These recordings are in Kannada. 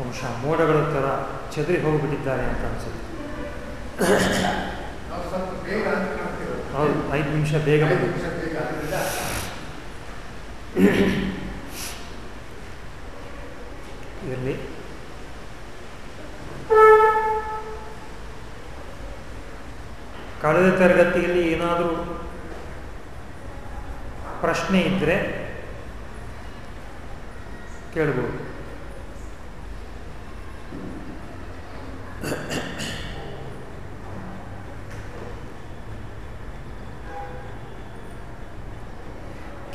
ಬಹುಶಃ ಮೋಡಗಳ ಥರ ಚದರಿ ಹೋಗಿಬಿಟ್ಟಿದ್ದಾರೆ ಅಂತ ಅನಿಸುತ್ತೆ. ಹೌದು ಐದು ನಿಮಿಷ ಬೇಗ ಇರಲಿ. ಕಳೆದ ತರಗತಿಯಲ್ಲಿ ಏನಾದರೂ ಪ್ರಶ್ನೆ ಇದ್ದರೆ ಕೇಳ್ಬೋದು.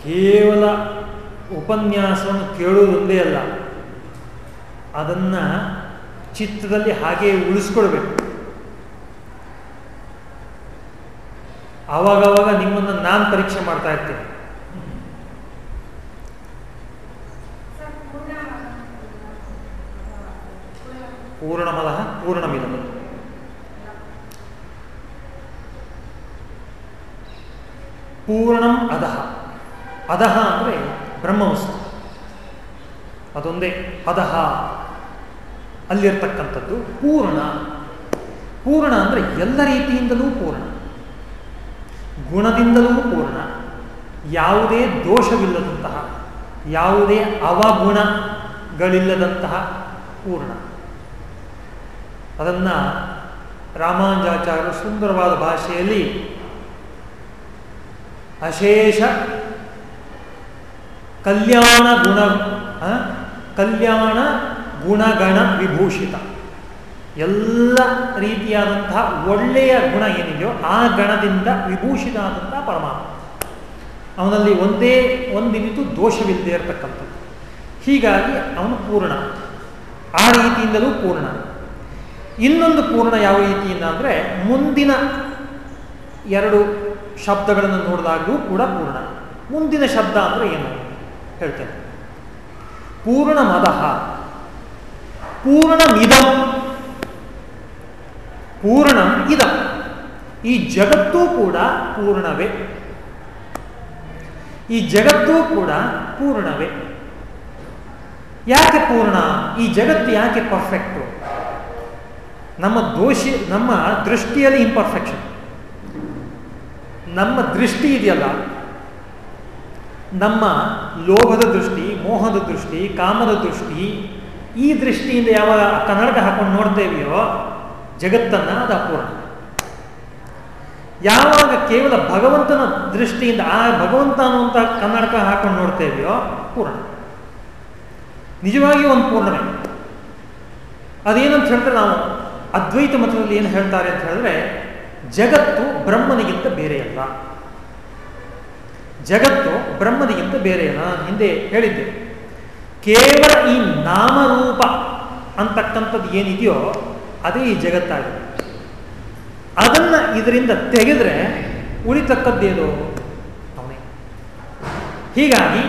ಕೇವಲ ಉಪನ್ಯಾಸವನ್ನು ಕೇಳುವುದೊಂದೇ ಅಲ್ಲ. ಅದನ್ನು ಚಿತ್ರದಲ್ಲಿ ಹಾಗೆ ಉಳಿಸ್ಕೊಳ್ಬೇಕು ಆವಾಗವಾಗ ನಿಮ್ಮನ್ನು ನಾನು ಪರೀಕ್ಷೆ ಮಾಡ್ತಾ ಇರ್ತೇನೆ. ಪೂರ್ಣಮಲಃ ಪೂರ್ಣಮಿದ ಪೂರ್ಣಂ ಅಧಃ ಅಲ್ಲಿರ್ತಕ್ಕಂಥದ್ದು ಪೂರ್ಣ. ಪೂರ್ಣ ಅಂದರೆ ಎಲ್ಲ ರೀತಿಯಿಂದಲೂ ಪೂರ್ಣ. ಗುಣದಿಂದಲೂ ಪೂರ್ಣ. ಯಾವುದೇ ದೋಷವಿಲ್ಲದಂತಹ, ಯಾವುದೇ ಅವಗುಣಗಳಿಲ್ಲದಂತಹ ಪೂರ್ಣ. ಅದನ್ನು ರಾಮಾನುಜಾಚಾರ್ಯರು ಸುಂದರವಾದ ಭಾಷೆಯಲ್ಲಿ ಅಶೇಷ ಕಲ್ಯಾಣ ಗುಣ? ಕಲ್ಯಾಣ ಗುಣಗಣ ವಿಭೂಷಿತ. ಎಲ್ಲ ರೀತಿಯಾದಂತಹ ಒಳ್ಳೆಯ ಗುಣ ಏನಿದೆಯೋ ಆ ಗಣದಿಂದ ವಿಭೂಷಿತ ಆದಂತಹ ಪರಮಾತ್ಮ. ಅವನಲ್ಲಿ ಒಂದೇ ಒಂದಿನಿತು ದೋಷವಿಲ್ಲದೆ ಇರತಕ್ಕಂಥದ್ದು. ಹೀಗಾಗಿ ಅವನು ಪೂರ್ಣ. ಆ ರೀತಿಯಿಂದಲೂ ಪೂರ್ಣ. ಇನ್ನೊಂದು ಪೂರ್ಣ ಯಾವ ರೀತಿಯಿಂದ ಅಂದರೆ ಮುಂದಿನ ಎರಡು ಶಬ್ದಗಳನ್ನು ನೋಡಿದಾಗಲೂ ಕೂಡ ಪೂರ್ಣ. ಮುಂದಿನ ಶಬ್ದ ಅಂದರೆ ಏನು? ಹೇಳ್ತೇನೆ. ಪೂರ್ಣ ಮದಃ ಪೂರ್ಣಮಿದಂ. ಪೂರ್ಣ ಇದಂ. ಈ ಜಗತ್ತೂ ಕೂಡ ಪೂರ್ಣವೇ. ಈ ಜಗತ್ತೂ ಕೂಡ ಪೂರ್ಣವೇ. ಯಾಕೆ ಪೂರ್ಣ? ಈ ಜಗತ್ತು ಯಾಕೆ ಪರ್ಫೆಕ್ಟು ನಮ್ಮ ದೋಷಿ, ನಮ್ಮ ದೃಷ್ಟಿಯಲ್ಲಿ ಇಂಪರ್ಫೆಕ್ಷನ್ ನಮ್ಮ ದೃಷ್ಟಿ ಇದೆಯಲ್ಲ. ನಮ್ಮ ಲೋಭದ ದೃಷ್ಟಿ ಮೋಹದ ದೃಷ್ಟಿ, ಕಾಮದ ದೃಷ್ಟಿ, ಈ ದೃಷ್ಟಿಯಿಂದ ಯಾವಾಗ ಕನ್ನಡಕ ಹಾಕೊಂಡು ನೋಡ್ತೇವೆಯೋ ಜಗತ್ತನ್ನು ಅದು ಅಪೂರ್ಣ. ಯಾವಾಗ ಕೇವಲ ಭಗವಂತನ ದೃಷ್ಟಿಯಿಂದ, ಆ ಭಗವಂತ ಅನ್ನುವಂಥ ಕನ್ನಡಕ ಹಾಕೊಂಡು ನೋಡ್ತೇವೆಯೋ ಪೂರ್ಣ. ನಿಜವಾಗಿಯೂ ಒಂದು ಪೂರ್ಣವೇ. ಅದೇನಂತ ಹೇಳಿದ್ರೆ ನಾವು ಅದ್ವೈತ ಮತದಲ್ಲಿ ಏನು ಹೇಳ್ತಾರೆ ಅಂತ ಹೇಳಿದ್ರೆ, ಜಗತ್ತು ಬ್ರಹ್ಮನಿಗಿಂತ ಬೇರೆಯಲ್ಲ. ಜಗತ್ತು ಬ್ರಹ್ಮನಿಗಿಂತ ಬೇರೆ ನಾನು ಹಿಂದೆ ಹೇಳಿದ್ದೆ. ಕೇವಲ ಈ ನಾಮರೂಪ ಅಂತಕ್ಕಂಥದ್ದು ಏನಿದೆಯೋ ಅದೇ ಈ ಜಗತ್ತಾಗಿದೆ. ಅದನ್ನು ಇದರಿಂದ ತೆಗೆದ್ರೆ ಉಳಿತಕ್ಕದ್ದೇನು? ಅವನೇ. ಹೀಗಾಗಿ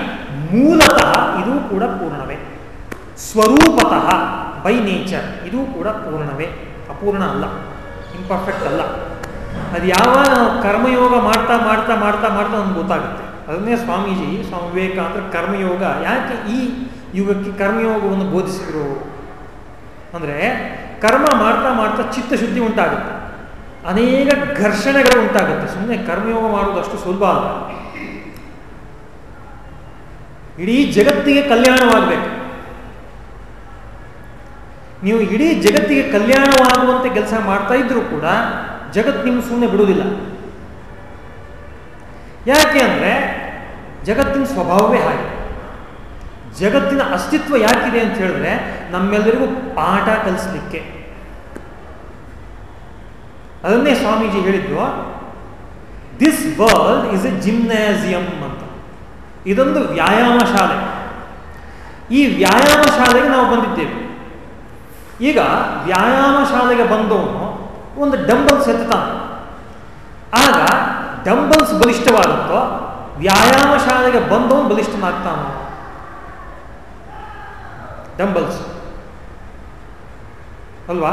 ಮೂಲತಃ ಇದು ಕೂಡ ಪೂರ್ಣವೇ. ಸ್ವರೂಪತಃ ಬೈ ನೇಚರ್ ಇದು ಕೂಡ ಪೂರ್ಣವೇ. ಅಪೂರ್ಣ ಅಲ್ಲ. ಇಂಪರ್ಫೆಕ್ಟ್ ಅಲ್ಲ. ಅದು ಯಾವ ಕರ್ಮಯೋಗ ಮಾಡ್ತಾ ಮಾಡ್ತಾ ಮಾಡ್ತಾ ಮಾಡ್ತಾ ನಮ್ಗೆ ಗೊತ್ತಾಗುತ್ತೆ. ಅದನ್ನೇ ಸ್ವಾಮೀಜಿ ಸ್ವಾಮಿ ವಿವೇಕಾನಂದ ಕರ್ಮಯೋಗ. ಯಾಕೆ ಈ ಯುಗಕ್ಕೆ ಕರ್ಮಯೋಗವನ್ನು ಬೋಧಿಸಿದ್ರು? ಅಂದರೆ ಕರ್ಮ ಮಾಡ್ತಾ ಮಾಡ್ತಾ ಚಿತ್ತಶುದ್ಧಿ ಉಂಟಾಗುತ್ತೆ. ಅನೇಕ ಘರ್ಷಣೆಗಳು ಉಂಟಾಗುತ್ತೆ. ಸುಮ್ಮನೆ ಕರ್ಮಯೋಗ ಮಾಡುವುದಷ್ಟು ಸುಲಭ ಅಲ್ಲ. ಇಡೀ ಜಗತ್ತಿಗೆ ಕಲ್ಯಾಣವಾಗಬೇಕು. ನೀವು ಇಡೀ ಜಗತ್ತಿಗೆ ಕಲ್ಯಾಣವಾಗುವಂತೆ ಕೆಲಸ ಮಾಡ್ತಾ ಇದ್ರೂ ಕೂಡ ಜಗತ್ತು ನಿಮ್ಮ ಸುಮ್ಮನೆ ಬಿಡುವುದಿಲ್ಲ. ಯಾಕೆ ಅಂದರೆ ಜಗತ್ತಿನ ಸ್ವಭಾವವೇ ಹಾಗೆ. ಜಗತ್ತಿನ ಅಸ್ತಿತ್ವ ಯಾಕಿದೆ ಅಂತ ಹೇಳಿದ್ರೆ ನಮ್ಮೆಲ್ಲರಿಗೂ ಪಾಠ ಕಲಿಸ್ಲಿಕ್ಕೆ. ಅದನ್ನೇ ಸ್ವಾಮೀಜಿ ಹೇಳಿದ್ರು this world is a gymnasium ಅಂತ. ಇದೊಂದು ವ್ಯಾಯಾಮ ಶಾಲೆ. ಈ ವ್ಯಾಯಾಮ ಶಾಲೆಗೆ ನಾವು ಬಂದಿದ್ದೇವೆ. ಈಗ ವ್ಯಾಯಾಮ ಶಾಲೆಗೆ ಬಂದವನು ಒಂದು ಡಂಬಲ್ಸ್ ಎತ್ತಾನೆ ಆಗ ಡಂಬಲ್ಸ್ ಬಲಿಷ್ಠವಾಗುತ್ತೋ ವ್ಯಾಯಾಮ ಶಾಲೆಗೆ ಬಂದವನು ಬಲಿಷ್ಠನಾಗ್ತಾನ. ಡಂಬಲ್ಸ್. ಅಲ್ವಾ?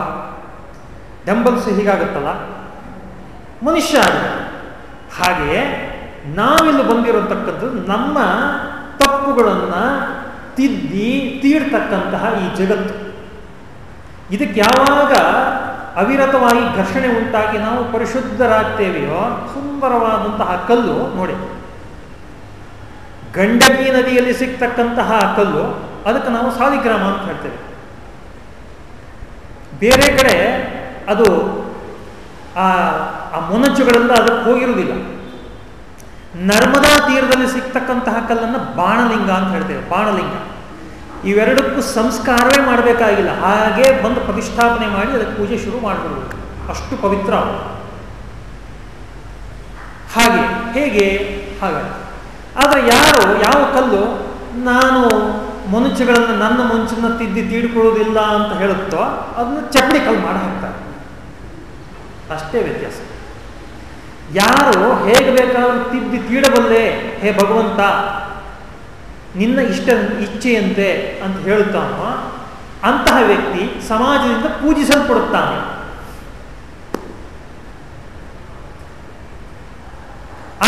ಡಂಬಲ್ಸ್ ಹೀಗಾಗುತ್ತಲ್ಲ? ಮನುಷ್ಯ ಹಾಗೆಯೇ ನಾವಿಲ್ಲಿ ಬಂದಿರತಕ್ಕದ್ದು ನಮ್ಮ ತಪ್ಪುಗಳನ್ನು ತಿದ್ದಿ ತೀರ್ತಕ್ಕಂತಹ ಈ ಜಗತ್ತು. ಇದಕ್ಕೆ ಯಾವಾಗ ಅವಿರತವಾಗಿ ಘರ್ಷಣೆ ಉಂಟಾಗಿ ನಾವು ಪರಿಶುದ್ಧರಾಗ್ತೇವೆಯೋ? ಸುಂದರವಾದಂತಹ ಕಲ್ಲು ನೋಡಿ. ಗಂಡಕಿ ನದಿಯಲ್ಲಿ ಸಿಗ್ತಕ್ಕಂತಹ ಕಲ್ಲು, ಅದಕ್ಕೆ ನಾವು ಸಾಲಿಗ್ರಾಮ ಅಂತ ಹೇಳ್ತೇವೆ. ಬೇರೆ ಕಡೆ ಅದು ಆ ಆ ಮೊನಚುಗಳಿಂದ ಅದಕ್ಕೆ ಹೋಗಿರುವುದಿಲ್ಲ. ನರ್ಮದಾ ತೀರದಲ್ಲಿ ಸಿಗ್ತಕ್ಕಂತಹ ಕಲ್ಲನ್ನು ಬಾಣಲಿಂಗ ಅಂತ ಹೇಳ್ತೇವೆ, ಬಾಣಲಿಂಗ. ಇವೆರಡಕ್ಕೂ ಸಂಸ್ಕಾರವೇ ಮಾಡಬೇಕಾಗಿಲ್ಲ. ಹಾಗೆ ಬಂದು ಪ್ರತಿಷ್ಠಾಪನೆ ಮಾಡಿ ಅದಕ್ಕೆ ಪೂಜೆ ಶುರು ಮಾಡಬಹುದು ಅಷ್ಟು ಪವಿತ್ರ ಹಾಗೆ, ಹೇಗೆ? ಹಾಗೆ ಆದರೆ ಯಾರು, ಯಾವ ಕಲ್ಲು ನಾನು ಮನುಷ್ಯಗಳನ್ನು ನನ್ನ ಮುಂಚನ್ನ ತಿದ್ದಿ ತೀಡ್ಕೊಳ್ಳೋದಿಲ್ಲ ಅಂತ ಹೇಳುತ್ತೋ ಅದನ್ನು ಚಪ್ಪಡಿ ಕಲ್ಲು ಮಾಡಿ ಹಾಕ್ತಾರೆ. ಅಷ್ಟೇ ವ್ಯತ್ಯಾಸ. ಯಾರು ಹೇಗೆ ಬೇಕಾದ್ರೂ ತಿದ್ದಿ ತೀಡಬಲ್ಲೆ, ಹೇ ಭಗವಂತ ನಿನ್ನ ಇಷ್ಟ ಇಚ್ಛೆಯಂತೆ ಅಂತ ಹೇಳುತ್ತಾನೋ ಅಂತಹ ವ್ಯಕ್ತಿ ಸಮಾಜದಿಂದ ಪೂಜಿಸಲ್ಪಡುತ್ತಾನೆ.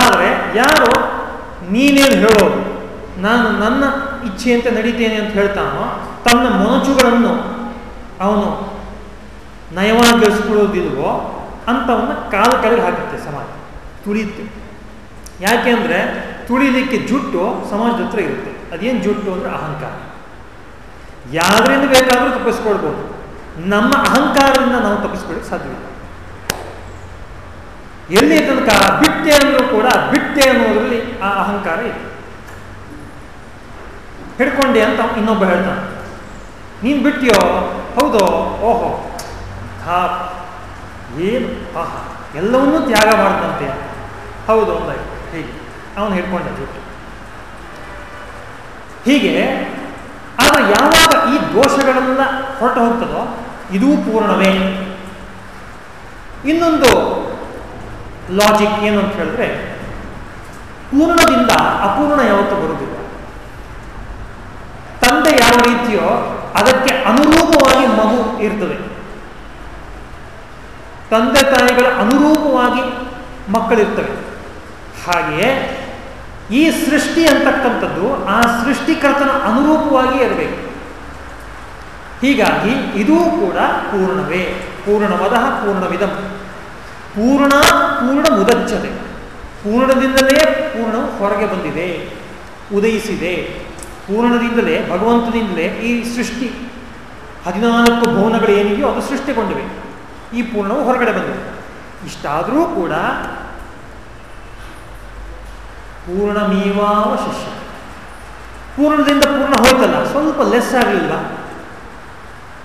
ಆದರೆ ಯಾರು ನೀನೇನು ಹೇಳೋದು? ನಾನು ನನ್ನ ಇಚ್ಛೆಯಂತೆ ನಡೀತೇನೆ ಅಂತ ಹೇಳ್ತಾನೋ, ತನ್ನ ಮೊನಚುಗಳನ್ನು ಅವನು ನಯವಾಗಿರಿಸ್ಕೊಳ್ಳೋದಿಲ್ವೋ ಅಂಥವನ್ನ ಕಾಲ ಕಲೆಗೆ ಹಾಕುತ್ತೆ ಸಮಾಜ. ತುಳಿಯುತ್ತೆ. ಯಾಕೆ ಅಂದರೆ ತುಳಿಲಿಕ್ಕೆ ಜುಟ್ಟು ಸಮಾಜದ ಹತ್ರ ಇರುತ್ತೆ. ಅದೇನು ಜುಟ್ಟು ಅಂದರೆ ಅಹಂಕಾರ. ಯಾರಿಂದ ಬೇಕಾದರೂ ತಪ್ಪಿಸ್ಕೊಳ್ಬೋದು. ನಮ್ಮ ಅಹಂಕಾರದಿಂದ ನಾವು ತಪ್ಪಿಸ್ಕೊಳ್ಳಿಕ್ಕೆ ಸಾಧ್ಯವಿಲ್ಲ. ಎಲ್ಲಿ ತನಕ ಬಿಟ್ಟೆ ಅಂದರೂ ಕೂಡ ಬಿಟ್ಟೆ ಅನ್ನೋದ್ರಲ್ಲಿ ಆ ಅಹಂಕಾರ ಇದೆ. ಹಿಡ್ಕೊಂಡೆ ಅಂತ ಇನ್ನೊಬ್ಬ ಹೇಳ್ತಾನೆ. ನೀನು ಬಿಟ್ಟಿಯೋ? ಹೌದೋ? ಓಹೋ. ಹಾ. ಏನು? ಆಹಾ. ಎಲ್ಲವನ್ನೂ ತ್ಯಾಗ ಮಾಡ್ತಂತೆ ಹೌದು, ಒಂದಾಯ್ತು. ಹೀಗೆ. ಅವನು ಹಿಡ್ಕೊಂಡೆ ಜೊತೆ ಹೀಗೆ ಆದರೆ ಯಾವಾಗ ಈ ದೋಷಗಳೆಲ್ಲ ಹೊರಟು ಹೋಗ್ತದೋ, ಇದೂ ಪೂರ್ಣವೇ. ಇನ್ನೊಂದು ಲಾಜಿಕ್ ಏನು ಅಂತ ಹೇಳಿದ್ರೆ, ಪೂರ್ಣದಿಂದ ಅಪೂರ್ಣ ಯಾವತ್ತೂ ಬರುವುದಿಲ್ಲ. ತಂದೆ ಯಾವ ರೀತಿಯೋ ಅದಕ್ಕೆ ಅನುರೂಪವಾಗಿ ಮಗು ಇರ್ತದೆ. ತಂದೆ ತಾಯಿಗಳ ಅನುರೂಪವಾಗಿ ಮಕ್ಕಳಿರ್ತವೆ. ಹಾಗೆಯೇ ಈ ಸೃಷ್ಟಿ ಅಂತಕ್ಕಂಥದ್ದು ಆ ಸೃಷ್ಟಿಕರ್ತನ ಅನುರೂಪವಾಗಿ ಇರಬೇಕು. ಹೀಗಾಗಿ ಇದೂ ಕೂಡ ಪೂರ್ಣವೇ. ಪೂರ್ಣವದ ಪೂರ್ಣವಿದಂ ಪೂರ್ಣ ಪೂರ್ಣ ಮುದಚ್ಚದೆ ಪೂರ್ಣದಿಂದಲೇ ಪೂರ್ಣವು ಹೊರಗೆ ಬಂದಿದೆ, ಉದಯಿಸಿದೆ. ಪೂರ್ಣದಿಂದಲೇ, ಭಗವಂತನಿಂದಲೇ ಈ ಸೃಷ್ಟಿ, ಹದಿನಾಲ್ಕು ಭವನಗಳು ಏನಿದೆಯೋ ಅದು ಸೃಷ್ಟಿಗೊಂಡಿವೆ. ಈ ಪೂರ್ಣವು ಹೊರಗಡೆ ಬಂದಿದೆ. ಇಷ್ಟಾದರೂ ಕೂಡ ಪೂರ್ಣಮೀವಾವ ಶಿಷ್ಯ ಪೂರ್ಣದಿಂದ ಪೂರ್ಣ ಹೋಯ್ತಲ್ಲ, ಸ್ವಲ್ಪ ಲೆಸ್ ಆಗಲಿಲ್ಲ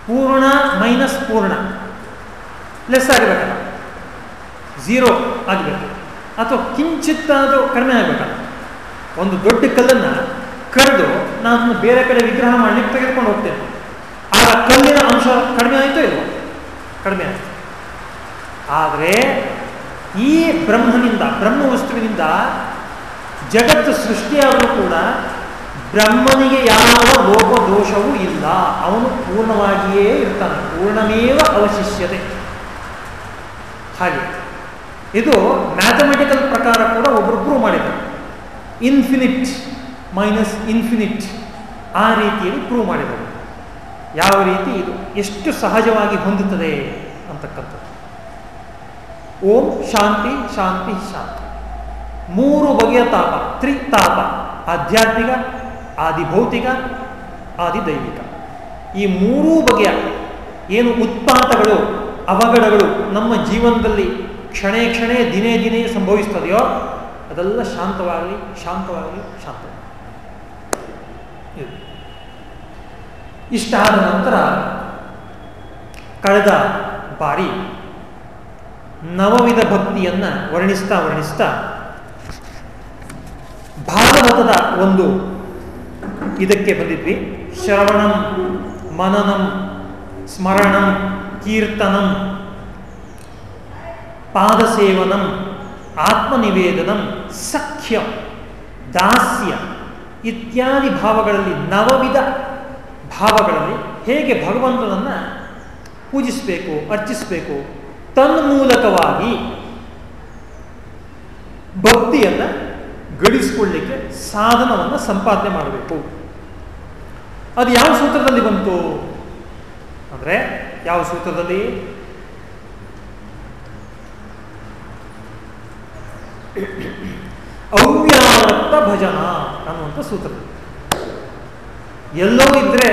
ಪೂರ್ಣ ಮೈನಸ್ ಪೂರ್ಣ. ಲೆಸ್ ಆಗಬೇಕಲ್ಲ? ಝೀರೋ ಆಗಬೇಕು. ಅಥವಾ ಕಿಂಚಿತ್ತಾದರೂ ಕಡಿಮೆ ಆಗಬೇಕಲ್ಲ? ಒಂದು ದೊಡ್ಡ ಕಲ್ಲನ್ನು ಕರೆದು ನಾನು ಬೇರೆ ಕಡೆ ವಿಗ್ರಹ ಮಾಡಲಿಕ್ಕೆ ತೆಗೆದುಕೊಂಡು ಹೋಗ್ತೇನೆ. ಆಗ ಕಲ್ಲಿನ ಅಂಶ ಕಡಿಮೆ ಆಯಿತು ಇಲ್ವೋ? ಕಡಿಮೆ ಆಯಿತು. ಆದರೆ ಈ ಬ್ರಹ್ಮನಿಂದ ಬ್ರಹ್ಮ ವಸ್ತುವಿನಿಂದ ಜಗತ್ತು ಸೃಷ್ಟಿಯಾದರೂ ಕೂಡ ಬ್ರಹ್ಮನಿಗೆ ಯಾವ ಲೋಪ ದೋಷವೂ ಇಲ್ಲ. ಅವನು ಪೂರ್ಣವಾಗಿಯೇ ಇರ್ತಾನೆ. ಪೂರ್ಣಮೇವ ಅವಶಿಷ್ಯತೆ. ಹಾಗೆ. ಇದು ಮ್ಯಾಥಮೆಟಿಕಲ್ ಪ್ರಕಾರ ಕೂಡ ಒಬ್ಬರು ಪ್ರೂವ್ ಮಾಡಿದರು. ಇನ್ಫಿನಿಟ್ ಮೈನಸ್ ಇನ್ಫಿನಿಟ್ ಆ ರೀತಿಯಲ್ಲಿ ಪ್ರೂವ್ ಮಾಡಿದರು. ಯಾವ ರೀತಿ ಇದು? ಎಷ್ಟು ಸಹಜವಾಗಿ ಹೊಂದುತ್ತದೆ ಅಂತಕ್ಕಂಥದ್ದು. ಓಂ ಶಾಂತಿ ಶಾಂತಿ ಶಾಂತಿ. ಮೂರು ಬಗೆಯ ತಾಪ. ತ್ರಿತಾಪ. ಆಧ್ಯಾತ್ಮಿಕ, ಆದಿಭೌತಿಕ, ಆದಿದೈವಿಕ. ಈ ಮೂರೂ ಬಗೆಯ ಏನು ಉತ್ಪಾತಗಳು, ಅವಘಡಗಳು ನಮ್ಮ ಜೀವನದಲ್ಲಿ ಕ್ಷಣೇ ಕ್ಷಣೇ, ದಿನೇ ದಿನೇ ಸಂಭವಿಸ್ತದೆಯೋ, ಅದೆಲ್ಲ ಶಾಂತವಾಗಲಿ ಶಾಂತವಾಗಲಿ ಶಾಂತ ಇಷ್ಟಾದ ನಂತರ ಕಳೆದ ಬಾರಿ ನವವಿಧ ಭಕ್ತಿಯನ್ನು ವರ್ಣಿಸ್ತಾ ವರ್ಣಿಸ್ತಾ ಭಾಗವತದ ಒಂದು ಇದಕ್ಕೆ ಬಂದಿದ್ವಿ. ಶ್ರವಣಂ, ಮನನಂ, ಸ್ಮರಣಂ, ಕೀರ್ತನಂ, ಪಾದಸೇವನಂ, ಆತ್ಮನಿವೇದನಂ, ಸಖ್ಯ, ದಾಸ್ಯ ಇತ್ಯಾದಿ ಭಾವಗಳಲ್ಲಿ ನವವಿಧ ಭಾವಗಳಲ್ಲಿ ಹೇಗೆ ಭಗವಂತನನ್ನು ಪೂಜಿಸಬೇಕು, ಅರ್ಚಿಸಬೇಕು, ತನ್ಮೂಲಕವಾಗಿ ಭಕ್ತಿಯನ್ನು ಗಡಿಸಿಕೊಳ್ಳಿಕ್ಕೆ ಸಾಧನವನ್ನು ಸಂಪಾದನೆ ಮಾಡಬೇಕು. ಅದು ಯಾವ ಸೂತ್ರದಲ್ಲಿ ಬಂತು? ಅಂದರೆ ಯಾವ ಸೂತ್ರದಲ್ಲಿ? ಅವ್ಯಾವೃತ್ತ ಭಜನ ಅನ್ನುವಂಥ ಸೂತ್ರ. ಎಲ್ಲೋ ಇದ್ರೆ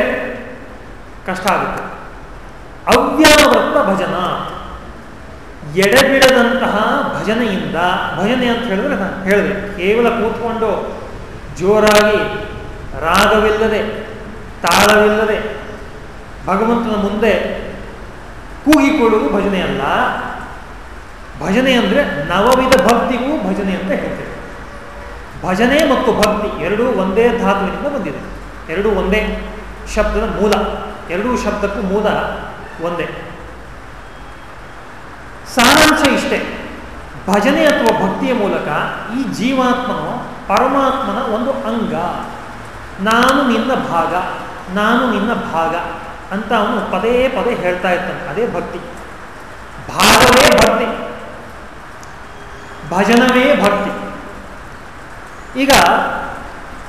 ಕಷ್ಟ ಆಗುತ್ತೆ. ಅವ್ಯಾವೃತ್ತ ಭಜನ. ಎಡೆಬಿಡದಂತಹ ಭಜನೆಯಿಂದ, ಭಜನೆ ಅಂತ ಹೇಳಿದ್ರೆ ನಾನು ಹೇಳಿದೆ, ಕೇವಲ ಕೂತ್ಕೊಂಡು ಜೋರಾಗಿ ರಾಗವಿಲ್ಲದೆ, ತಾಳವಿಲ್ಲದೆ ಭಗವಂತನ ಮುಂದೆ ಕೂಗಿಕೊಳ್ಳುವುದು ಭಜನೆ ಅಲ್ಲ ಭಜನೆ ಅಂದರೆ ನವವಿಧ ಭಕ್ತಿಗೂ ಭಜನೆ ಅಂತ ಹೇಳ್ತೇವೆ ಭಜನೆ ಮತ್ತು ಭಕ್ತಿ ಎರಡೂ ಒಂದೇ ಧಾತುವಿನಿಂದ ಬಂದಿದೆ. ಎರಡೂ ಒಂದೇ ಶಬ್ದದ ಮೂಲ. ಎರಡೂ ಶಬ್ದಕ್ಕೂ ಮೂಲ ಒಂದೇ. ಸಾರಾಂಶ ಇಷ್ಟೇ. ಭಜನೆ ಅಥವಾ ಭಕ್ತಿಯ ಮೂಲಕ ಈ ಜೀವಾತ್ಮನು ಪರಮಾತ್ಮನ ಒಂದು ಅಂಗ. ನಾನು ನಿನ್ನ ಭಾಗ, ನಾನು ನಿನ್ನ ಭಾಗ ಅಂತ ಅವನು ಪದೇ ಪದೇ ಹೇಳ್ತಾ ಇರ್ತಾನೆ, ಅದೇ ಭಕ್ತಿ. ಭಾಗವೇ ಭಕ್ತಿ. ಭಜನವೇ ಭಕ್ತಿ. ಈಗ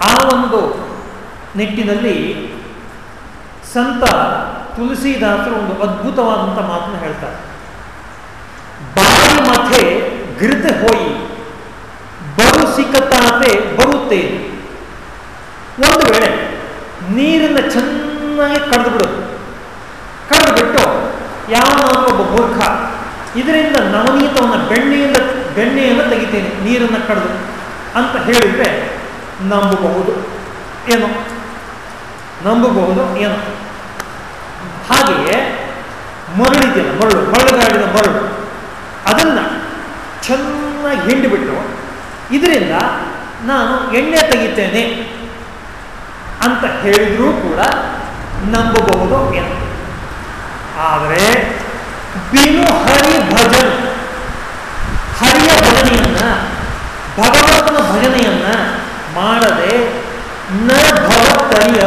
ಆ ಒಂದು ನಿಟ್ಟಿನಲ್ಲಿ ಸಂತ ತುಳಸಿದಾಸರು ಒಂದು ಅದ್ಭುತವಾದಂಥ ಮಾತನ್ನು ಹೇಳ್ತಾರೆ. ಬಾಯಿ ಮಥೆ ಗಿರ್ದೆ ಹೋಯಿ, ಬರು ಬರುತ್ತೆ. ಬರುತ್ತೇನೆ ಒಂದು ವೇಳೆ ನೀರನ್ನು ಚೆನ್ನಾಗಿ ಕಡ್ದು ಬಿಡೋದು ಕಡ್ದು ಬಿಟ್ಟು ಯಾವನಾದ್ರೂ ಒಬ್ಬ ಮೂರ್ಖ ಇದರಿಂದ ನವನೀತವನ್ನು ಬೆಣ್ಣೆಯಿಂದ, ಬೆಣ್ಣೆಯನ್ನು ತೆಗಿತೇನೆ, ನೀರನ್ನು ಕಡ್ದು ಅಂತ ಹೇಳಿದ್ರೆ ನಂಬಬಹುದು. ಏನು? ನಂಬಬಹುದು. ಏನು? ಹಾಗೆಯೇ ಮರಳಿದೆಯಲ್ಲ, ಮರಳು ಮರಳುಗಾಡಿದ ಮರಳು. ಅದನ್ನು ಚೆನ್ನಾಗಿ ಹಿಂಡಿಬಿಟ್ಟು ಇದರಿಂದ ನಾನು ಎಣ್ಣೆ ತೆಗಿತೇನೆ ಅಂತ ಹೇಳಿದರೂ ಕೂಡ ನಂಬಬಹುದು ಎಂದು ಆದರೆ ಬಿನು ಹರಿ ಭಜನ್, ಹರಿಯ ಭಜನೆಯನ್ನ, ಭಗವಂತನ ಭಜನೆಯನ್ನ ಮಾಡದೆ ನ ಭವತರಿಯ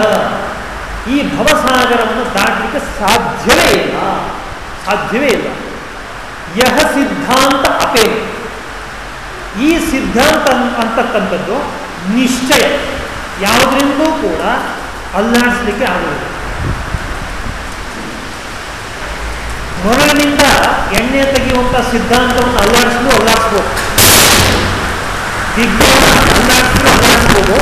ಈ ಭವಸಾಗರವನ್ನು ದಾಟಲಿಕ್ಕೆ ಸಾಧ್ಯವೇ ಇಲ್ಲ. ಸಾಧ್ಯವೇ ಇಲ್ಲ. ಯಹ ಸಿದ್ಧಾಂತ ಅಪೇ. ಈ ಸಿದ್ಧಾಂತ ಅಂತಕ್ಕಂಥದ್ದು ನಿಶ್ಚಯ. ಯಾವುದರಿಂದ ಕೂಡ ಅಲ್ಲಾಡಿಸ್ಲಿಕ್ಕೆ ಆಗುವುದಿಲ್ಲ ಮೊರಳಿನಿಂದ ಎಣ್ಣೆ ತೆಗೆಯುವಂಥ ಸಿದ್ಧಾಂತವನ್ನು ಅಲ್ಲಾಡಿಸಲು ಅಲ್ಲಾಡಿಸ್ಬೋದು. ವಿಜ್ಞಾನ ಅಲ್ಲಾಡಿಸಲು ಅಲ್ಲಾಡಿಸ್ಬೋದು.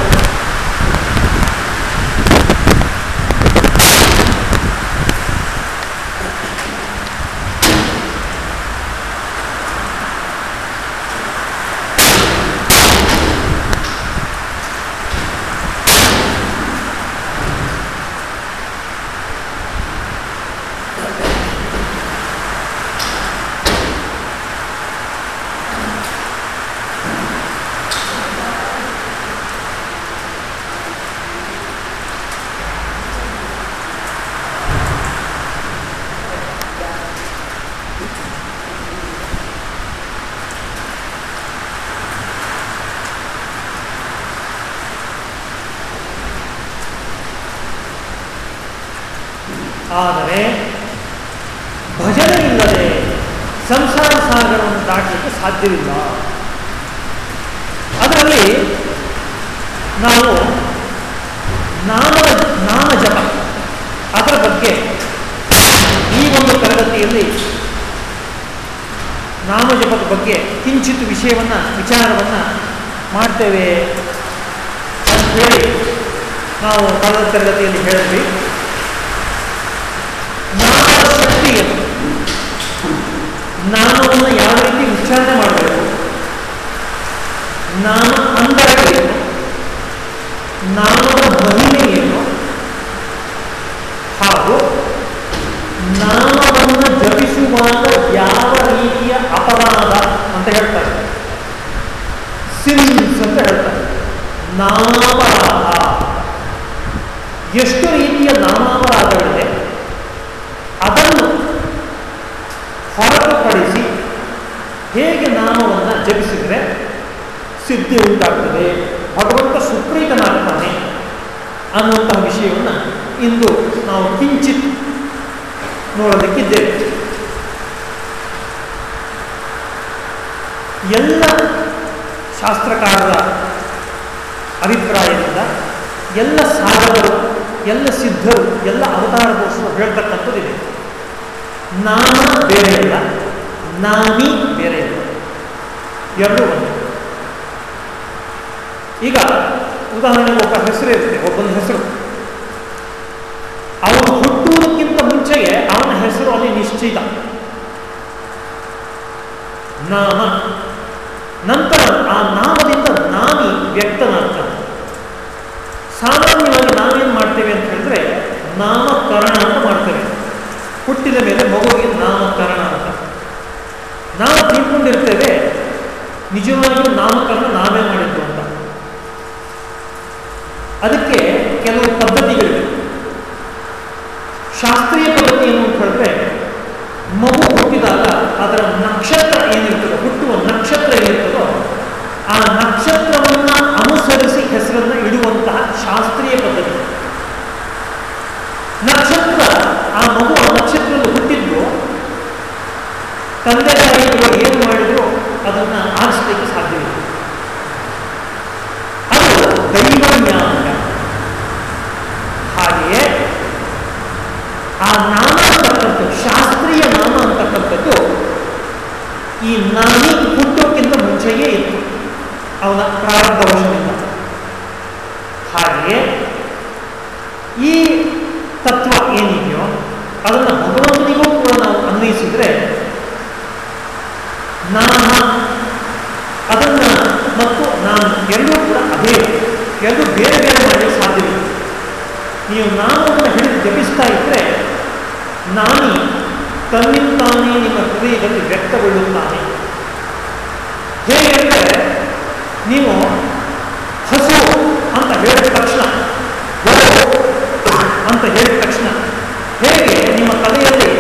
ಆದರೆ ಭಜನೆ ಇಲ್ಲದೆ ಸಂಸಾರ ಸಾಗರವನ್ನು ದಾಟಲಿಕ್ಕೆ ಸಾಧ್ಯವಿಲ್ಲ. ಅದರಲ್ಲಿ ನಾವು ನಾಮ ನಾಮ ಜಪ ಅದರ ಬಗ್ಗೆ ಈ ಒಂದು ತರಗತಿಯಲ್ಲಿ ನಾಮಜಪದ ಬಗ್ಗೆ ಕಿಂಚಿತ್ ವಿಷಯವನ್ನು, ವಿಚಾರವನ್ನು ಮಾಡ್ತೇವೆ ಅಂತ ಹೇಳಿ ನಾವು ಕಳೆದ ತರಗತಿಯಲ್ಲಿ ಹೇಳಿದ್ವಿ ನಾಮದ ಶಕ್ತಿ ಏನು ನಾಮವನ್ನು ಯಾವ ರೀತಿ ಉಚ್ಚಾರಣೆ ಮಾಡಬೇಕು ನಾನು ಅಂತರ ನಾನು ಮಹಿಮೆ ಏನು? ಹಾಗೂ ನಾಮವನ್ನು ಜಪಿಸುವಾಗ ಯಾವ ರೀತಿಯ ಅಪರಾಧ ಅಂತ ಹೇಳ್ತಾರೆ. ಸಿನ್ಸ್ ಅಂತ ಹೇಳ್ತಾರೆ. ನಾಮಾಪರಾಧ ಎಷ್ಟು ರೀತಿಯ ನಾಮಾಪರಾಧಗಳಿದೆ ಅದನ್ನು ಹೊರತುಪಡಿಸಿ ಹೇಗೆ ನಾಮವನ್ನು ಜಪಿಸಿದರೆ ಸಿದ್ಧಿ ಉಂಟಾಗ್ತದೆ? ಭಗವಂತ ಸುಪ್ರೀತನಾಗ್ತಾನೆ ಅನ್ನುವಂತಹ ವಿಷಯವನ್ನು ಇಂದು ನಾವು ಕಿಂಚಿತ್ ನೋಡೋದಕ್ಕಿದ್ದೇವೆ ಎಲ್ಲ ಶಾಸ್ತ್ರಕಾರರ ಅಭಿಪ್ರಾಯದಿಂದ ಎಲ್ಲ ಸಾಧಕರು, ಎಲ್ಲ ಸಿದ್ಧರು, ಎಲ್ಲ ಅವತಾರ ಪುರುಷರು ಹೇಳ್ತಕ್ಕಂಥದ್ದಿದೆ. ನಾಮ ಬೇರೆ ಇಲ್ಲ ನಾಮಿ ಬೇರೆ. ಎರಡು. ಒಂದು ಈಗ ಉದಾಹರಣೆಗೆ ಒಬ್ಬ ಹೆಸರು ಇರುತ್ತೆ, ಒಬ್ಬನ ಹೆಸರು. ಅವನು ಹುಟ್ಟುವುದಕ್ಕಿಂತ ಮುಂಚೆಯೇ ಅವನ ಹೆಸರು ಅಲ್ಲಿ ನಿಶ್ಚಿತ. ನಾಮ. ನಂತರ ಆ ನಾಮದಿಂದ ನಾಮಿ ವ್ಯಕ್ತನಾಗ್ತಾನೆ ಸಾಮಾನ್ಯವಾಗಿ ನಾವೇನು ಮಾಡ್ತೇವೆ ಅಂತ ಹೇಳಿದ್ರೆ ನಾಮಕರಣ ಅಂತ ಮಾಡ್ತೇವೆ. ಹುಟ್ಟಿದ ಮೇಲೆ ಮಗುವಿಗೆ ನಾಮಕರಣ. ತಿಳ್ಕೊಂಡಿರ್ತೇವೆ. ನಿಜವಾಗಿಯೂ ನಾಮಕರಣ ನಾವೇ ಮಾಡಿದ್ದು ಅಂತ. ಅದಕ್ಕೆ ಕೆಲವು ಪದ್ಧತಿಗಳಿವೆ. ಶಾಸ್ತ್ರೀಯ ಪದ್ಧತಿ ಏನು ಅಂತ ಹೇಳಿದ್ರೆ, ಮಗು ಹುಟ್ಟಿದಾಗ ಅದರ ನಕ್ಷತ್ರ ಏನಿರ್ತದೋ, ಹುಟ್ಟುವ ನಕ್ಷತ್ರ ಏನಿರ್ತದೋ, ಆ ನಕ್ಷತ್ರವನ್ನು ಅನುಸರಿಸಿ ಹೆಸರನ್ನು ಇಡುವಂತಹ ಶಾಸ್ತ್ರೀಯ ಪದ್ಧತಿ ನಕ್ಷತ್ರ ಆ ಮಗು ಆ ನಕ್ಷತ್ರದಲ್ಲಿ ಹುಟ್ಟಿದ್ದು ತಂದೆ ತಾಯಿಗಳು ಏನು ಮಾಡಿದ್ರು ಅದನ್ನು ಆರಿಸ್ಲಿಕ್ಕೆ ಸಾಧ್ಯವಿಲ್ಲ ಅದು ದೈವ ಜ್ಞಾನ ಹಾಗೆಯೇ ಆ ನಾಮ ಅಂತಕ್ಕಂಥದ್ದು ಶಾಸ್ತ್ರೀಯ ನಾಮ ಅಂತಕ್ಕಂಥದ್ದು ಈ ನಾಮಿ ಹುಟ್ಟೋಕ್ಕಿಂತ ಮುಂಚೆಯೇ ಇತ್ತು ಅವನ ಪ್ರಾರಂಭ ವರ್ಷದಿಂದ ಹಾಗೆಯೇ ಈ ತತ್ವ ಏನಿದೆಯೋ ಅದನ್ನು ಭಗವಂತನಿಗೂ ಕೂಡ ನಾವು ಅನ್ವಯಿಸಿದರೆ ನಾಮ ಅದನ್ನ ಮತ್ತು ನಾನು ಎರಡೂ ಕೂಡ ಅದೇ ಎರಡು ಬೇರೆ ಬೇರೆ ಮಾಡಲಿಕ್ಕೆ ಸಾಧ್ಯವಿಲ್ಲ ನೀವು ನಾಮವನ್ನು ಹಿಡಿದು ಜಪಿಸ್ತಾ ಇದ್ದರೆ ನಾನಿ ತನ್ನಿಂತಾನೇ ನಿಮ್ಮ ಹೃದಯದಲ್ಲಿ ವ್ಯಕ್ತಗೊಳ್ಳುತ್ತಾನೆ ಹೇಗೆ ಅಂದರೆ ನೀವು ಹಸು ಅಂತ ಹೇಳಿದ ತಕ್ಷಣ "ಓ" ಅಂತ ಹೇಳಿದ ತಕ್ಷಣ ಹೇಗೆ ನಿಮ್ಮ ತಲೆಯಲ್ಲಿ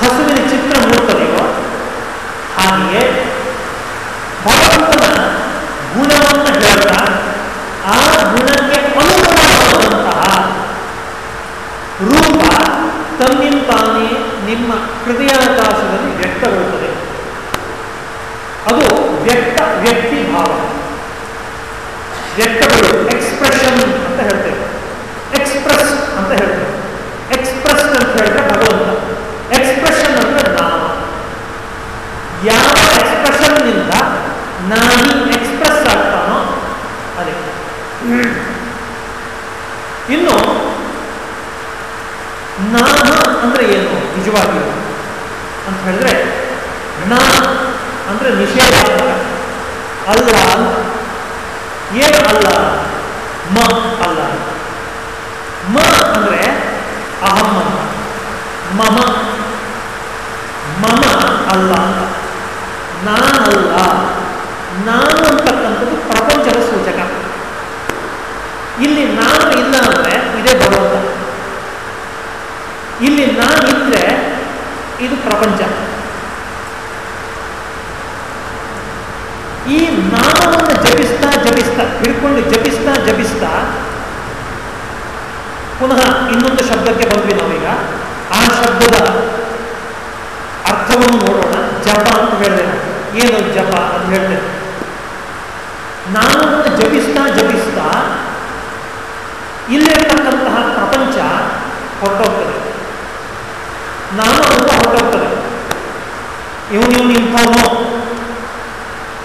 ಹಸುವಿನ ಚಿತ್ರ ಮೂಡ್ತದೆಯೋ ಹಾಗೆಯೇ ಭಗವಂತನ ಗುಣವನ್ನು ಹೇಳ್ತಾ ಆ ಗುಣಕ್ಕೆ ಅನುಗುಣವಾದಂತಹ ರೂಪ ತನ್ನಿಂತಾನೇ ನಿಮ್ಮ ಹೃದಯಾಕಾಶದಲ್ಲಿ ವ್ಯಕ್ತಗೊಳ್ಳುತ್ತದೆ ಅದು ವ್ಯಕ್ತ ವ್ಯಕ್ತಿ ಭಾವ ವ್ಯಕ್ತಗಳು ಎಕ್ಸ್ಪ್ರೆಷನ್ ಅಂತ ಹೇಳ್ತೇವೆ ಎಕ್ಸ್ಪ್ರೆಸ್ ಅಂತ ಹೇಳ್ತೇವೆ ಎಕ್ಸ್ಪ್ರೆಸ್ ಅಂತ ಹೇಳಿದ್ರೆ ಭಗವಂತ ಎಕ್ಸ್ಪ್ರೆಷನ್ ಅಂದ್ರೆ ನಾಮ ಯಾವ ಎಕ್ಸ್ಪ್ರೆಷನ್ನಿಂದ ನಾನಿ ಎಕ್ಸ್ಪ್ರೆಸ್ ಆಗ್ತಾನೋ ಅದೇ ಇನ್ನು ನಾಮ ಅಂದ್ರೆ ಏನು ನಿಜವಾಗಿಯೂ ಅಂತ ಹೇಳಿದ್ರೆ ನಾ ಅಂದ್ರೆ ನಿಷೇಧ ಅಲ್ಲ ಅಂತ ಏನು ಅಲ್ಲ ಮ ಅಲ್ಲ ಮ ಅಂದ್ರೆ ಅಹಂ ಅಂತ ಮಮ ಮಮ ಅಲ್ಲ. ನಾನಲ್ಲ ನಾನು ಅಂತಕ್ಕಂಥದ್ದು ಪ್ರಪಂಚದ ಸೂಚಕ. ಇಲ್ಲಿ ನಾನು ಇಲ್ಲ ಅಂದ್ರೆ ಇದೇ ಭಗವಂತ ಇಲ್ಲಿ ನಾನಿದ್ರೆ ಇದು ಪ್ರಪಂಚ. ಈ ನಾಮವನ್ನು ಜಪಿಸ್ತಾ ಜಪಿಸ್ತಾ, ಹಿಡ್ಕೊಂಡು ಜಪಿಸ್ತಾ ಜಪಿಸ್ತಾ ಪುನಃ ಇನ್ನೊಂದು ಶಬ್ದಕ್ಕೆ ಬಂದ್ವಿ ನಾವೀಗ. ಆ ಶಬ್ದದ ಅರ್ಥವನ್ನು ನೋಡೋಣ. ಜಪ ಅಂತ ಹೇಳಿದೆ. ನಾನು. ಏನು ಜಪ ಅಂತ ಹೇಳ್ತೇನೆ ನಾನು ಜಪಿಸ್ತಾ ಜಪಿಸ್ತಾ ಇಲ್ಲಿರ್ತಕ್ಕಂತಹ ಪ್ರಪಂಚ ಹೊರಟೋಗ್ತದೆ. ನಾಮವನ್ನು ಹೊರಟೋಗ್ತದೆ. ಇವನು ಇವನು ಇಂಥವನು.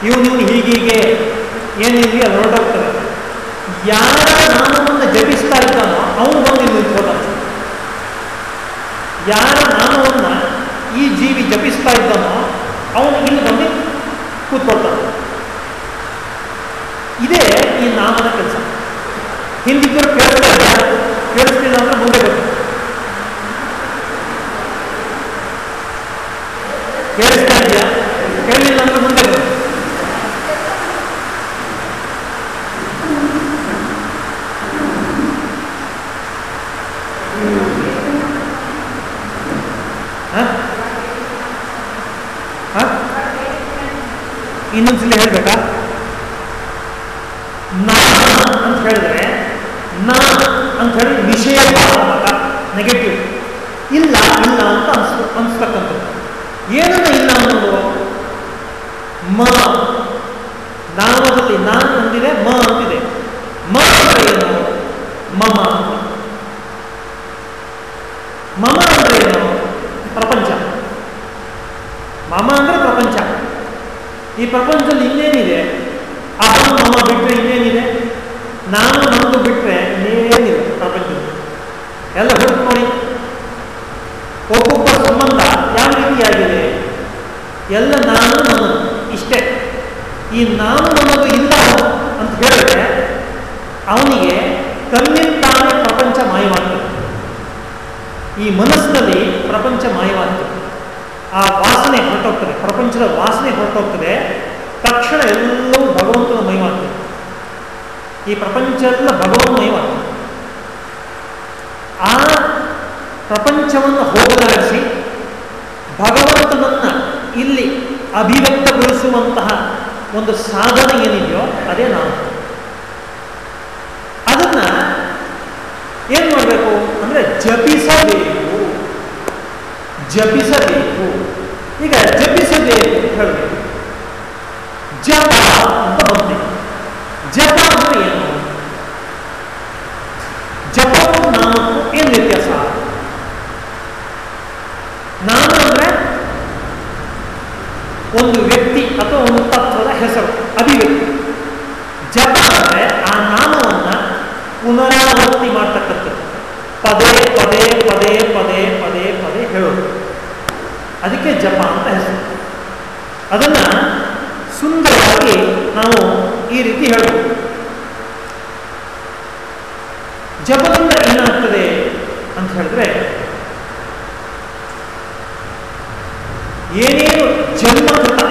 ಇವನು ಇವನು ಹೀಗೀಗೆ ಏನಿಲ್ಲ ಅದು ಹೊರಟೋಗ್ತದೆ. ಯಾರ ನಾಮವನ್ನು ಜಪಿಸ್ತಾ ಇದ್ದಾನೋ ಅವನು ಬಂದು ನಿಂತ್ಕೋತಾನೆ ಯಾರ ನಾಮವನ್ನು ಜಪಿಸ್ತಾ ಇದ್ದಾನೋ ಅವನು ಇಲ್ಲಿ ಬಂದು ಕೂತ್ಕೊಳ್ತಾನೆ. ಇದೇ ಈ ನಾಮದ ಕೆಲಸ. ಹಿಂದಿದ್ದರು ಕೇಳಿಸ್ತಾ ಇಲ್ಲ ಕೇಳಿಸ್ತಿಲ್ಲ ಅಂದ್ರೆ ಮುಂದೆ ಬರ್ತಾರೆ. ಕೇಳಿಸ್ತಾ ಇದೆಯಾ? ಕೇಳಲಿಲ್ಲ ಅಂದ್ರೆ ಮುಂದೆ ಬರುತ್ತೆ ಹ? ಹ? ಇನ್ನೊಂದ್ಸಲ ಹೇಳ್ಬೇಕಾ ನಾ ಅಂತ ಹೇಳಿದ್ರೆ ನಾ ಅಂತ ಹೇಳಿ ವಿಷಯ ನೆಗೆಟಿವ್ ಇಲ್ಲ ಇಲ್ಲ ಅಂತ ಅನ್ಸ್ ಅನ್ಸ್ತಕ್ಕಂಥದ್ದು ಏನನ್ನ ಇಲ್ಲ ಅನ್ನೋದು ಮ ನಾಮದಲ್ಲಿ ನಾನು ಅಂದಿದೆ ಮ ಅಂತಿದೆ ಮ ಅಂದ್ರೆ ಏನು ಮಮ ಅಂತ. ಮಮ ಅಂದ್ರೆ ಏನು ಪ್ರಪಂಚ ಮಮ ಅಂದ್ರೆ ಪ್ರಪಂಚ ಈ ಪ್ರಪಂಚದಲ್ಲಿ ಇನ್ನೇನಿದೆ ಅಹಂ ಮಮ ಬಿಟ್ಟರೆ ಇನ್ನೇನಿದೆ ನಾನು ನಮ್ದು ಬಿಟ್ಟರೆ ಏನಿಲ್ಲ ಪ್ರಪಂಚದಲ್ಲಿ ಎಲ್ಲ ಹುಡುಕ್ ನೋಡಿ. ಒಬ್ಬೊಬ್ಬರ ಸಂಬಂಧ ಯಾವ ರೀತಿಯಾಗಿದೆ? ಎಲ್ಲ ನಾನು ನನ್ನದು, ಇಷ್ಟೇ. ಈ ನಾನು ನನ್ನದು ಇಲ್ಲ ಅಂತ ಹೇಳಿದ್ರೆ ಅವನಿಗೆ ತನ್ನಿಂತಾನೆ ಪ್ರಪಂಚ ಮಾಯವಾಗ್ತದೆ. ಈ ಮನಸ್ಸಿನಲ್ಲಿ ಪ್ರಪಂಚ ಮಾಯವಾಗ್ತದೆ. ಆ ವಾಸನೆ ಹೊರಟೋಗ್ತದೆ, ಪ್ರಪಂಚದ ವಾಸನೆ ಹೊರಟೋಗ್ತದೆ. ತಕ್ಷಣ ಎಲ್ಲವೂ ಭಗವಂತನ ಮಯವಾಗ್ತದೆ ಈ ಪ್ರಪಂಚ ಎಲ್ಲ ಆ ಪ್ರಪಂಚವನ್ನು ಹೋಗಲಾಡಿಸಿ ಭಗವಂತನನ್ನ ಇಲ್ಲಿ ಅಭಿವ್ಯಕ್ತಗೊಳಿಸುವಂತಹ ಒಂದು ಸಾಧನ ಏನಿದೆಯೋ ಅದೇ ನಾವು. ಅದನ್ನ ಏನ್ ಮಾಡಬೇಕು ಅಂದ್ರೆ ಜಪಿಸಬೇಕು. ಜಪಿಸಬೇಕು ಈಗ ಜಪಿಸಬೇಕು ಅಂತ ಹೇಳಬೇಕು ಜಪ ಅಂತ ಬಂದೆ ಜಪ ಅಂದ್ರೆ ಏನು ಜಪಕ್ಕೂ ನಾಮಕ್ಕೂ ಏನು ವ್ಯತ್ಯಾಸ ನಾಮ ಅಂದ್ರೆ ಒಂದು ವ್ಯಕ್ತಿ ಅಥವಾ ಒಂದು ತತ್ವದ ಹೆಸರು ಅಭಿವ್ಯಕ್ತಿ ಜಪ ಅಂದ್ರೆ ಆ ನಾಮವನ್ನ ಪುನರಾವರ್ತಿ ಮಾಡ್ತಕ್ಕಂಥದ್ದು ಪದೇ ಪದೇ ಪದೇ ಪದೇ ಪದೇ ಪದೇ ಹೇಳೋದು ಅದಕ್ಕೆ ಜಪ ಅಂತ ಹೆಸರು ಅದನ್ನ ಸುಂದರವಾಗಿ ನಾವು ಈ ರೀತಿ ಹೇಳ್ಬೋದು ಜಪದಿಂದ ಏನಾಗ್ತದೆ ಅಂತ ಹೇಳಿದ್ರೆ ಏನೇನು ಜನ್ಮಕೃತ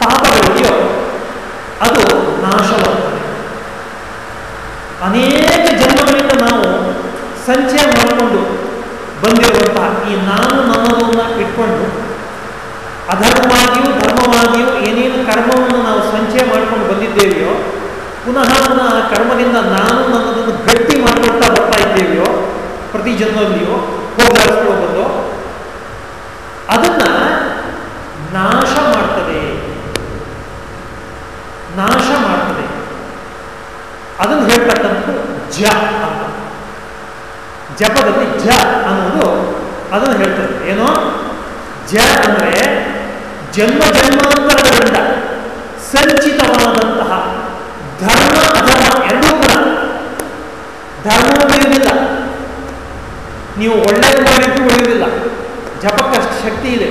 ಪಾಪಗಳಿದೆಯೋ ಅದು ನಾಶವಾಗ್ತದೆ ಅನೇಕ ಜನ್ಮಗಳಿಂದ ನಾವು ಸಂಚಯ ಮಾಡಿಕೊಂಡು ಬಂದಿರುವಂತಹ ಈ ನಾನು ನನ್ನದನ್ನ ಇಟ್ಕೊಂಡು ಅಧರ್ಮವಾಗಿಯೂ ಧರ್ಮವಾಗಿಯೂ ಏನೇನು ಕರ್ಮವನ್ನು ನಾವು ಸಂಚಯ ಮಾಡಿಕೊಂಡು ಬಂದಿದ್ದೇವೆಯೋ ಪುನಃ ಪುನಃ ಆ ಕರ್ಮದಿಂದ ನಾನು ನನ್ನದನ್ನು ಗಟ್ಟಿ ಮಾಡಿಕೊಳ್ತಾ ಬರ್ತಾ ಇದ್ದೇವೆಯೋ ಪ್ರತಿ ಜನ್ಮದಲ್ಲಿಯೋ ಹೋಗಲಾಡಿಸ್ಕೊಂಡು ಬಂದು ಅದನ್ನ ನಾಶ ಮಾಡ್ತದೆ ನಾಶ ಮಾಡ್ತದೆ ಅದನ್ನು ಹೇಳ್ತಕ್ಕಂಥದ್ದು ಜ ಅಂತ. ಜಪದಲ್ಲಿ ಜ ಅನ್ನೋದು ಅದನ್ನು ಹೇಳ್ತದೆ ಏನೋ? ಜ ಅಂದರೆ ಜನ್ಮ ಜನ್ಮಾಂತರಗಳಿಂದ ಸಂಚಿತವಾದಂತಹ ಧರ್ಮ ಅಧರ್ಮ ಎರಡೂ ಕೂಡ. ಧರ್ಮವೂ ಉಳಿಯುವುದಿಲ್ಲ ನೀವು ಒಳ್ಳೆಯದು ಮಾಡಿದ್ದು ಉಳಿಯುವುದಿಲ್ಲ ಜಪಕ್ಕಷ್ಟು ಶಕ್ತಿ ಇದೆ.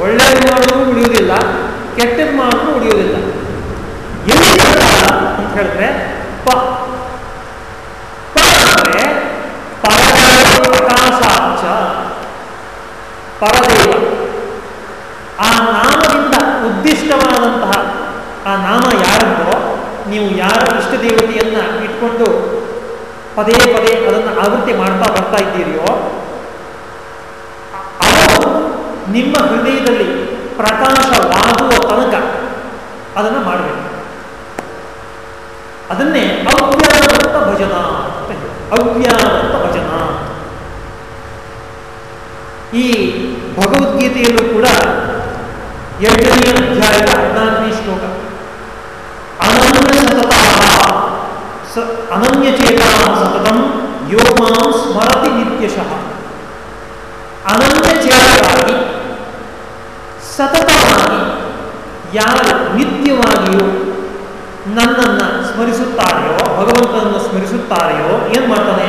ಒಳ್ಳೆಯದು ಮಾಡೋದು ಉಳಿಯುವುದಿಲ್ಲ ಕೆಟ್ಟದ್ದು ಮಾಡೋದು ಉಳಿಯುವುದಿಲ್ಲ. ಎಲ್ಲಿ ಅಂತ ಹೇಳಿದ್ರೆ ಪ ಪರದೇವ. ಆ ನಾಮದಿಂದ ಉದ್ದಿಷ್ಟವಾದಂತಹ ಆ ನಾಮ ಯಾರದ್ದೋ ನೀವು ಯಾರ ಇಷ್ಟ ದೇವತೆಯನ್ನ ಇಟ್ಕೊಂಡು ಪದೇ ಪದೇ ಅದನ್ನು ಆವೃತ್ತಿ ಮಾಡ್ತಾ ಬರ್ತಾ ಇದ್ದೀರಿಯೋ ಅವರು ನಿಮ್ಮ ಹೃದಯದಲ್ಲಿ ಪ್ರಕಾಶವಾಗುವ ತನಕ ಅದನ್ನೇ ಅವ್ಯಾವೃತ್ತ ಭಜನ ಅಂತ ಹೇಳಿ ಅವ್ಯಾವೃತ್ತ ಭಜನ ಈ ಭಗವದ್ಗೀತೆಯಲ್ಲೂ ಕೂಡ ಎರಡನೇ ಅಧ್ಯಾಯದ ಹದಿನಾಲ್ಕನೇ ಶ್ಲೋಕ ಅನನ್ಯ ಸತತ ಸ ಅನನ್ಯಚೇತ ಸತತಂ ಯೋಮಾಂ ಸ್ಮರತಿ ನಿತ್ಯಶಃ ಅನನ್ಯಚೇತರಾಗಿ ಸತತವಾಗಿ ಯಾರು ನಿತ್ಯವಾಗಿಯೂ ನನ್ನನ್ನು ಸ್ಮರಿಸುತ್ತಾರೆಯೋ ಭಗವಂತನನ್ನು ಸ್ಮರಿಸುತ್ತಾರೆಯೋ ಏನು ಮಾಡ್ತಾನೆ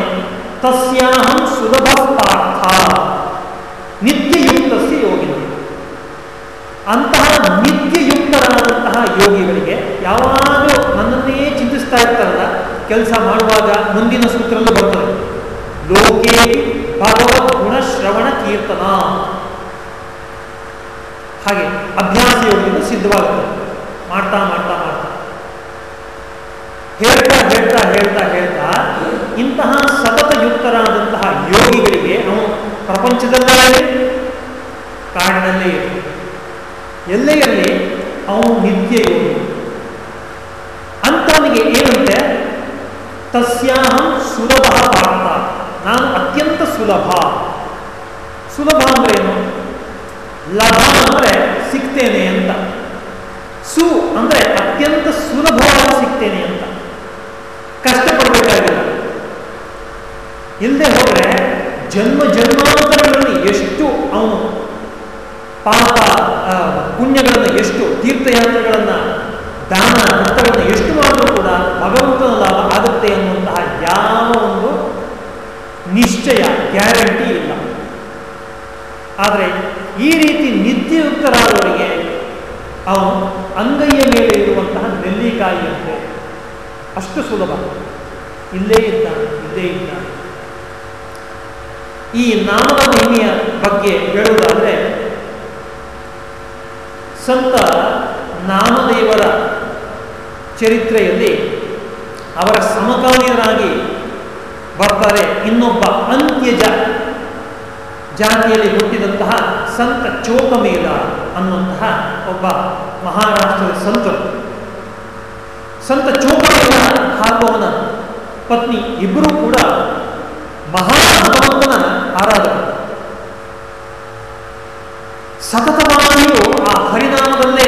ತಸ್ಯಾಹಂ ಸುಲಭ ಪಾರ್ಥ ನಿತ್ಯಯುಕ್ತಸ್ಯ ಯೋಗಿನ ಅಂತಹ ನಿತ್ಯಯುಕ್ತರಾದಂತಹ ಯೋಗಿಗಳಿಗೆ ಯಾವಾಗಲೂ ನನ್ನನ್ನೇ ಚಿಂತಿಸ್ತಾ ಇರ್ತಾರಲ್ಲ ಕೆಲಸ ಮಾಡುವಾಗ ಮುಂದಿನ ಸೂತ್ರಲ್ಲೂ ಬರ್ತದೆ ಲೋಕೇ ಭಗವದ್ ಗುಣ ಶ್ರವಣ ಕೀರ್ತನ ಹಾಗೆ ಅಭ್ಯಾಸ ಯೋಗದಿಂದ ಸಿದ್ಧವಾಗುತ್ತೆ ಮಾಡ್ತಾ ಮಾಡ್ತಾ ಮಾಡ್ತಾ ಹೇಳ್ತಾ ಹೇಳ್ತಾ ಹೇಳ್ತಾ ಹೇಳ್ತಾ ಇಂತಹ ಸತತ ಯುಕ್ತರಾದಂತಹ ಯೋಗಿಗಳಿಗೆ ಅವನು ಪ್ರಪಂಚದಲ್ಲೇ ಇರಲಿ ಕಾಡಿನಲ್ಲೇ ಇರಲಿ ಎಲ್ಲೇ ಇರಲಿ ಅವನು ನಿತ್ಯ ಯೋಗಿ ಅಂಥವನಿಗೆ ಏನಂತೆ ತಸ್ಯಾಹಂ ಸುಲಭ ಭಾರತ ನಾನು ಅತ್ಯಂತ ಸುಲಭ. ಸುಲಭ ಅಂದ್ರೆ ಏನು ಲಭ ಅಂದ್ರೆ ಸಿಗ್ತೇನೆ ಅಂತ. ಸು ಅಂದ್ರೆ ಅತ್ಯಂತ ಸುಲಭವಾಗಿ ಸಿಗ್ತೇನೆ ಅಂತ. ಕಷ್ಟಪಡಬೇಕಾಗಿಲ್ಲ. ಇಲ್ಲದೆ ಹೋದ್ರೆ ಜನ್ಮ ಜನ್ಮಾಂತರಗಳಲ್ಲಿ ಎಷ್ಟು ಅವನು ಪಾಪ ಪುಣ್ಯಗಳನ್ನು ಎಷ್ಟು ತೀರ್ಥಯಾತ್ರೆಗಳನ್ನು ದಾನ ಭಕ್ತಗಳನ್ನು ಎಷ್ಟು ಮಾಡಿದ್ರು ಕೂಡ ಭಗವಂತನ ಲಾಭ ಆಗುತ್ತೆ ಅನ್ನುವಂತಹ ಯಾವ ಒಂದು ನಿಶ್ಚಯ ಗ್ಯಾರಂಟಿ ಇಲ್ಲ. ಆದರೆ ಈ ರೀತಿ ನಿತ್ಯಯುಕ್ತರಾದವರಿಗೆ ಅವನು ಅಂಗೈಯ ಮೇಲೆ ಇರುವಂತಹ ನೆಲ್ಲಿಕಾಯಿಯಂತೆ ಅಷ್ಟು ಸುಲಭ. ಇಲ್ಲೇ ಇದ್ದಾನೆ ಇಲ್ಲೇ ಇದ್ದಾನೆ ಈ ನಾಮದ ಬಗ್ಗೆ ಹೇಳುವುದಾದರೆ, ಸಂತ ನಾಮದೇವರ ಚರಿತ್ರೆಯಲ್ಲಿ ಅವರ ಸಮಕಾಲೀನರಾಗಿ ಬರ್ತಾರೆ ಇನ್ನೊಬ್ಬ ಅಂತ್ಯಜ ಜಾತಿಯಲ್ಲಿ ಹುಟ್ಟಿದಂತಹ ಸಂತ ಚೋಕಮೇಲ ಅನ್ನುವಂತಹ ಒಬ್ಬ ಮಹಾರಾಷ್ಟ್ರದ ಸಂತರು. ಸಂತ ಚೋಕಮೇಲ ಹಾಗೂ ಅವನ ಪತ್ನಿ ಇಬ್ಬರೂ ಕೂಡ ಮಹಾ ಭಗವಂತನ ಆರಾಧಕರು ಸತತವಾಗಿಯೂ ಆ ಹರಿನಾಮದಲ್ಲೇ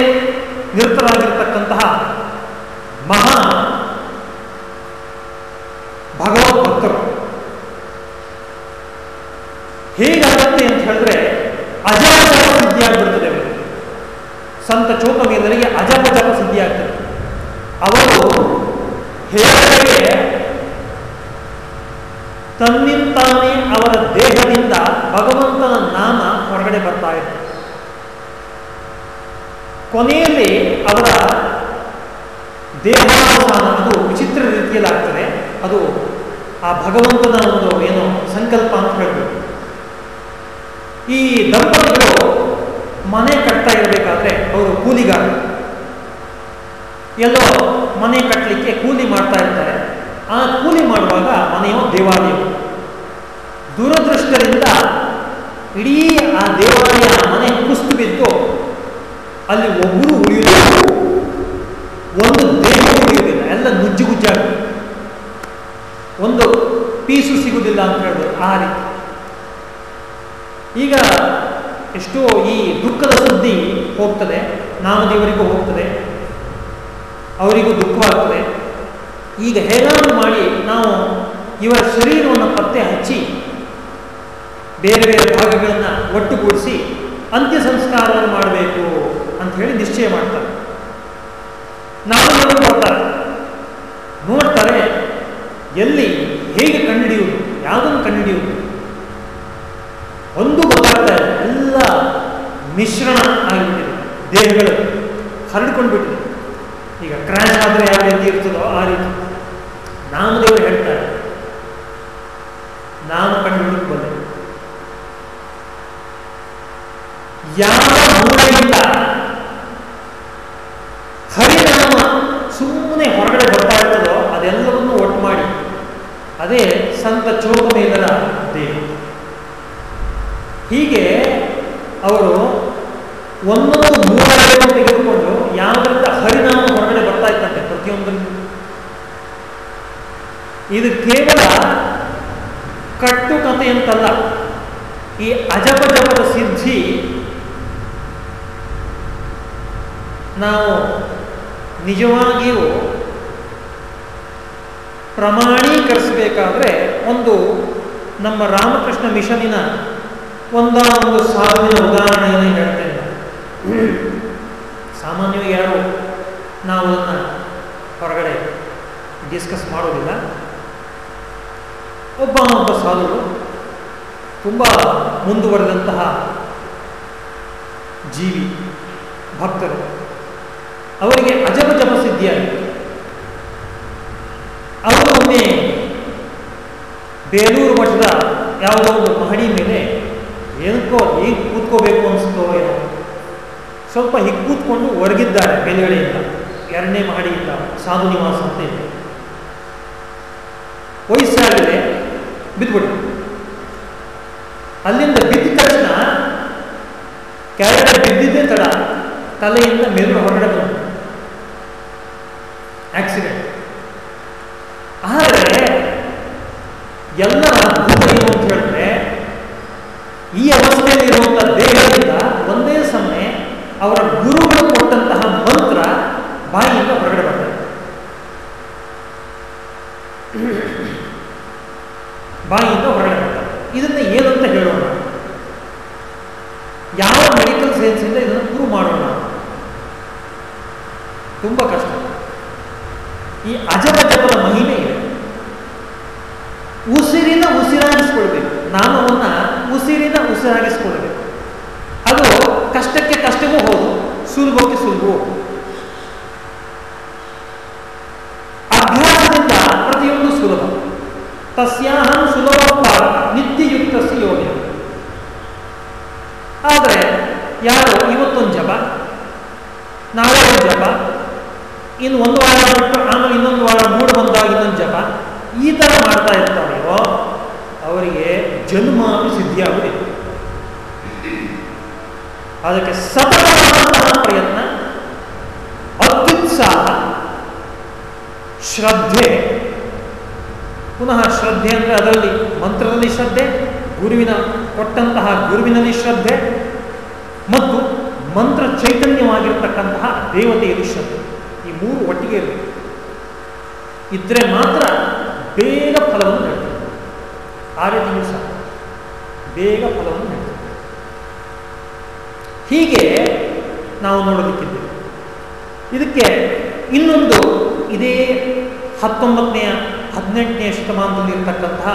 ನಿರತರಾಗಿರ್ತಕ್ಕಂತಹ ಮಹಾ ಭಗವದ್ ಭಕ್ತರು ಹೇಗಾಗತ್ತೆ ಅಂತ ಹೇಳಿದ್ರೆ ಅಜಪ ಜಪ ಸಿದ್ಧಿ ಆಗ್ಬಿಡ್ತದೆ ಅವರಿಗೆ ಸಂತ ಚೋಕಮೇಲರಿಗೆ ಅಜಪ ಜಪ ಸಿದ್ಧಿ ಆಗ್ತದೆ ಅವರು ಹೇಗೆ ತನ್ನಿಂತಾನೇ ಅವರ ದೇಹದಿಂದ ಭಗವಂತನ ನಾಮ ಹೊರಗಡೆ ಬರ್ತಾ ಇದೆ ಕೊನೆಯಲ್ಲಿ ಅವರ ದೇಹಾವಸಾನ ಅದು ವಿಚಿತ್ರ ರೀತಿಯಲ್ಲಿ ಆಗ್ತದೆ ಅದು ಆ ಭಗವಂತನ ಒಂದು ಏನು ಸಂಕಲ್ಪ ಅಂತ ಹೇಳ್ಬೇಕು ಈ ದಂಪತಿಗಳು ಮನೆ ಕಟ್ತಾ ಇರಬೇಕಾದ್ರೆ ಅವರು ಕೂಲಿಗಾರರು ಎಲ್ಲೋ ಮನೆ ಕಟ್ಟಲಿಕ್ಕೆ ಕೂಲಿ ಮಾಡ್ತಾ ಇರ್ತಾರೆ. ಆ ಕೂಲಿ ಮಾಡುವಾಗ ಮನೆಯೋ ದೇವಾಲಯ ದುರದೃಷ್ಟದಿಂದ ಇಡೀ ಆ ದೇವಾಲಯ ಮನೆ ಕುಸ್ತು ಬಿದ್ದು ಅಲ್ಲಿ ಒಬ್ಬರು ಉಳಿಯುವುದಿಲ್ಲ. ಒಂದು ದೇಹ ಉಳಿಯುವುದಿಲ್ಲ. ಎಲ್ಲ ನುಜ್ಜು ಗುಜ್ಜಾಗುತ್ತೆ ಒಂದು ಪೀಸು ಸಿಗುವುದಿಲ್ಲ ಅಂತ ಹೇಳ್ಬೋದು ಆ ರೀತಿ. ಈಗ ಎಷ್ಟೋ ಈ ದುಃಖದ ಸುದ್ದಿ ಹೋಗ್ತದೆ. ನಾಮದೇವರಿಗೂ ಹೋಗ್ತದೆ. ಅವರಿಗೂ ದುಃಖವಾಗ್ತದೆ ಈಗ ಹೇಗಾದರೂ ಮಾಡಿ ನಾವು ಇವರ ಶರೀರವನ್ನು ಪತ್ತೆ ಹಚ್ಚಿ ಬೇರೆ ಬೇರೆ ಭಾಗಗಳನ್ನು ಒಟ್ಟುಗೂಡಿಸಿ ಅಂತ್ಯ ಸಂಸ್ಕಾರವನ್ನು ಮಾಡಬೇಕು ಅಂತ ಹೇಳಿ ನಿಶ್ಚಯ ಮಾಡ್ತಾರೆ. ನಾವು ಬರ್ತಾರೆ ನೋಡ್ತಾರೆ. ಎಲ್ಲಿ ಹೇಗೆ ಕಂಡುಹಿಡಿಯುವುದು, ಯಾವುದನ್ನು ಕಂಡುಹಿಡಿಯುವುದು? ಒಂದು ಗೊತ್ತಾಗ್ತಾ ಎಲ್ಲ ಮಿಶ್ರಣ ಆಗಿಬಿಟ್ಟಿದೆ. ದೇಹಗಳು ಹರಡ್ಕೊಂಡು ಬಿಟ್ಟಿದೆ ಈಗ ಕ್ರ್ಯಾಶ್ ಆದರೆ ಯಾವ ರೀತಿ ಇರ್ತದೋ ಆ ರೀತಿ. ನಾಮದೇವರು ಹೇಳ್ತಾರೆ. ನಾನು ಕಂಡು ಹುಡುಕ್ ಬಂದೆ. ಯಾವ ಮೂಳೆಯಿಂದ ಹರಿನಾಮ ಸುಮ್ಮನೆ ಹೊರಗಡೆ ಬರ್ತಾ ಇರ್ತದೋ ಅದೆಲ್ಲವನ್ನೂ ಒಟ್ಟು ಮಾಡಿ. ಅದೇ ಸಂತ ಚೋಕಮೇಲರ ದೇವರು ಹೀಗೆ ಅವರು ಒಂದೊಂದು ಮೂಲ ತೆಗೆದುಕೊಂಡು ಯಾವುದರಿಂದ ಹರಿನಾಮ ಇತ್ತಂತೆ ಪ್ರತಿಯೊಂದನ್ನು. ಇದು ಕೇವಲ ಕಟ್ಟುಕತೆ ಅಂತಲ್ಲ. ಈ ಅಜಪಜಪದ ಸಿದ್ಧಿ ನಾವು ನಿಜವಾಗಿಯೂ ಪ್ರಮಾಣೀಕರಿಸಬೇಕಾದ್ರೆ ಒಂದು ನಮ್ಮ ರಾಮಕೃಷ್ಣ ಮಿಷನಿನ ಒಂದಾನೊಂದು ಸಾಧನೆಯ ಉದಾಹರಣೆಯನ್ನು ಹೇಳ್ತೇನೆ. ಸಾಮಾನ್ಯವಾಗಿ ಯಾರು ನಾವು ಅದನ್ನು ಹೊರಗಡೆ ಡಿಸ್ಕಸ್ ಮಾಡೋದಿಲ್ಲ. ಒಬ್ಬ ಒಬ್ಬ ಸಾಧುಗಳು ತುಂಬ ಮುಂದುವರೆದಂತಹ ಜೀವಿ, ಭಕ್ತರು. ಅವರಿಗೆ ಅಜಬ ಜಪ ಅವರು ಒಮ್ಮೆ ಬೇಲೂರು ಮಠದ ಯಾವುದೋ ಒಂದು ಮಹಡಿ ಮೇಲೆ ಏನಕ್ಕೋ ಈಗ ಕೂತ್ಕೋಬೇಕು ಅನಿಸ್ತೋ ಏನೋ ಸ್ವಲ್ಪ ಹೀಗೆ ಕೂತ್ಕೊಂಡು ಹೊರಗಿದ್ದಾರೆ ಮೇಲ್ಗಡೆಯಿಂದ ಎರಡನೇ ಮಹಡಿಯಿಂದ ಸಾಧು ನಿವಾಸ ಅಂತ ಇದೆ. ವಯಸ್ಸಾಗಿದೆ ಬಿದ್ದುಬಿಟ್ಟು ಅಲ್ಲಿಂದ ಬಿದ್ದ ತಕ್ಷಣ ಕೆಳಗಡೆ ಬಿದ್ದಿದ್ದೇ ತಡ. ತಲೆಯಿಂದ ಮೇಲು ಹೊರಗಡೆ ಆಕ್ಸಿಡೆಂಟ್ ಇನ್ನೊಂದು ಇದೇ ಹತ್ತೊಂಬತ್ತನೆಯ ಹದಿನೆಂಟನೆಯ ಶತಮಾನದಲ್ಲಿ ಇರತಕ್ಕಂತಹ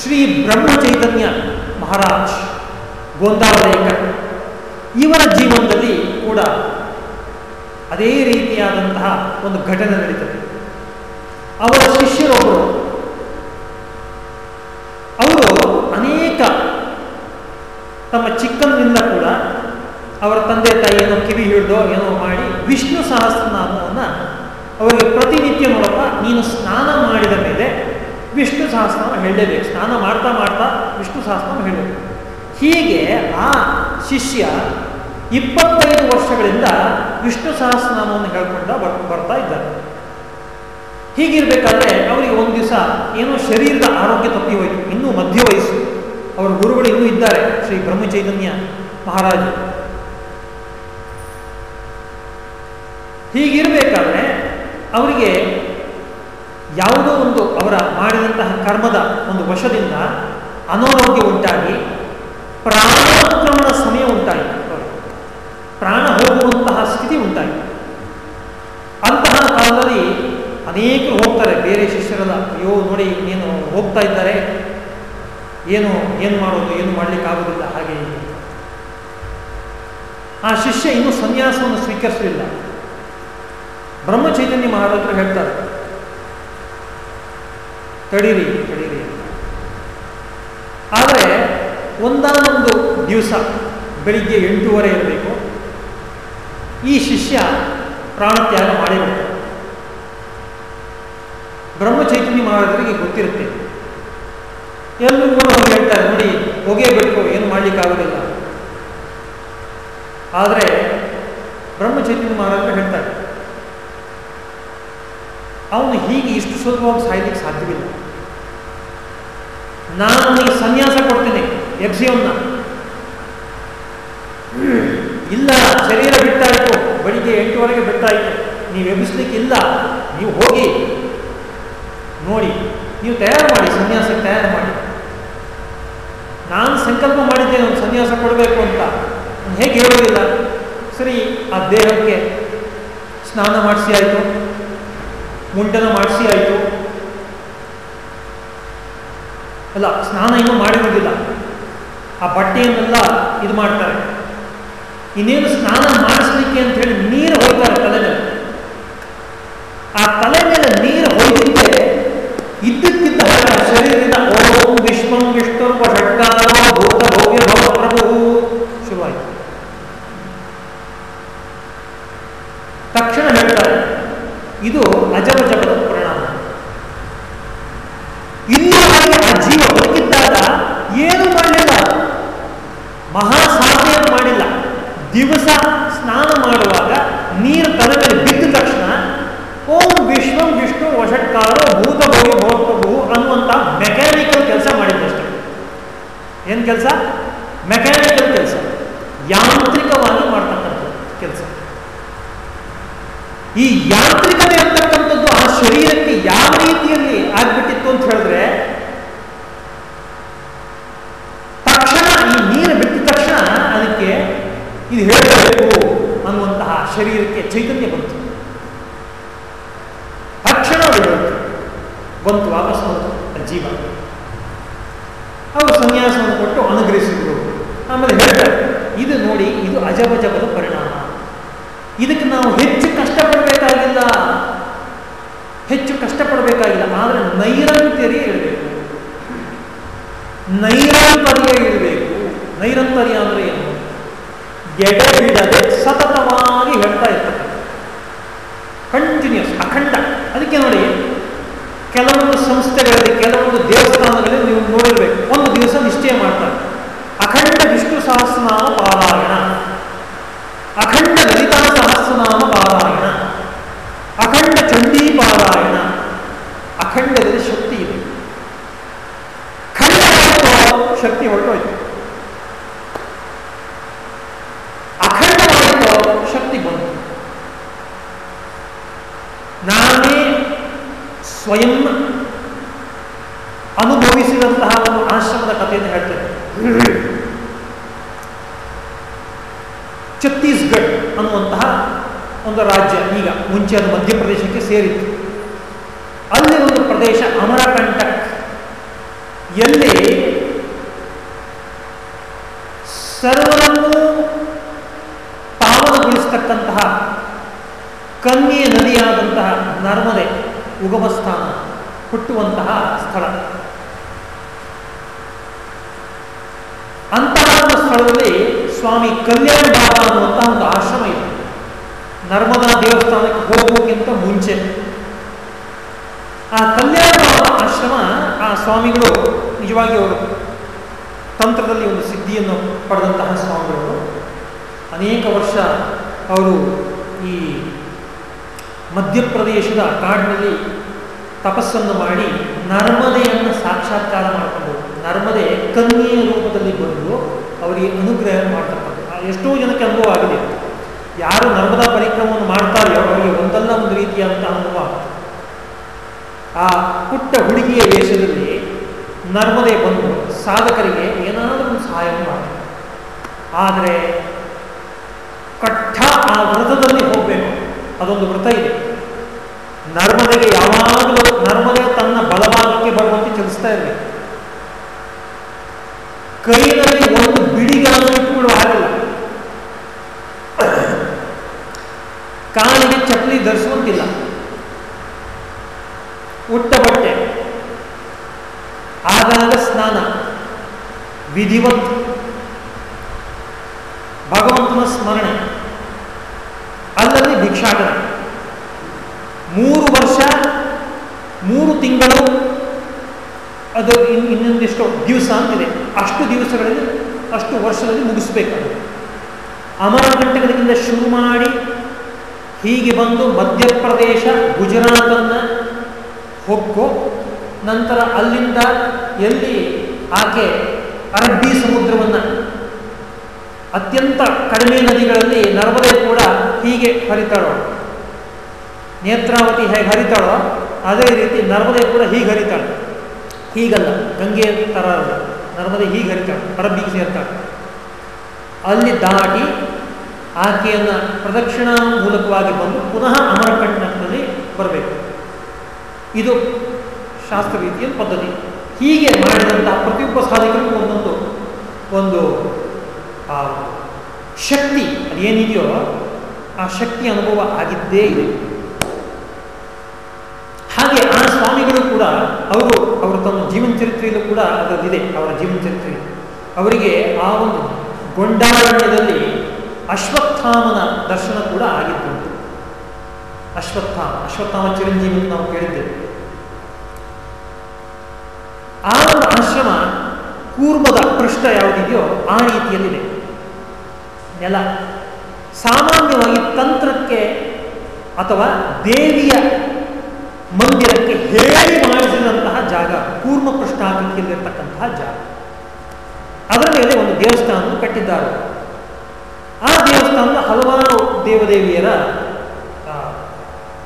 ಶ್ರೀ ಬ್ರಹ್ಮ ಚೈತನ್ಯ ಮಹಾರಾಜ್ ಗೋಂದಾವಲೇಕರ್. ಇವರ ಜೀವನದಲ್ಲಿ ಕೂಡ ಅದೇ ರೀತಿಯಾದಂತಹ ಒಂದು ಘಟನೆ ನಡೀತದೆ. ಅವರ ಶಿಷ್ಯರೊಬ್ಬರು, ಅವರು ಅನೇಕ ತಮ್ಮ ಚಿಕ್ಕಂದಿನಿಂದ ಕೂಡ ಅವರ ತಂದೆ ತಾಯಿಯನ್ನು ಕಿವಿ ಹಿಡಿದೋ ಏನೋ ಮಾಡಿ ವಿಷ್ಣು ಸಹಸ್ರನಾಮವನ್ನು ಅವರಿಗೆ ಪ್ರತಿನಿತ್ಯ ಮೂಲಕ ನೀನು ಸ್ನಾನ ಮಾಡಿದ ಮೇಲೆ ವಿಷ್ಣು ಸಹಸ್ರನಾಮ ಹೇಳಲೇಬೇಕು. ಸ್ನಾನ ಮಾಡ್ತಾ ಮಾಡ್ತಾ ವಿಷ್ಣು ಸಹಸ್ರನಾಮ ಹೇಳಬೇಕು. ಹೀಗೆ ಆ ಶಿಷ್ಯ ಇಪ್ಪತ್ತೈದು ವರ್ಷಗಳಿಂದ ವಿಷ್ಣು ಸಹಸ್ರನಾಮವನ್ನು ಹೇಳ್ಕೊಂಡ ಬರ್, ಬರ್ತಾ ಇದ್ದಾರೆ ಹೀಗಿರ್ಬೇಕಾದ್ರೆ ಅವರಿಗೆ ಒಂದು ದಿವಸ ಏನೋ ಶರೀರದ ಆರೋಗ್ಯ ತಪ್ಪಿ ಹೋಯಿತು. ಇನ್ನೂ ಮಧ್ಯ ವಯಸ್ಸು ಅವರ ಗುರುಗಳು ಇನ್ನೂ ಇದ್ದಾರೆ. ಶ್ರೀ ಬ್ರಹ್ಮಚೈತನ್ಯ ಮಹಾರಾಜ ಹೀಗಿರಬೇಕಾದ್ರೆ ಅವರಿಗೆ ಯಾವುದೋ ಒಂದು ಅವರ ಮಾಡಿದಂತಹ ಕರ್ಮದ ಒಂದು ವಶದಿಂದ ಅನಾರೋಗ್ಯ ಉಂಟಾಗಿ ಪ್ರಾಣಾಕ್ರಮಣ ಸಮಯ ಉಂಟಾಯಿತು. ಪ್ರಾಣ ಹೋಗುವಂತಹ ಸ್ಥಿತಿ ಉಂಟಾಯಿತು. ಅಂತಹ ಕಾಲದಲ್ಲಿ ಅನೇಕರು ಹೋಗ್ತಾರೆ. ಬೇರೆ ಶಿಷ್ಯರೆಲ್ಲ, ಅಯ್ಯೋ ನೋಡಿ ಏನು ಹೋಗ್ತಾ ಇದ್ದಾರೆ. ಏನು ಏನು ಮಾಡೋದು, ಏನು ಮಾಡಲಿಕ್ಕಾಗೋದಿಲ್ಲ ಹಾಗೆ. ಆ ಶಿಷ್ಯ ಇನ್ನೂ ಸನ್ಯಾಸವನ್ನು ಸ್ವೀಕರಿಸಲಿಲ್ಲ. ಬ್ರಹ್ಮ ಚೈತನ್ಯ ಮಹಾರಾಜರು ಹೇಳ್ತಾರೆ. ತಡೀರಿ ತಡೀರಿ. ಆದರೆ ಒಂದಾನೊಂದು ದಿವಸ ಬೆಳಿಗ್ಗೆ ಎಂಟೂವರೆ ಇರಬೇಕು. ಈ ಶಿಷ್ಯ ಪ್ರಾಣತ್ಯಾಗ ಮಾಡಿರುತ್ತೆ. ಬ್ರಹ್ಮ ಚೈತನ್ಯ ಮಹಾರಾಜರಿಗೆ ಗೊತ್ತಿರುತ್ತೆ. ಎಲ್ಲರೂ ಹೋಗಿ ಹೇಳ್ತಾರೆ, ನೋಡಿ, ಹೊಗೆ ಬೇಕು ಏನು ಮಾಡಲಿಕ್ಕಾಗೋದಿಲ್ಲ. ಆದರೆ ಬ್ರಹ್ಮಚೈತನ್ಯ ಮಹಾರಾಜರು ಹೇಳ್ತಾರೆ ಅವನು ಹೀಗೆ ಇಷ್ಟು ಸುಲಭವಾಗಿ ಸಾಯ್ಲಿಕ್ಕೆ ಸಾಧ್ಯವಿಲ್ಲ. ನಾನು ನಿನಗೆ ಸನ್ಯಾಸ ಕೊಡ್ತೇನೆ ಯಕ್ಷಿಯವನ್ನ ಇಲ್ಲ, ಶರೀರ ಬಿಟ್ಟಾಯಿತು ಬೆಳಿಗ್ಗೆ ಎಂಟುವರೆಗೆ ಬಿಟ್ಟಾಯಿತು ನೀವು ಎಬ್ಬಿಸ್ಲಿಕ್ಕೆ ಇಲ್ಲ, ನೀವು ಹೋಗಿ. ನೋಡಿ, ನೀವು ತಯಾರು ಮಾಡಿ, ಸನ್ಯಾಸಕ್ಕೆ ತಯಾರು ಮಾಡಿ. ನಾನು ಸಂಕಲ್ಪ ಮಾಡಿದ್ದೇನೆ, ಒಂದು ಸನ್ಯಾಸ ಕೊಡಬೇಕು ಅಂತ. ಹೇಗೆ ಹೇಳೋದಿಲ್ಲ ಸರಿ, ಆ ದೇಹಕ್ಕೆ ಸ್ನಾನ ಮಾಡಿಸಿ ಆಯಿತು. ಮುಂಡನ ಮಾಡಿಸಿ ಆಯಿತು. ಅಲ್ಲ, ಸ್ನಾನ ಇನ್ನೂ ಮಾಡಿರುವುದಿಲ್ಲ. ಆ ಬಟ್ಟೆಯನ್ನೆಲ್ಲ ಇದು ಮಾಡ್ತಾರೆ. ಇನ್ನೇನು ಸ್ನಾನ ಮಾಡಿಸ್ಲಿಕ್ಕೆ ಅಂತ ಹೇಳಿ ನೀರು ಹೋಗ್ತಾರೆ ತಲೆ ಮೇಲೆ ಆ ತಲೆ ಮೇಲೆ ನೀರು ಹೊಯ್ದಿದ್ದೆ ಇದ್ದಕ್ಕಿದ್ದ ಹಾಗೆ ಶರೀರದಿಂದ ಓಂ ವಿಶ್ವಂ ವಿಷ್ಣುರ್ವ ಷಡ್ಗಾರೋ ಭೂತ ಭವ್ಯ ಭವ ಪ್ರಭು ಶುರುವಾಯಿತು ತಕ್ಷಣ ಹೇಳ್ತಾರೆ ಇದು ಅಜಬಜಬದ ಪರಿಣಾಮ ಇಲ್ಲಿಯವರೆಗೆ ಆ ಜೀವ ಬದುಕಿದ್ದಾಗ ಏನು ಮಾಡಲಿಲ್ಲ ಮಹಾ ಸಾಧನೆಯನ್ನು ಮಾಡಿಲ್ಲ ದಿವಸ ಸ್ನಾನ ಮಾಡುವಾಗ ನೀರು ತಲೆ ಮೇಲೆ ಬಿದ್ದ ತಕ್ಷಣ ಓಂ ವಿಶ್ವಂ ವಿಷ್ಣು ವಷಟ್ಕಾರೋ ಭೂತ ಭವ್ಯ ಭವಪ್ರಭು ಅನ್ನುವಂಥ ಮೆಕ್ಯಾನಿಕಲ್ ಕೆಲಸ ಮಾಡಿದ್ದಷ್ಟೇ ಏನು ಕೆಲಸ ಮೆಕ್ಯಾನಿಕಲ್ ಕೆಲಸ ಯಾಂತ್ರಿಕವಾಗಿ ಮಾಡ್ತಕ್ಕಂಥದ್ದು ಕೆಲಸ ಈ ಯಾಂತ್ರಿಕತೆ ಅಂತಕ್ಕಂಥದ್ದು ಆ ಶರೀರಕ್ಕೆ ಯಾವ ರೀತಿಯಲ್ಲಿ ಆಗ್ಬಿಟ್ಟಿತ್ತು ಅಂತ ಹೇಳಿದ್ರೆ ತಕ್ಷಣ ಈ ನೀರು ಬಿಟ್ಟ ತಕ್ಷಣ ಅದಕ್ಕೆ ಇದು ಹೇಳಬೇಕು ಅನ್ನುವಂತಹ ಶರೀರಕ್ಕೆ ಚೈತನ್ಯ ಬಂತು ತಕ್ಷಣ ಅದು ಹೇಳ್ತು ಬಂತು ವಾಪಸ್ ಬಂತು ಆ ಜೀವ ಅವರು ಸನ್ಯಾಸವನ್ನು ಕೊಟ್ಟು ಅನುಗ್ರಹಿಸಿದ್ರು ಆಮೇಲೆ ಹೇಳ್ತಾರೆ ಇದು ನೋಡಿ ಇದು ಅಜಬಜಬದ ಪರಿಣಾಮ ಇದಕ್ಕೆ ನಾವು ಹೆಚ್ಚು ಕಷ್ಟಪಡಬೇಕಾಗಿಲ್ಲ ಹೆಚ್ಚು ಕಷ್ಟಪಡಬೇಕಾಗಿಲ್ಲ ಆದರೆ ನೈರಂತರ್ಯ ಇರಬೇಕು ನೈರಂತರ್ಯ ಇರಬೇಕು ನೈರಂತರ್ಯ ಅಂದ್ರೆ ಏನು ಎಡೆಬಿಡದೆ ಸತತವಾಗಿ ಹೇಳ್ತಾ ಇರ್ತದೆ ಕಂಟಿನ್ಯೂಸ್ ಅಖಂಡ ಅದಕ್ಕೆ ನೋಡಿ ಕೆಲವೊಂದು ಸಂಸ್ಥೆಗಳಲ್ಲಿ ಕೆಲವೊಂದು ದೇವಸ್ಥಾನಗಳಲ್ಲಿ ನೀವು ನೋಡಿರ್ಬೇಕು ಒಂದು ದಿವಸ ನಿಶ್ಚಯ ಮಾಡ್ತಾರೆ ಅಖಂಡ ವಿಷ್ಣು ಸಹಸ್ರನಾಮ ಪಾರಾಯಣ ಅಖಂಡ ಲಲಿತಾ ಸಹಸ್ರನಾಮ ಪಾರಾಯಣ ಅಖಂಡ ಚಂಡೀ ಪಾರಾಯಣ ಅಖಂಡದಲ್ಲಿ ಶಕ್ತಿ ಇದೆ ಖಂಡ ಮಾಡಿಕೋ, ಶಕ್ತಿ ಹೊರಟೋಯ್ತು ಅಖಂಡ ಮಾಡಿಕೋ, ಶಕ್ತಿ ಬಂತು ನಾನೇ ಸ್ವಯಂ ಅನುಭವಿಸಿದಂತಹ ಒಂದು ಆಶ್ರಮದ ಕಥೆಯನ್ನು ಹೇಳ್ತೇನೆ ಛತ್ತೀಸ್ಗಢ ಅನ್ನುವಂತಹ ಒಂದು ರಾಜ್ಯ ಮುಂಚೆ ಅದು ಮಧ್ಯಪ್ರದೇಶಕ್ಕೆ ಸೇರಿತ್ತು ಅಲ್ಲಿ ಒಂದು ಪ್ರದೇಶ ಅಮರಕಂಟಕ್ ಎಲ್ಲಿ ಸರ್ವರನ್ನೂ ಪಾವನಗೊಳಿಸ್ತಕ್ಕಂತಹ ಕನ್ಯೆ ನದಿಯಾದಂತಹ ನರ್ಮದೆ ಉಗಮ ಸ್ಥಾನ ಹುಟ್ಟುವಂತಹ ಸ್ಥಳ ಅಂತಹ ಒಂದು ಸ್ಥಳದಲ್ಲಿ ಸ್ವಾಮಿ ಕಲ್ಯಾಣ ಬಾಬಾ ಅನ್ನುವಂತಹ ಒಂದು ಆಶ್ರಮ ಇದೆ ನರ್ಮದಾ ದೇವಸ್ಥಾನಕ್ಕೆ ಹೋಗುವುದಕ್ಕಿಂತ ಮುಂಚೆ ಆ ಕಲ್ಯಾಣ ಬಾಬಾ ಆಶ್ರಮ ಆ ಸ್ವಾಮಿಗಳು ನಿಜವಾಗಿ ಅವರು ತಂತ್ರದಲ್ಲಿ ಒಂದು ಸಿದ್ಧಿಯನ್ನು ಪಡೆದಂತಹ ಸ್ವಾಮಿಗಳು ಅನೇಕ ವರ್ಷ ಅವರು ಈ ಮಧ್ಯಪ್ರದೇಶದ ಕಾಡಿನಲ್ಲಿ ತಪಸ್ಸನ್ನು ಮಾಡಿ ನರ್ಮದೆಯನ್ನು ಸಾಕ್ಷಾತ್ಕಾರ ಮಾಡಿಕೊಂಡು ನರ್ಮದೆ ಕನ್ಯೆಯ ರೂಪದಲ್ಲಿ ಬಂದು ಅವರಿಗೆ ಅನುಗ್ರಹ ಮಾಡ್ತಕ್ಕಂಥದ್ದು. ಎಷ್ಟೋ ಜನಕ್ಕೆ ಅನುಭವ ಆಗಿದೆ. ಯಾರು ನರ್ಮದಾ ಪರಿಕ್ರಮವನ್ನು ಮಾಡ್ತಾರೆಯೋ ಅವರಿಗೆ ಒಂದಲ್ಲ ಒಂದು ರೀತಿಯಾದಂಥ ಅನುಭವ. ಆ ಪುಟ್ಟ ಹುಡುಗಿಯ ವೇಷದಲ್ಲಿ ನರ್ಮದೆ ಬಂದು ಸಾಧಕರಿಗೆ ಏನಾದರೂ ಒಂದು ಸಹಾಯ ಮಾಡ್ತಾರೆ. ಆದರೆ ವ್ರತದಲ್ಲಿ ಹೋಗಬೇಕು. ಅದೊಂದು ವ್ರತ ಇದೆ. ನರ್ಮದೆಗೆ ಯಾವಾಗಲೂ ನರ್ಮದೆ ತನ್ನ ಬಲಭಾಗಕ್ಕೆ ಬರುವಂತೆ ಚಲಿಸ್ತಾ ಇರಬೇಕು ಕೈಯಲ್ಲಿ ಒಂದು ಬಿಡಿಗಳನ್ನು ಇಟ್ಟುಕೊಳ್ಳುವ ಹಾಗಿಲ್ಲ ಕಾಲಿಗೆ ಚಪ್ಪಲಿ ಧರಿಸುವಂತಿಲ್ಲ ಉಟ್ಟ ಬಟ್ಟೆ ಆಗಾಗ ಸ್ನಾನ ವಿಧಿವತ್ ಭಗವಂತನ ಸ್ಮರಣೆ ಭಿಕ್ಷಾಟನೆ ಮೂರು ವರ್ಷ, ಮೂರು ತಿಂಗಳು, ಅದು ಇನ್ ಇನ್ನೊಂದಿಷ್ಟು ದಿವಸ ಅಂತಿದೆ. ಅಷ್ಟು ದಿವಸಗಳಲ್ಲಿ, ಅಷ್ಟು ವರ್ಷದಲ್ಲಿ ಮುಗಿಸ್ಬೇಕು. ಅಮರ ಅಮರಕಂಟಕದಿಂದ ಶುರು ಮಾಡಿ, ಹೀಗೆ ಬಂದು ಮಧ್ಯಪ್ರದೇಶ, ಗುಜರಾತನ್ನು ಹೊಕ್ಕು, ನಂತರ ಅಲ್ಲಿಂದ ಎಲ್ಲಿ ಆಕೆ ಅರಬ್ಬಿ ಸಮುದ್ರವನ್ನು, ಅತ್ಯಂತ ಕಡಿಮೆ ನದಿಗಳಲ್ಲಿ ನರ್ಮದೆ ಕೂಡ ಹೀಗೆ ಹರಿತಾಳೋ? ನೇತ್ರಾವತಿ ಹೇಗೆ ಹರಿತಾಳೋ, ಅದೇ ರೀತಿ ನರ್ಮದೆ ಕೂಡ ಹೀಗೆ ಹರಿತಾಳೆ. ಹೀಗಲ್ಲ, ಗಂಗೆ ಥರ ಅಲ್ಲ. ನರ್ಮದೆ ಹೀಗೆ ಹರಿತಾಳೆ ಅರಬ್ಬಿಗೆ ಸೇರ್ತಾಳೆ ಅಲ್ಲಿ ದಾಟಿ ಆಕೆಯನ್ನು ಪ್ರದಕ್ಷಿಣಾ ಮೂಲಕವಾಗಿ ಬಂದು ಪುನಃ ಅಮರಕಂಠನಲ್ಲಿ ಬರಬೇಕು. ಇದು ಶಾಸ್ತ್ರ ರೀತಿಯ ಪದ್ಧತಿ. ಹೀಗೆ ಮಾಡಿದಂಥ ಪ್ರತಿಯೊಬ್ಬ ಸಾಧಕರಿಗೂ ಒಂದೊಂದು, ಒಂದು, ಆ, ಶಕ್ತಿ ಅದೇನಿದೆಯೋ ಆ ಶಕ್ತಿ ಅನುಭವ ಆಗಿದ್ದೇ ಇದೆ. ಹಾಗೆ ಆ ಸ್ವಾಮಿಗಳು ಕೂಡ, ಅವರು, ಅವರ ತಮ್ಮ ಜೀವನ ಚರಿತ್ರೆಯಲ್ಲೂ ಕೂಡ ಅದರಲ್ಲಿದೆ, ಅವರ ಜೀವನ ಚರಿತ್ರೆ. ಅವರಿಗೆ ಆ ಒಂದು ಗೊಂಡಾರಣ್ಯದಲ್ಲಿ ಅಶ್ವತ್ಥಾಮನ ದರ್ಶನ ಕೂಡ ಆಗಿತ್ತು. ಅಶ್ವತ್ಥಾಮ ಅಶ್ವತ್ಥಾಮ ಚಿರಂಜೀವಿ ನಾವು ಕೇಳಿದ್ದೇವೆ. ಆ ಒಂದು ಆಶ್ರಮ ಪೂರ್ವದ ಪೃಷ್ಠ ಯಾವುದಿದೆಯೋ ಆ ರೀತಿಯಲ್ಲಿದೆ. ನೆಲ. ಸಾಮಾನ್ಯವಾಗಿ ತಂತ್ರಕ್ಕೆ ಅಥವಾ ದೇವಿಯ ಮಂದಿರಕ್ಕೆ ಹೇಳಿ ಮಾಡಿಸಿದಂತಹ ಜಾಗ ಕೂರ್ಮ ಪೃಷ್ಠಾಕೃತಿಯಲ್ಲಿರ್ತಕ್ಕಂತಹ ಜಾಗ. ಅದರ ಮೇಲೆ ಒಂದು ದೇವಸ್ಥಾನವನ್ನು ಕಟ್ಟಿದ್ದಾರೆ. ಆ ದೇವಸ್ಥಾನದ ಹಲವಾರು ದೇವದೇವಿಯರ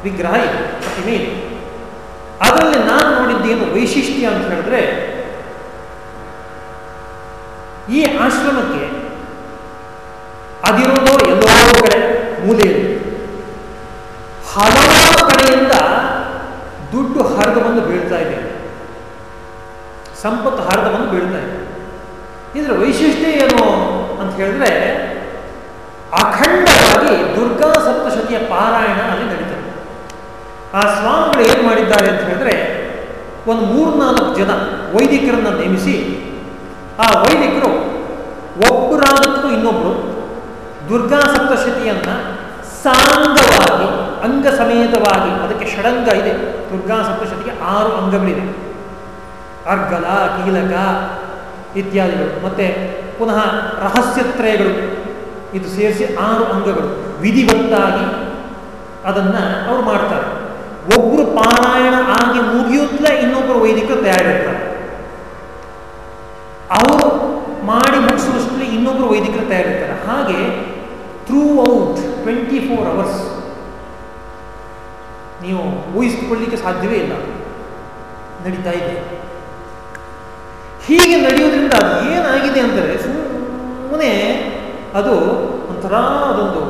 ವಿಗ್ರಹ ಇದೆ, ಪ್ರತಿಮೆ ಇದೆ. ಅದರಲ್ಲಿ ನಾನು ನೋಡಿದ್ದೇನು ವೈಶಿಷ್ಟ್ಯ ಅಂತ ಹೇಳಿದ್ರೆ, ಈ ಆಶ್ರಮಕ್ಕೆ ಅದಿರೋದೋ ಎಲ್ಲೋ ಕಡೆ ಮೂಲೆಯಲ್ಲಿ ಹಲವಾರು ಕಡೆಯಿಂದ ದುಡ್ಡು ಹರಿದು ಬಂದು ಬೀಳ್ತಾ ಇದೆ. ಸಂಪತ್ತು ಹರಿದು ಬಂದು ಬೀಳ್ತಾ ಇದೆ. ಇದರ ವೈಶಿಷ್ಟ್ಯ ಏನು ಅಂತ ಹೇಳಿದ್ರೆ, ಅಖಂಡವಾಗಿ ದುರ್ಗಾ ಸಪ್ತಶತಿಯ ಪಾರಾಯಣ ಅಲ್ಲಿ ನಡೀತದೆ. ಆ ಸ್ವಾಮಿಗಳು ಏನು ಮಾಡಿದ್ದಾರೆ ಅಂತ ಹೇಳಿದ್ರೆ, ಒಂದು ಮೂರ್ನಾಲ್ಕು ಜನ ವೈದಿಕರನ್ನು ನೇಮಿಸಿ, ಆ ವೈದಿಕರು ಒಬ್ಬರಾದಕ್ಕೂ ಇನ್ನೊಬ್ಬರು ದುರ್ಗಾ ಸಪ್ತಶತಿಯನ್ನು ಸಾಂಗವಾಗಿ ಅಂಗ ಸಮೇತವಾಗಿ ಅದಕ್ಕೆ ಷಡಂಗ ಇದೆ. ದುರ್ಗಾ ಸಪ್ತಶತಿಗೆ ಆರು ಅಂಗಗಳಿವೆ ಅರ್ಗಲ, ಕೀಲಕ ಇತ್ಯಾದಿಗಳು. ಮತ್ತೆ ಪುನಃ ರಹಸ್ಯತ್ರಯಗಳು. ಇದು ಸೇರಿಸಿ ಆರು ಅಂಗಗಳು. ವಿಧಿವತ್ತಾಗಿ ಅದನ್ನು ಅವರು ಮಾಡ್ತಾರೆ. ಒಬ್ಬರು ಪಾರಾಯಣ ಆಗಿ ಮುಗಿಯುತ್ತಲೇ ಇನ್ನೊಬ್ಬರು ವೈದಿಕರು ತಯಾರಿರ್ತಾರೆ. ಅವರು ಮಾಡಿ ಮುಗಿಸುವಷ್ಟರಲ್ಲಿ ಇನ್ನೊಬ್ಬರು ವೈದಿಕರು ತಯಾರಿರ್ತಾರೆ. ಹಾಗೆ throughout twenty four hours ನೀವು ಊಹಿಸಿಕೊಳ್ಳಿಕ್ಕೆ ಸಾಧ್ಯವೇ ಇಲ್ಲ. ನಡೀತಾ ಇದೆ. ಹೀಗೆ ನಡೆಯೋದ್ರಿಂದ ಅದು ಏನಾಗಿದೆ ಅಂದರೆ ಸುಮ್ಮನೆ ಅದು ಒಂಥರ ಅದೊಂದು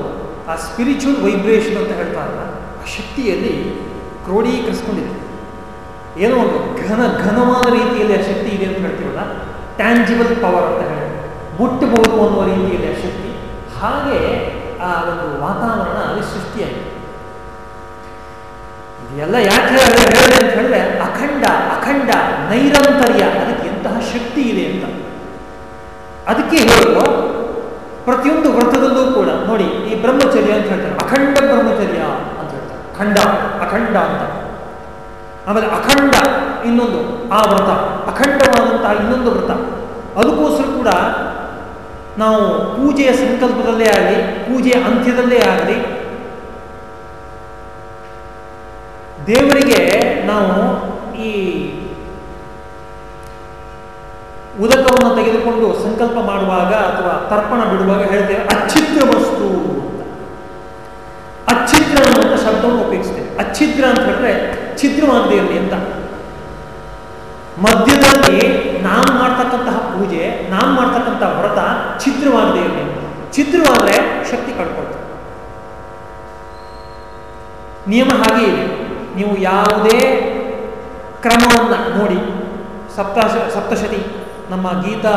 ಆ ಸ್ಪಿರಿಚುವಲ್ ವೈಬ್ರೇಷನ್ ಅಂತ ಹೇಳ್ತಾರಲ್ಲ, ಆ ಶಕ್ತಿಯಲ್ಲಿ ಕ್ರೋಢೀಕರಿಸ್ಕೊಂಡಿದೆ ಏನೋ ಒಂದು ಘನ, ಘನವಾದ ರೀತಿಯಲ್ಲಿ ಆ ಶಕ್ತಿ ಇದೆ ಅಂತ ಹೇಳ್ತೀವಲ್ಲ ಟ್ಯಾಂಜಿಬಲ್ ಪವರ್ ಅಂತ ಹೇಳಿ. ಮುಟ್ಟಬಹುದು ಅನ್ನುವ ರೀತಿಯಲ್ಲಿ ಆ ಶಕ್ತಿ. ಹಾಗೆ ಆ ಒಂದು ವಾತಾವರಣ ಅಲ್ಲಿ ಸೃಷ್ಟಿಯಾಗಿದೆ. ಇದೆಲ್ಲ ಯಾಕೆ ಹೇಳಿದೆ ಅಂತ ಹೇಳಿದ್ರೆ ಅಖಂಡ ಅಖಂಡ, ನೈರಂತರ್ಯ, ಅದಕ್ಕೆ ಎಂತಹ ಶಕ್ತಿ ಇದೆ ಅಂತ. ಅದಕ್ಕೆ ಹೇಳುವ ಪ್ರತಿಯೊಂದು ವ್ರತದಲ್ಲೂ ಕೂಡ ನೋಡಿ ಈ ಬ್ರಹ್ಮಚರ್ಯ ಅಂತ ಹೇಳ್ತಾರೆ. ಅಖಂಡ ಬ್ರಹ್ಮಚರ್ಯ ಅಂತ ಹೇಳ್ತಾರೆ. ಖಂಡ, ಅಖಂಡ ಅಂತ. ಆಮೇಲೆ ಅಖಂಡ ಇನ್ನೊಂದು, ಆ ವ್ರತ. ಅಖಂಡವಾದಂತಹ ಇನ್ನೊಂದು ವ್ರತ. ಅದಕ್ಕೋಸ್ಕರ ಕೂಡ ನಾವು ಪೂಜೆಯ ಸಂಕಲ್ಪದಲ್ಲೇ ಆಗಲಿ, ಪೂಜೆಯ ಅಂತ್ಯದಲ್ಲೇ ಆಗಲಿ, ದೇವರಿಗೆ ನಾವು ಈ ಉದಕವನ್ನು ತೆಗೆದುಕೊಂಡು ಸಂಕಲ್ಪ ಮಾಡುವಾಗ ಅಥವಾ ತರ್ಪಣ ಬಿಡುವಾಗ ಹೇಳ್ತೇವೆ, ಅಚ್ಛಿದ್ರ ವಸ್ತು ಅಂತ. ಅಚ್ಛಿದ್ರ ಅನ್ನುವಂಥ ಶಬ್ದವನ್ನು ಉಪಯೋಗಿಸ್ತೇವೆ. ಅಚ್ಛಿದ್ರ ಅಂತ ಹೇಳಿದ್ರೆ ಛಿದ್ರವಾಗದೇ ಇರಲಿ ಅಂತ. ಮಧ್ಯದಲ್ಲಿ ನಾವು ಮಾಡ್ತಕ್ಕಂತಹ ಪೂಜೆ ನಾವು ಮಾಡ್ತಕ್ಕಂತಹ ವ್ರತ ಛಿದ್ರವಾಗದೇ ಇರಲಿ ಛಿದ್ರವಾದರೆ ಶಕ್ತಿ ಕಳ್ಕೊಳ್ತದೆ. ನಿಯಮ ಹಾಗೆ ನೀವು ಯಾವುದೇ ಕ್ರಮವನ್ನು ನೋಡಿ ಸಪ್ತಾಶ ಸಪ್ತಶತಿ ನಮ್ಮ ಗೀತಾ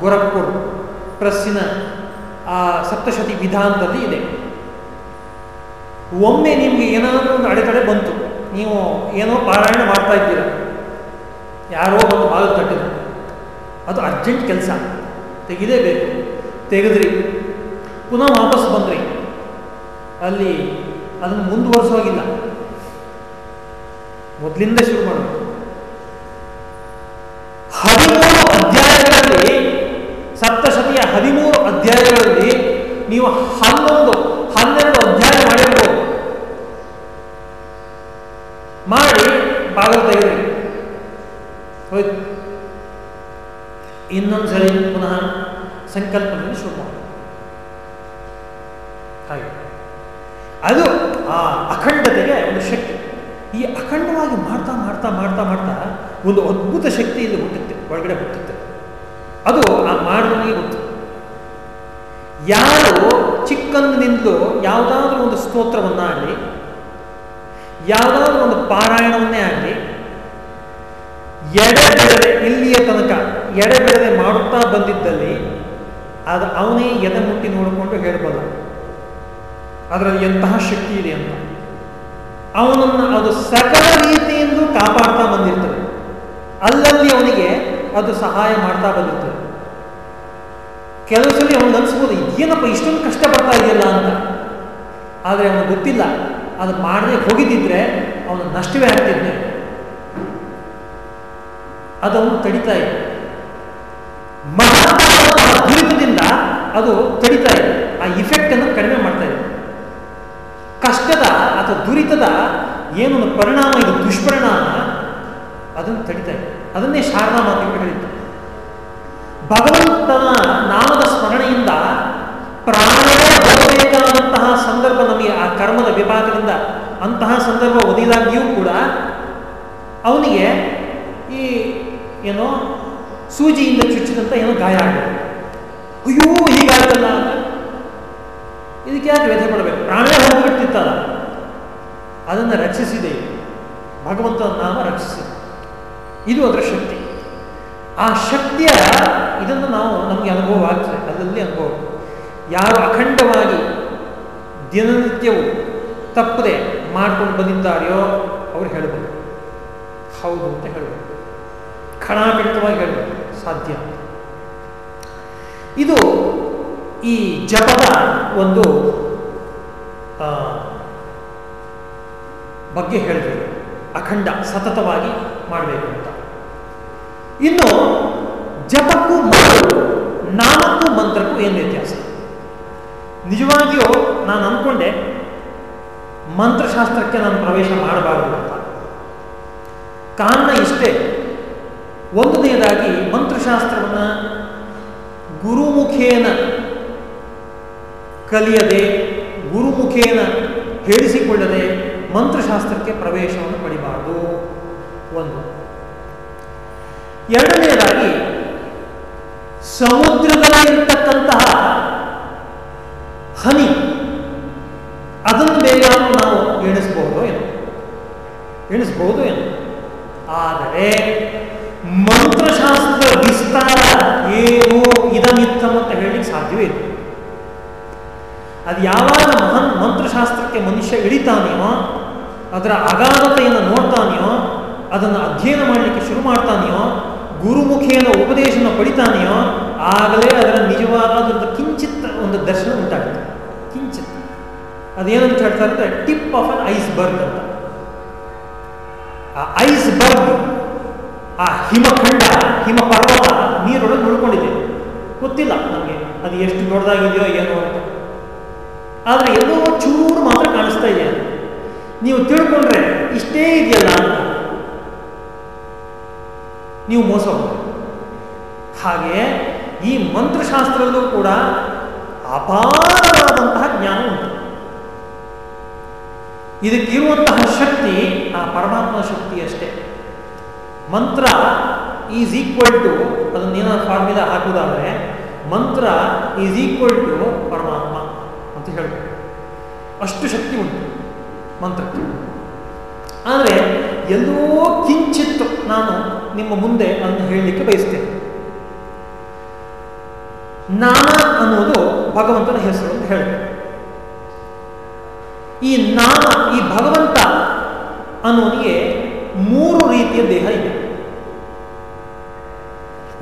ಗೋರಖ್ಪುರ್ ಪ್ರೆಸ್ಸಿನ ಆ ಸಪ್ತಶತಿ ವಿಧಾನದಲ್ಲಿ ಇದೆ. ಒಮ್ಮೆ ನಿಮಗೆ ಏನಾದರೂ ಒಂದು ಅಡೆತಡೆ ಬಂತು, ನೀವು ಏನೋ ಪಾರಾಯಣ ಮಾಡ್ತಾ ಇದ್ದೀರ ಯಾರೋ ಒಂದು ಬಾಗಿಲು ತಟ್ಟಿದ್ರು. ಅದು ಅರ್ಜೆಂಟ್ ಕೆಲಸ. ತೆಗಿಲೇಬೇಕು. ತೆಗೆದ್ರಿ. ಪುನಃ ವಾಪಸ್ ಬಂದ್ರಿ. ಅಲ್ಲಿ ಅದನ್ನು ಮುಂದುವರಿಸೋಗಿಲ್ಲ ಮೊದಲಿಂದ ಶುರು ಮಾಡೋದು. ಹದಿಮೂರು ಅಧ್ಯಾಯಗಳಲ್ಲಿ, ಸಪ್ತಶತಿಯ ಹದಿಮೂರು ಅಧ್ಯಾಯಗಳಲ್ಲಿ ನೀವು ಹನ್ನೊಂದು, ಹನ್ನೆರಡು ಅಧ್ಯಾಯ ಮಾಡಿರ್ಬೋದು. ಮಾಡಿ ಬಾಗಿಲು ತೆಗೆದ್ರಿ. ಹೋಯ್ತು ಸರಿ ಪುನಃ ಸಂಕಲ್ಪದಲ್ಲಿ ಶುರು ಮಾಡಿ ಹಾಗೆ. ಅದು ಆ ಅಖಂಡತೆಗೆ ಒಂದು ಶಕ್ತಿ. ಈ ಅಖಂಡವಾಗಿ ಮಾಡ್ತಾ ಮಾಡ್ತಾ ಮಾಡ್ತಾ ಮಾಡ್ತಾ ಒಂದು ಅದ್ಭುತ ಶಕ್ತಿ ಇಲ್ಲಿ ಹುಟ್ಟುತ್ತೆ, ಒಳಗಡೆ ಹುಟ್ಟುತ್ತೆ. ಅದು ಆ ಮಾಡಿದವನಿಗೆ ಗೊತ್ತು. ಯಾರು ಚಿಕ್ಕಂದಿನಿಂದಲೂ ಯಾವುದಾದ್ರೂ ಒಂದು ಸ್ತೋತ್ರವನ್ನಾಗಲಿ, ಯಾವುದಾದ್ರೂ ಒಂದು ಪಾರಾಯಣವನ್ನೇ ಆಗಲಿ ಎಡೆಬಿಡದೆ ಇಲ್ಲಿಯ ತನಕ ಎಡೆಬಿಡದೆ ಮಾಡುತ್ತಾ ಬಂದಿದ್ದಲ್ಲಿ ಅದು ಅವನೇ ಎದೆ ಮುಟ್ಟಿ ನೋಡಿಕೊಂಡು ಹೇಳಬಲ್ಲ ಅದರಲ್ಲಿ ಎಂತಹ ಶಕ್ತಿ ಇದೆ ಅಂತ. ಅವನನ್ನು ಅದು ಸಕಲ ರೀತಿಯಿಂದ ಕಾಪಾಡ್ತಾ ಬಂದಿರ್ತದೆ. ಅಲ್ಲಲ್ಲಿ ಅವನಿಗೆ ಅದು ಸಹಾಯ ಮಾಡ್ತಾ ಬಂದಿರ್ತದೆ. ಕೆಲವು ಸಲ ಅವನಿಗೆ ಅನಿಸ್ಬೋದು ಏನಪ್ಪ ಇಷ್ಟೊಂದು ಕಷ್ಟ ಬರ್ತಾ ಇದೆಯಲ್ಲ ಅಂತ. ಆದರೆ ಅವನಿಗೆ ಗೊತ್ತಿಲ್ಲ. ಅದು ಮಾಡದೆ ಹೋಗಿದ್ದಿದ್ರೆ ಅವನು ನಷ್ಟವೇ ಆಗ್ತಿದ್ದೆ. ಅದು ಅವನು ತಡಿತಾ ಇದೆ. ದುರಿತದಿಂದ ಅದು ತಡಿತಾ ಇದೆ. ಆ ಇಫೆಕ್ಟ್ ಅನ್ನು ಕಡಿಮೆ ಮಾಡ್ತಾ ಇದೆ. ಕಷ್ಟದ ಅಥವಾ ದುರಿತದ ಏನೊಂದು ಪರಿಣಾಮ, ಇದು ದುಷ್ಪರಿಣಾಮ, ಅದನ್ನು ತಡಿತಾ ಇದೆ. ಅದನ್ನೇ ಶಾರದಾ ಮಾತು ಹೇಳಿದ್ದು. ಭಗವಂತನ ನಾಮದ ಸ್ಮರಣೆಯಿಂದ ಪ್ರಾಣವೇ ಬರಬೇಕಾದಂತಹ ಸಂದರ್ಭ ನಮಗೆ ಆ ಕರ್ಮದ ವಿಭಾಗದಿಂದ ಅಂತಹ ಸಂದರ್ಭ ಒದಗಿದಾಗಿಯೂ ಕೂಡ ಅವನಿಗೆ ಏನೋ ಸೂಜಿಯಿಂದ ಚುಚ್ಚಿದಂತ ಏನೋ ಗಾಯ ಆಗಿದೆ. ಅಯ್ಯೋ ಹೀಗಾಗಲ್ಲ ಇದಕ್ಕೆ ಯಾಕೆ ವ್ಯಥೆ ಪಡಬೇಕು? ಪ್ರಾಣವೇ ಹೋಗ್ಬಿಡ್ತಿತ್ತಲ್ಲ ಅದನ್ನು ರಕ್ಷಿಸಿದೆ. ಭಗವಂತನ ನಾಮ ರಕ್ಷಿಸಿದೆ. ಇದು ಅದರ ಶಕ್ತಿ. ಆ ಶಕ್ತಿಯ ಇದನ್ನು ನಾವು ನಮಗೆ ಅನುಭವ ಆಗ್ತದೆ. ಅದರಲ್ಲಿ ಅನುಭವ. ಯಾರು ಅಖಂಡವಾಗಿ ದಿನನಿತ್ಯವು ತಪ್ಪದೆ ಮಾಡ್ಕೊಂಡು ಬಂದಿದ್ದಾರೆಯೋ, ಅವ್ರು ಹೇಳ್ಬೋದು ಹೌದು ಅಂತ ಹೇಳ್ಬೋದು ಖಡಾಖಂಡಿತವಾಗಿ ಹೇಳಬೇಕು ಸಾಧ್ಯ. ಇದು ಈ ಜಪದ ಒಂದು ಬಗ್ಗೆ ಹೇಳಿದ್ರು ಅಖಂಡ, ಸತತವಾಗಿ ಮಾಡಬೇಕು ಅಂತ. ಇನ್ನು ಜಪಕ್ಕೂ ಮಂತ್ರ ನಾಮಕ್ಕೂ ಮಂತ್ರಕ್ಕೂ ಏನು ವ್ಯತ್ಯಾಸ? ನಿಜವಾಗಿಯೂ ನಾನು ಅಂದ್ಕೊಂಡೆ ಮಂತ್ರಶಾಸ್ತ್ರಕ್ಕೆ ನಾನು ಪ್ರವೇಶ ಮಾಡಬಾರದು ಅಂತ. ಕಾರಣ ಇಷ್ಟೇ. ಒಂದನೆಯದಾಗಿ ಮಂತ್ರಶಾಸ್ತ್ರವನ್ನು ಗುರುಮುಖೇನ ಕಲಿಯದೆ, ಗುರುಮುಖೇನ ಹೇಳಿಸಿಕೊಳ್ಳದೆ ಮಂತ್ರಶಾಸ್ತ್ರಕ್ಕೆ ಪ್ರವೇಶವನ್ನು ಪಡಿಬಾರದು. ಒಂದು. ಎರಡನೆಯದಾಗಿ ಸಮುದ್ರದಲ್ಲಿ ಇರತಕ್ಕಂತಹ ಹನಿ, ಅದನ್ನು ಬೇಕಾದ್ರೂ ನಾವು ಎಣಿಸ್ಬೋದು ಏನು? ಎಣಿಸ್ಬೋದು ಏನು? ಆದರೆ ಮಂತ್ರಶಾಸ್ತ್ರ ವಿಸ್ತಾರ ಏನು ಇದಮಿತ್ತಂ ಅಂತ ಹೇಳಲಿಕ್ಕೆ ಸಾಧ್ಯವೇ ಇಲ್ಲ. ಅದು ಯಾವಾಗ ಮಹನ್ ಮಂತ್ರಶಾಸ್ತ್ರಕ್ಕೆ ಮನುಷ್ಯ ಇಳಿತಾನೆಯೋ, ಅದರ ಅಗಾಧತೆಯನ್ನು ನೋಡ್ತಾನೆಯೋ, ಅದನ್ನು ಅಧ್ಯಯನ ಮಾಡಲಿಕ್ಕೆ ಶುರು ಮಾಡ್ತಾನೆಯೋ ಗುರುಮುಖಿಯನ್ನು ಉಪದೇಶನ ಪಡಿತಾನೆಯೋ, ಆಗಲೇ ಅದರ ನಿಜವಾದ ಒಂದು ಕಿಂಚಿತ್ ಒಂದು ದರ್ಶನ ಉಂಟಾಗುತ್ತೆ. ಕಿಂಚಿತ್. ಅದೇನಂತ ಹೇಳ್ತಾರೆ tip of an iceberg ಅಂತ. ಆ ಐಸ್ ಬರ್ಗ್ ಆ ಹಿಮಖಂಡ ಹಿಮ ಪರ್ವತ ನೀರೊಳಗೆ ಉಳ್ಕೊಂಡಿದೆ. ಗೊತ್ತಿಲ್ಲ ನಮಗೆ, ಅದು ಎಷ್ಟು ದೊಡ್ಡದಾಗಿದೆಯೋ ಏನೋ ಅಂತ. ಆದರೆ ಎಲ್ಲೋ ಚೂರು ಮಾತ್ರ ಕಾಣಿಸ್ತಾ ಇದೆ ನೀವು ತಿಳ್ಕೊಂಡ್ರೆ ಇಷ್ಟೇ ಇದೆಯಲ್ಲ ಅಂತ. ನೀವು ಮೋಸ. ಹಾಗೆ ಈ ಮಂತ್ರಶಾಸ್ತ್ರದಲ್ಲೂ ಕೂಡ ಅಪಾರವಾದಂತಹ ಜ್ಞಾನ ಉಂಟು. ಇದಕ್ಕಿರುವಂತಹ ಶಕ್ತಿ ಆ ಪರಮಾತ್ಮ ಶಕ್ತಿ ಅಷ್ಟೇ. ಮಂತ್ರ ಈಸ್ ಈಕ್ವಲ್ ಟು ಅದನ್ನೇನಾದ್ರು ಫಾರ್ಮುಲಾ ಹಾಕೋದಾದರೆ, ಮಂತ್ರ ಈಸ್ ಈಕ್ವಲ್ ಟು ಪರಮಾತ್ಮ ಅಂತ ಹೇಳ್ತಾರೆ ಅಷ್ಟು ಶಕ್ತಿ ಉಂಟು ಮಂತ್ರಕ್ಕೆ. ಆದರೆ ಎಲ್ಲೋ ಕಿಂಚಿತ್ತು ನಾನು ನಿಮ್ಮ ಮುಂದೆ ಅದನ್ನು ಹೇಳಲಿಕ್ಕೆ ಬಯಸ್ತೇನೆ. ನಾನ ಅನ್ನೋದು ಭಗವಂತನ ಹೆಸರು ಅಂತ ಹೇಳ್ತೇನೆ ಈ ನಾನ ಈ ಭಗವಂತ ಅನ್ನೋನಿಗೆ ಮೂರು ರೀತಿಯ ದೇಹ ಇದೆ.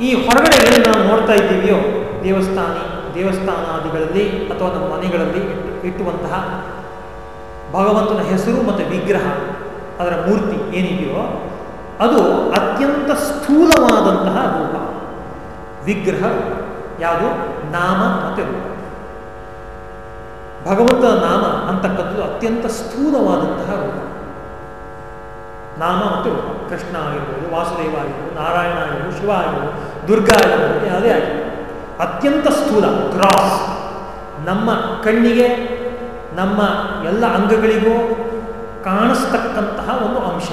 ಈ ಹೊರಗಡೆ ಏನು ನಾವು ನೋಡ್ತಾ ಇದ್ದೀವಿಯೋ, ದೇವಸ್ಥಾನಿ, ದೇವಸ್ಥಾನಾದಿಗಳಲ್ಲಿ ಅಥವಾ ನಮ್ಮ ಮನೆಗಳಲ್ಲಿ ಇಟ್ಟು, ಇಟ್ಟುವಂತಹ ಭಗವಂತನ ಹೆಸರು ಮತ್ತು ವಿಗ್ರಹ, ಅದರ ಮೂರ್ತಿ ಏನಿದೆಯೋ, ಅದು ಅತ್ಯಂತ ಸ್ಥೂಲವಾದಂತಹ ರೂಪ. ವಿಗ್ರಹ ಯಾವುದು? ನಾಮ ಮತ್ತು ರೂಪ. ಭಗವಂತನ ನಾಮ ಅಂತಕ್ಕಂಥದ್ದು ಅತ್ಯಂತ ಸ್ಥೂಲವಾದಂತಹ ರೂಪ. ನಾಮ ಮತ್ತು ರೂಪ. ಕೃಷ್ಣ ಆಗಿರ್ಬೋದು, ವಾಸುದೇವ ಆಗಿರ್ಬೋದು, ನಾರಾಯಣ ಆಗಿರ್ಬೋದು, ಶಿವ ಆಗಿರ್ಬೋದು, ದುರ್ಗಾ ಆಗಿರ್ಬೋದು, ಯಾವುದೇ ಆಗಿರ್ಬೋದು. ಅತ್ಯಂತ ಸ್ಥೂಲ, ಗ್ರಾಸ್. ನಮ್ಮ ಕಣ್ಣಿಗೆ, ನಮ್ಮ ಎಲ್ಲ ಅಂಗಗಳಿಗೂ ಕಾಣಿಸ್ತಕ್ಕಂತಹ ಒಂದು ಅಂಶ.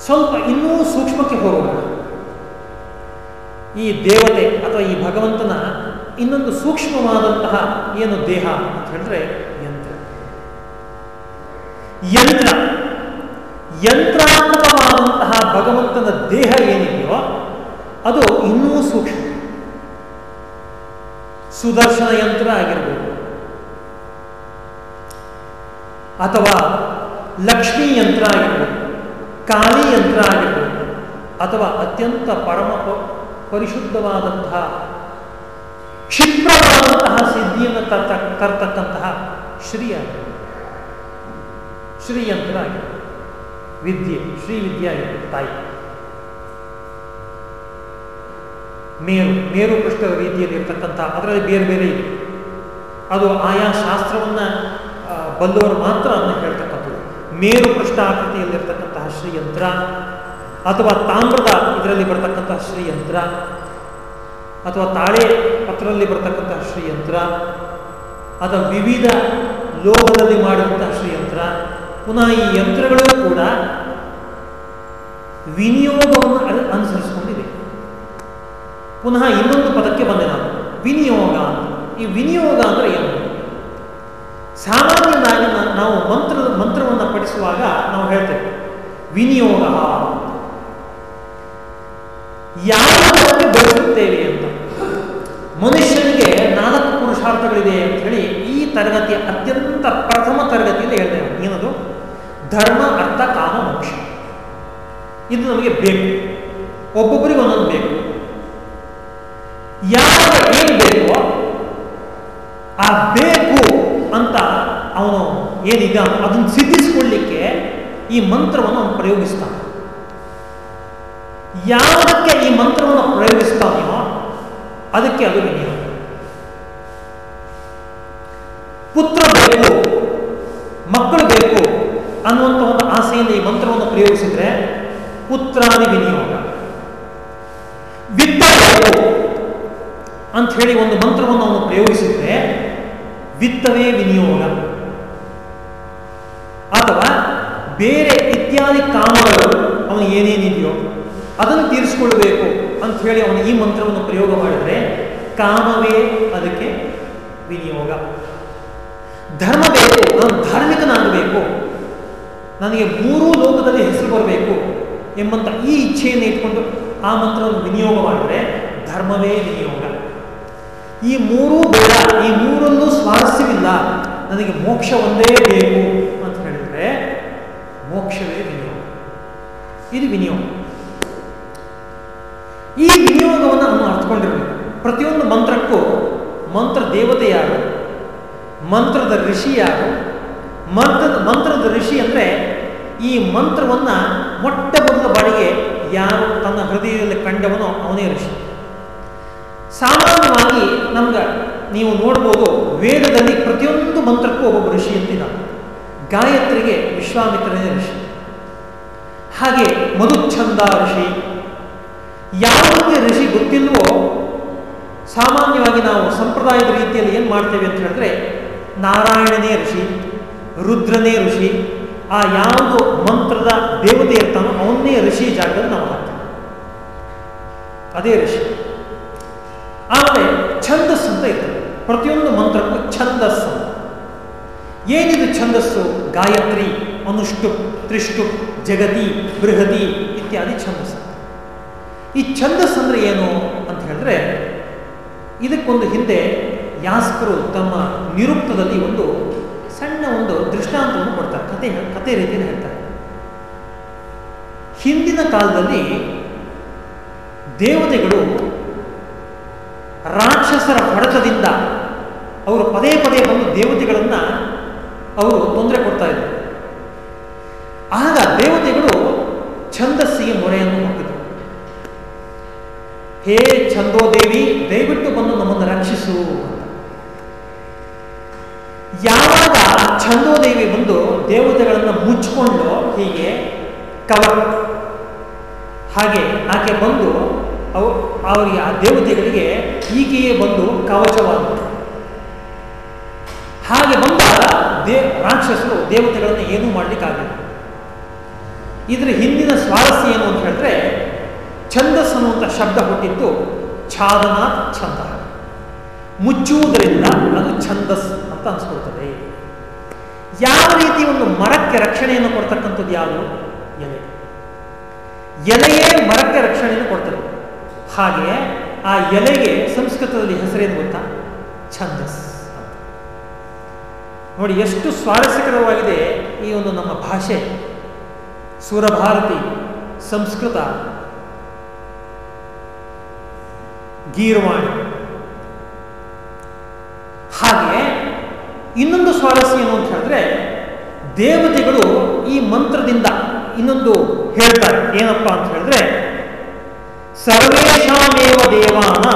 ಸ್ವಲ್ಪ ಇನ್ನೂ ಸೂಕ್ಷ್ಮಕ್ಕೆ ಹೋಗೋಣ. ಈ ದೇವತೆ ಅಥವಾ ಈ ಭಗವಂತನ ಇನ್ನೊಂದು ಸೂಕ್ಷ್ಮವಾದಂತಹ ಏನು ದೇಹ ಅಂತ ಹೇಳಿದ್ರೆ ಯಂತ್ರ. ಯಂತ್ರ. ಯಂತ್ರಾತ್ಮಕವಾದಂತಹ ಭಗವಂತನ ದೇಹ ಏನಿದೆಯೋ ಅದು ಇನ್ನೂ ಸೂಕ್ಷ್ಮ. ಸುದರ್ಶನ ಯಂತ್ರ ಆಗಿರ್ಬೋದು. ಅಥವಾ ಲಕ್ಷ್ಮೀ ಯಂತ್ರ ಆಗಿರ್ಬೋದು, ಕಾಳಿ ಯಂತ್ರ ಆಗಿರ್ಬೋದು, ಅಥವಾ ಅತ್ಯಂತ ಪರಮ ಪರಿಶುದ್ಧವಾದಂತಹ ಕ್ಷಿಪ್ರವಾದಂತಹ ಸಿದ್ಧಿಯನ್ನು ತರ್ತ, ತರ್ತಕ್ಕಂತಹ ಶ್ರೀ ಆಗಿರ್ಬೋದು. ಶ್ರೀಯಂತ್ರ ಆಗಿರ್ಬೋದು. ವಿದ್ಯೆ, ಶ್ರೀ ವಿದ್ಯೆ ಆಗಿರ್ಬೋದು ತಾಯಿ. ಮೇರು ಮೇರು ಪೃಷ್ಠ ರೀತಿಯಲ್ಲಿ ಇರ್ತಕ್ಕಂಥ, ಅದರಲ್ಲಿ ಬೇರೆ ಬೇರೆ ಇದೆ. ಅದು ಆಯಾ ಶಾಸ್ತ್ರವನ್ನ ಬಲ್ಲವರು ಮಾತ್ರ ಅದನ್ನು ಹೇಳ್ತಕ್ಕಂಥದ್ದು. ಮೇರು ಪೃಷ್ಠ ಆಕೃತಿಯಲ್ಲಿರ್ತಕ್ಕಂತಹ ಶ್ರೀಯಂತ್ರ, ಅಥವಾ ತಾಮ್ರದ ಇದರಲ್ಲಿ ಬರ್ತಕ್ಕಂತಹ ಶ್ರೀಯಂತ್ರ, ಅಥವಾ ತಾಳೆ ಪತ್ರದಲ್ಲಿ ಬರ್ತಕ್ಕಂತಹ ಶ್ರೀಯಂತ್ರ, ಅಥವಾ ವಿವಿಧ ಲೋಹದಲ್ಲಿ ಮಾಡಿದಂತಹ ಶ್ರೀಯಂತ್ರ ಪುನಃ ಈ ಯಂತ್ರಗಳು ಕೂಡ ವಿನಿಯೋಗವನ್ನು ಅನು- ಅನುಸರಿಸಿಕೊಂಡಿದೆ ಪುನಃ ಇನ್ನೊಂದು ಪದಕ್ಕೆ ಬಂದೆ ನಾನು. ವಿನಿಯೋಗ ಈ ವಿನಿಯೋಗ ಅಂದರೆ ಏನು? ಸಾಮಾನ್ಯವಾಗಿ ನಾವು ಮಂತ್ರ, ಮಂತ್ರವನ್ನು ಪಠಿಸುವಾಗ ನಾವು ಹೇಳ್ತೇವೆ. ವಿನಿಯೋಗ. ಯಾವುದನ್ನು ಬಳಸುತ್ತೇವೆ ಅಂತ. ಮನುಷ್ಯನಿಗೆ ನಾಲ್ಕು ಪುರುಷಾರ್ಥಗಳಿದೆ ಅಂತ ಹೇಳಿ ಈ ತರಗತಿಯ ಅತ್ಯಂತ ಪ್ರಥಮ ತರಗತಿಯಲ್ಲಿ ಹೇಳ್ತೇವೆ ಏನದು? ಧರ್ಮ, ಅರ್ಥ, ಕಾಮ, ಮೋಕ್ಷ. ಇದು ನಮಗೆ ಬೇಕು. ಒಬ್ಬೊಬ್ಬರಿಗೆ ಒಂದೊಂದು ಬೇಕು. ಯಾವ ಏನು ಬೇಕೋ ಆ ಬೇಕು ಅಂತ ಅವನು ಏನೀಗ ಅದನ್ನು ಸಿದ್ಧಿಸಿಕೊಳ್ಳಿಕ್ಕೆ ಈ ಮಂತ್ರವನ್ನು ಅವನು ಪ್ರಯೋಗಿಸ್ತಾನೆ. ಯಾವುದಕ್ಕೆ ಈ ಮಂತ್ರವನ್ನು ಪ್ರಯೋಗಿಸ್ತಾನೆಯೋ ಅದಕ್ಕೆ ಅದು ವಿನಿಯೋಗ ಪುತ್ರ ಬೇಕು, ಮಕ್ಕಳು ಬೇಕು ಅನ್ನುವಂಥ ಒಂದು ಆಸೆಯಿಂದ ಈ ಮಂತ್ರವನ್ನು ಪ್ರಯೋಗಿಸಿದ್ರೆ ಪುತ್ರಾದಿ ವಿನಿಯೋಗ. ವಿತ್ತವೇ ಅಂತ ಹೇಳಿ ಒಂದು ಮಂತ್ರವನ್ನು ಅವನು ಪ್ರಯೋಗಿಸಿದ್ರೆ ವಿತ್ತವೇ ವಿನಿಯೋಗ. ಅಥವಾ ಬೇರೆ ಇತ್ಯಾದಿ ಕಾಮಗಳು ಅವನು ಏನೇನಿದೆಯೋ ಅದನ್ನು ತೀರಿಸಿಕೊಳ್ಬೇಕು ಅಂತ ಹೇಳಿ ಅವನು ಈ ಮಂತ್ರವನ್ನು ಪ್ರಯೋಗ ಮಾಡಿದರೆ ಕಾಮವೇ ಅದಕ್ಕೆ ವಿನಿಯೋಗ. ಧರ್ಮ ಬೇಕು ನಾನು ಧಾರ್ಮಿಕನಾಗಬೇಕು. ನನಗೆ ಮೂರೂ ಲೋಕದಲ್ಲಿ ಹೆಸರು ಬರಬೇಕು ಎಂಬಂತ ಈ ಇಚ್ಛೆಯನ್ನು ಇಟ್ಕೊಂಡು ಆ ಮಂತ್ರವನ್ನು ವಿನಿಯೋಗ ಮಾಡಿದರೆ ಧರ್ಮವೇ ವಿನಿಯೋಗ. ಈ ಮೂರೂ ಬೇಡ, ಈ ಮೂರಲ್ಲೂ ಸ್ವಾರಸ್ಯವಿಲ್ಲ, ನನಗೆ ಮೋಕ್ಷ ಒಂದೇ ಬೇಕು ಅಂತ ಹೇಳಿದ್ರೆ ಮೋಕ್ಷವೇ ವಿನಿಯೋಗ. ಇದು ವಿನಿಯೋಗ. ಈ ವಿನಿಯೋಗವನ್ನು ನಾನು ಅರ್ಥಕೊಂಡಿರಬೇಕು. ಪ್ರತಿಯೊಂದು ಮಂತ್ರಕ್ಕೂ ಮಂತ್ರ ದೇವತೆಯಾರು ಮಂತ್ರದ ಋಷಿ ಯಾರು? ಮಂತ್ರದ ಮಂತ್ರದ ಋಷಿ ಅಂದರೆ ಈ ಮಂತ್ರವನ್ನು ಮೊಟ್ಟ ಮೊದಲ ಬಾಡಿಗೆ ಯಾರು ತನ್ನ ಹೃದಯದಲ್ಲಿ ಕಂಡವನೋ ಅವನೇ ಋಷಿ. ಸಾಮಾನ್ಯವಾಗಿ ನಮ್ಗೆ ನೀವು ನೋಡ್ಬೋದು ವೇದದಲ್ಲಿ ಪ್ರತಿಯೊಂದು ಮಂತ್ರಕ್ಕೂ ಒಬ್ಬೊಬ್ಬ ಋಷಿ ಅಂತಿದ್ದಾನೆ. ಗಾಯತ್ರಿಗೆ ವಿಶ್ವಾಮಿತ್ರನೇ ಋಷಿ. ಹಾಗೆ ಮಧುಚ್ಛಂದ ಋಷಿ. ಯಾವುದೇ ಋಷಿ ಗೊತ್ತಿಲ್ವೋ ಸಾಮಾನ್ಯವಾಗಿ ನಾವು ಸಂಪ್ರದಾಯದ ರೀತಿಯಲ್ಲಿ ಏನು ಮಾಡ್ತೇವೆ ಅಂತ ಹೇಳಿದ್ರೆ ನಾರಾಯಣನೇ ಋಷಿ. ರುದ್ರನೇ ಋಷಿ. ಆ ಯಾವುದು ಮಂತ್ರದ ದೇವತೆ ಇರ್ತಾನೋ ಅವನ್ನೇ ಋಷಿ ಜಾಗದಲ್ಲಿ ನಾವು ಹಾಕ್ತೀವಿ. ಅದೇ ಋಷಿ. ಆಮೇಲೆ ಛಂದಸ್ಸು ಅಂತ ಇರ್ತದೆ. ಪ್ರತಿಯೊಂದು ಮಂತ್ರಕ್ಕೂ ಛಂದಸ್ಸು. ಏನಿದು ಛಂದಸ್ಸು? ಗಾಯತ್ರಿ, ಅನುಷ್ಟು, ತ್ರಿಷ್ಟು ಜಗತಿ ಬೃಹತಿ ಇತ್ಯಾದಿ ಛಂದಸ್ಸು. ಈ ಛಂದಸ್ಸು ಅಂದರೆ ಏನು ಅಂತ ಹೇಳಿದ್ರೆ ಇದಕ್ಕೊಂದು ಹಿಂದೆ ಯಾಸ್ಕರು ತಮ್ಮ ನಿರುಕ್ತದಲ್ಲಿ ಒಂದು ಒಂದು ದೃಷ್ಟಾಂತವನ್ನು ಕೊಡ್ತಾರೆ. ಕತೆ ಕತೆ ರೀತಿಯಲ್ಲಿ ಹೇಳ್ತಾರೆ. ಹಿಂದಿನ ಕಾಲದಲ್ಲಿ ದೇವತೆಗಳು ರಾಕ್ಷಸರ ಹೊಡೆತದಿಂದ ಅವರು ಪದೇ ಪದೇ ಬಂದು ದೇವತೆಗಳನ್ನ ಅವರು ತೊಂದರೆ ಕೊಡ್ತಾ ಇದ್ರು. ಆಗ ದೇವತೆಗಳು ಛಂದಸ್ಸಿಗೆ ಮೊರೆಯನ್ನು ಹೋಗಿದ್ರು ಹೇ ಛಂದೋದೇವಿ, ದಯವಿಟ್ಟು ಬಂದು ನಮ್ಮನ್ನು ರಕ್ಷಿಸು ಅಂತ. ಯಾವಾಗ ಚಂದೋದೇವಿ ಬಂದು ದೇವತೆಗಳನ್ನು ಮುಚ್ಚಿಕೊಂಡು ಹೀಗೆ ಕವರ್ ಹಾಗೆ ಆಕೆ ಬಂದು ಅವು ಅವರಿಗೆ ಆ ದೇವತೆಗಳಿಗೆ ಈಕೆಯೇ ಬಂದು ಕವಚವಾದ ಹಾಗೆ ಬಂದಾಗ ದೇ ರಾಕ್ಷಸರು ದೇವತೆಗಳನ್ನು ಏನೂ ಮಾಡಲಿಕ್ಕಾಗಲಿಲ್ಲ. ಇದರ ಹಿಂದಿನ ಸ್ವಾರಸ್ಯ ಏನು ಅಂತ ಹೇಳಿದ್ರೆ ಛಂದಸ್ ಅನ್ನುವಂಥ ಶಬ್ದ ಹುಟ್ಟಿದ್ದು ಛಾದನಾ ಛಂದ. ಮುಚ್ಚುವುದರಿಂದ ಅದು ಛಂದಸ್ ಅಂತ ಅನ್ಸ್ಕೊಳ್ತದೆ. ಯಾವ ರೀತಿ ಒಂದು ಮರಕ್ಕೆ ರಕ್ಷಣೆಯನ್ನು ಕೊಡ್ತಕ್ಕಂಥದ್ದು ಯಾವುದು? ಎಲೆ. ಎಲೆಯೇ ಮರಕ್ಕೆ ರಕ್ಷಣೆಯನ್ನು ಕೊಡ್ತದೆ. ಹಾಗೆ ಆ ಎಲೆಗೆ ಸಂಸ್ಕೃತದಲ್ಲಿ ಹೆಸರೇನು ಗೊತ್ತಾ? ಛಂದಸ್ ನೋಡಿ, ಎಷ್ಟು ಸ್ವಾರಸ್ಯಕರವಾಗಿದೆ ಈ ಒಂದು ನಮ್ಮ ಭಾಷೆ. ಸುರಭಾರತಿ ಸಂಸ್ಕೃತ ಗೀರ್ವಾಣಿ. ಹಾಗೆ ಇನ್ನೊಂದು ಸ್ವಾರಸ್ಯ ಏನು ಅಂತ ಹೇಳಿದ್ರೆ ದೇವತೆಗಳು ಈ ಮಂತ್ರದಿಂದ ಇನ್ನೊಂದು ಹೇಳ್ತಾರೆ. ಏನಪ್ಪಾ ಅಂತ ಹೇಳಿದ್ರೆ ಸರ್ವೇಶಾಮೇವ ದೇವಾನ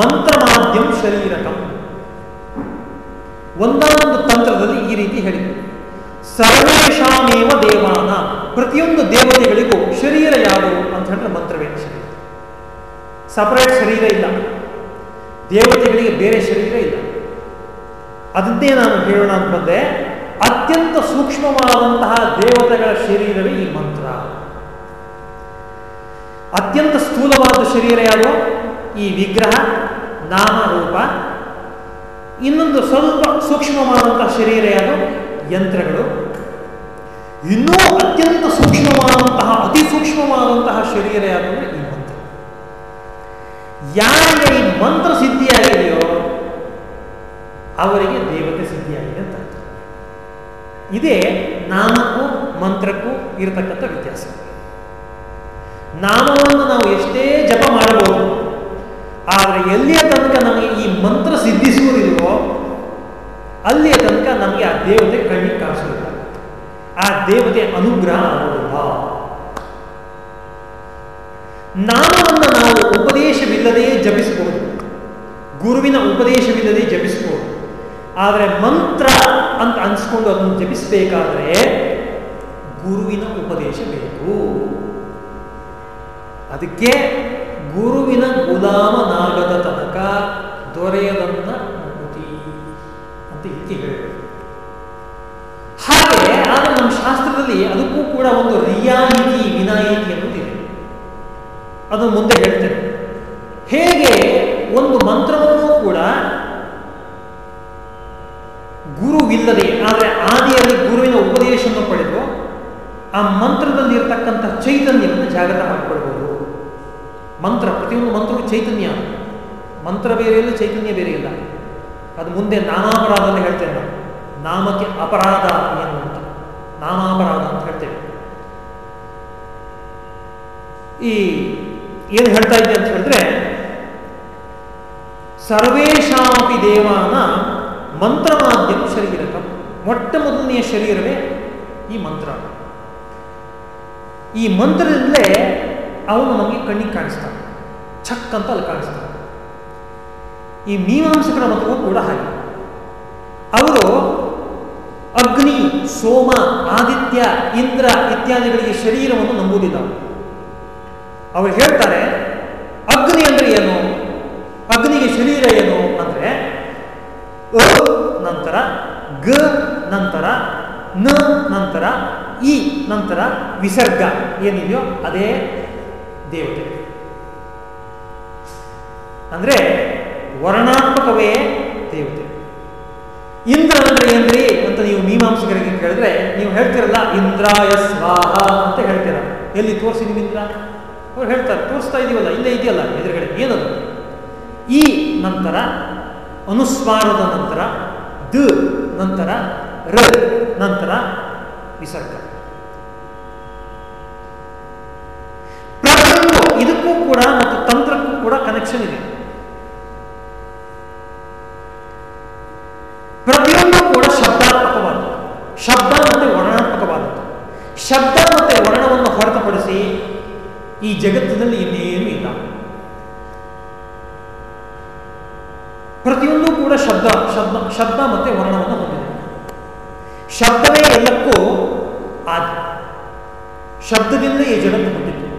ಮಂತ್ರ ಮಾಧ್ಯಮ ಶರೀರಕಂ ಒಂದಾನೊಂದು ತಂತ್ರದಲ್ಲಿ ಈ ರೀತಿ ಹೇಳಿದ್ರು. ಸರ್ವೇಶಾಮೇವ ದೇವಾನ ಪ್ರತಿಯೊಂದು ದೇವತೆಗಳಿಗೂ ಶರೀರ ಯಾವುದು ಅಂತ ಹೇಳಿದ್ರೆ ಮಂತ್ರವೇ ಶರೀರ? ಸಪರೇಟ್ ಶರೀರ ಇಲ್ಲ. ದೇವತೆಗಳಿಗೆ ಬೇರೆ ಶರೀರ ಇಲ್ಲ. ಅದನ್ನೇ ನಾನು ಹೇಳೋಣ ಅಂತ ಬಂದೆ. ಅತ್ಯಂತ ಸೂಕ್ಷ್ಮವಾದಂತಹ ದೇವತೆಗಳ ಶರೀರವೇ ಈ ಮಂತ್ರ. ಅತ್ಯಂತ ಸ್ಥೂಲವಾದ ಶರೀರ ಯಾವುದು? ಈ ವಿಗ್ರಹ, ನಾಮರೂಪ. ಇನ್ನೊಂದು ಸ್ವಲ್ಪ ಸೂಕ್ಷ್ಮವಾದಂತಹ ಶರೀರ ಯಾವುದು? ಯಂತ್ರಗಳು. ಇನ್ನೂ ಅತ್ಯಂತ ಸೂಕ್ಷ್ಮವಾದಂತಹ, ಅತಿ ಸೂಕ್ಷ್ಮವಾದಂತಹ ಶರೀರ ಯಾವುದು ಈ ಮಂತ್ರ. ಯಾರಿಗೆ ಈ ಮಂತ್ರ ಸಿದ್ಧಿಯಾಗಿದೆಯೋ ಅವರಿಗೆ ದೇವತೆ ಸಿದ್ಧಿಯಾಗಿದೆ ಅಂತ. ಇದೇ ನಾಮಕ್ಕೂ ಮಂತ್ರಕ್ಕೂ ಇರತಕ್ಕಂಥ ವ್ಯತ್ಯಾಸ. ನಾಮವನ್ನು ನಾವು ಎಷ್ಟೇ ಜಪ ಮಾಡಬಹುದು, ಆದರೆ ಎಲ್ಲಿಯ ತನಕ ನಮಗೆ ಈ ಮಂತ್ರ ಸಿದ್ಧಿಸುವುದಿಲ್ವೋ, ಅಲ್ಲಿಯ ತನಕ ನಮಗೆ ಆ ದೇವತೆ ಕಣ್ಣಿಗೆ ಕಾಣಿಸುವುದಿಲ್ಲ. ಆ ದೇವತೆ ಅನುಗ್ರಹ ಆಗುವುದಿಲ್ಲ. ನಾಮವನ್ನು ನಾವು ಉಪದೇಶವಿಲ್ಲದೆಯೇ ಜಪಿಸಬಹುದು. ಗುರುವಿನ ಉಪದೇಶವಿಲ್ಲದೆ ಜಪಿಸಬಹುದು. ಆದರೆ ಮಂತ್ರ ಅಂತ ಅನ್ಸ್ಕೊಂಡು ಅದನ್ನು ಜಪಿಸಬೇಕಾದ್ರೆ ಗುರುವಿನ ಉಪದೇಶ ಬೇಕು. ಅದಕ್ಕೆ ಗುರುವಿನ ಗುಲಾಮನಾಗದ ಈ ಮೀಮಾಂಸಕರ ಮತವೂ ಕೂಡ ಹಾಗೆ ಅವರು ಅಗ್ನಿ, ಸೋಮ, ಆದಿತ್ಯ, ಇಂದ್ರ ಇತ್ಯಾದಿಗಳಿಗೆ ಶರೀರವನ್ನು ನಂಬುವುದಿಲ್ಲ ಅವರು. ಹೇಳ್ತಾರೆ, ಅಗ್ನಿ ಅಂದ್ರೆ ಏನು ಅಗ್ನಿಗೆ ಶರೀರ ಏನು ಅಂದ್ರೆ ಅ ನಂತರ, ಗ ನಂತರ, ನ ನಂತರ, ಇ ನಂತರ ವಿಸರ್ಗ ಏನಿದೆಯೋ ಅದೇ ಇಂದ್ರಾಯ ಸ್ವಾಹ ಅಂತ ಹೇಳ್ತೀರ. ಎಲ್ಲಿ ತೋರಿಸಿ ನಿಮ್ಮಿಂದ್ರ ಅವ್ರು ಹೇಳ್ತಾರೆ, ತೋರಿಸ್ತಾ ಇದೀವಲ್ಲ, ಇಲ್ಲೇ ಇದೆಯಲ್ಲ ಎದುರುಗಡೆ, ಏನದು? ಈ ನಂತರ, ಅನುಸ್ವಾರದ ನಂತರ, ದ ನಂತರ, ರ ನಂತರ ವಿಸರ್ಗ. ಇದಕ್ಕೂ ಕೂಡ ಮತ್ತು ತಂತ್ರಕ್ಕೂ ಕೂಡ ಕನೆಕ್ಷನ್ ಇದೆ. ಶಬ್ದ ಶಬ್ದ ಶಬ್ದ ಮತ್ತೆ ವರ್ಣವನ್ನು ಹೊಂದಿದೆ. ಶಬ್ದವೇ ಎಲ್ಲಕ್ಕೂ ಆದಿ. ಶಬ್ದದಿಂದ ಈ ಜಗತ್ತು ಹುಟ್ಟಿತು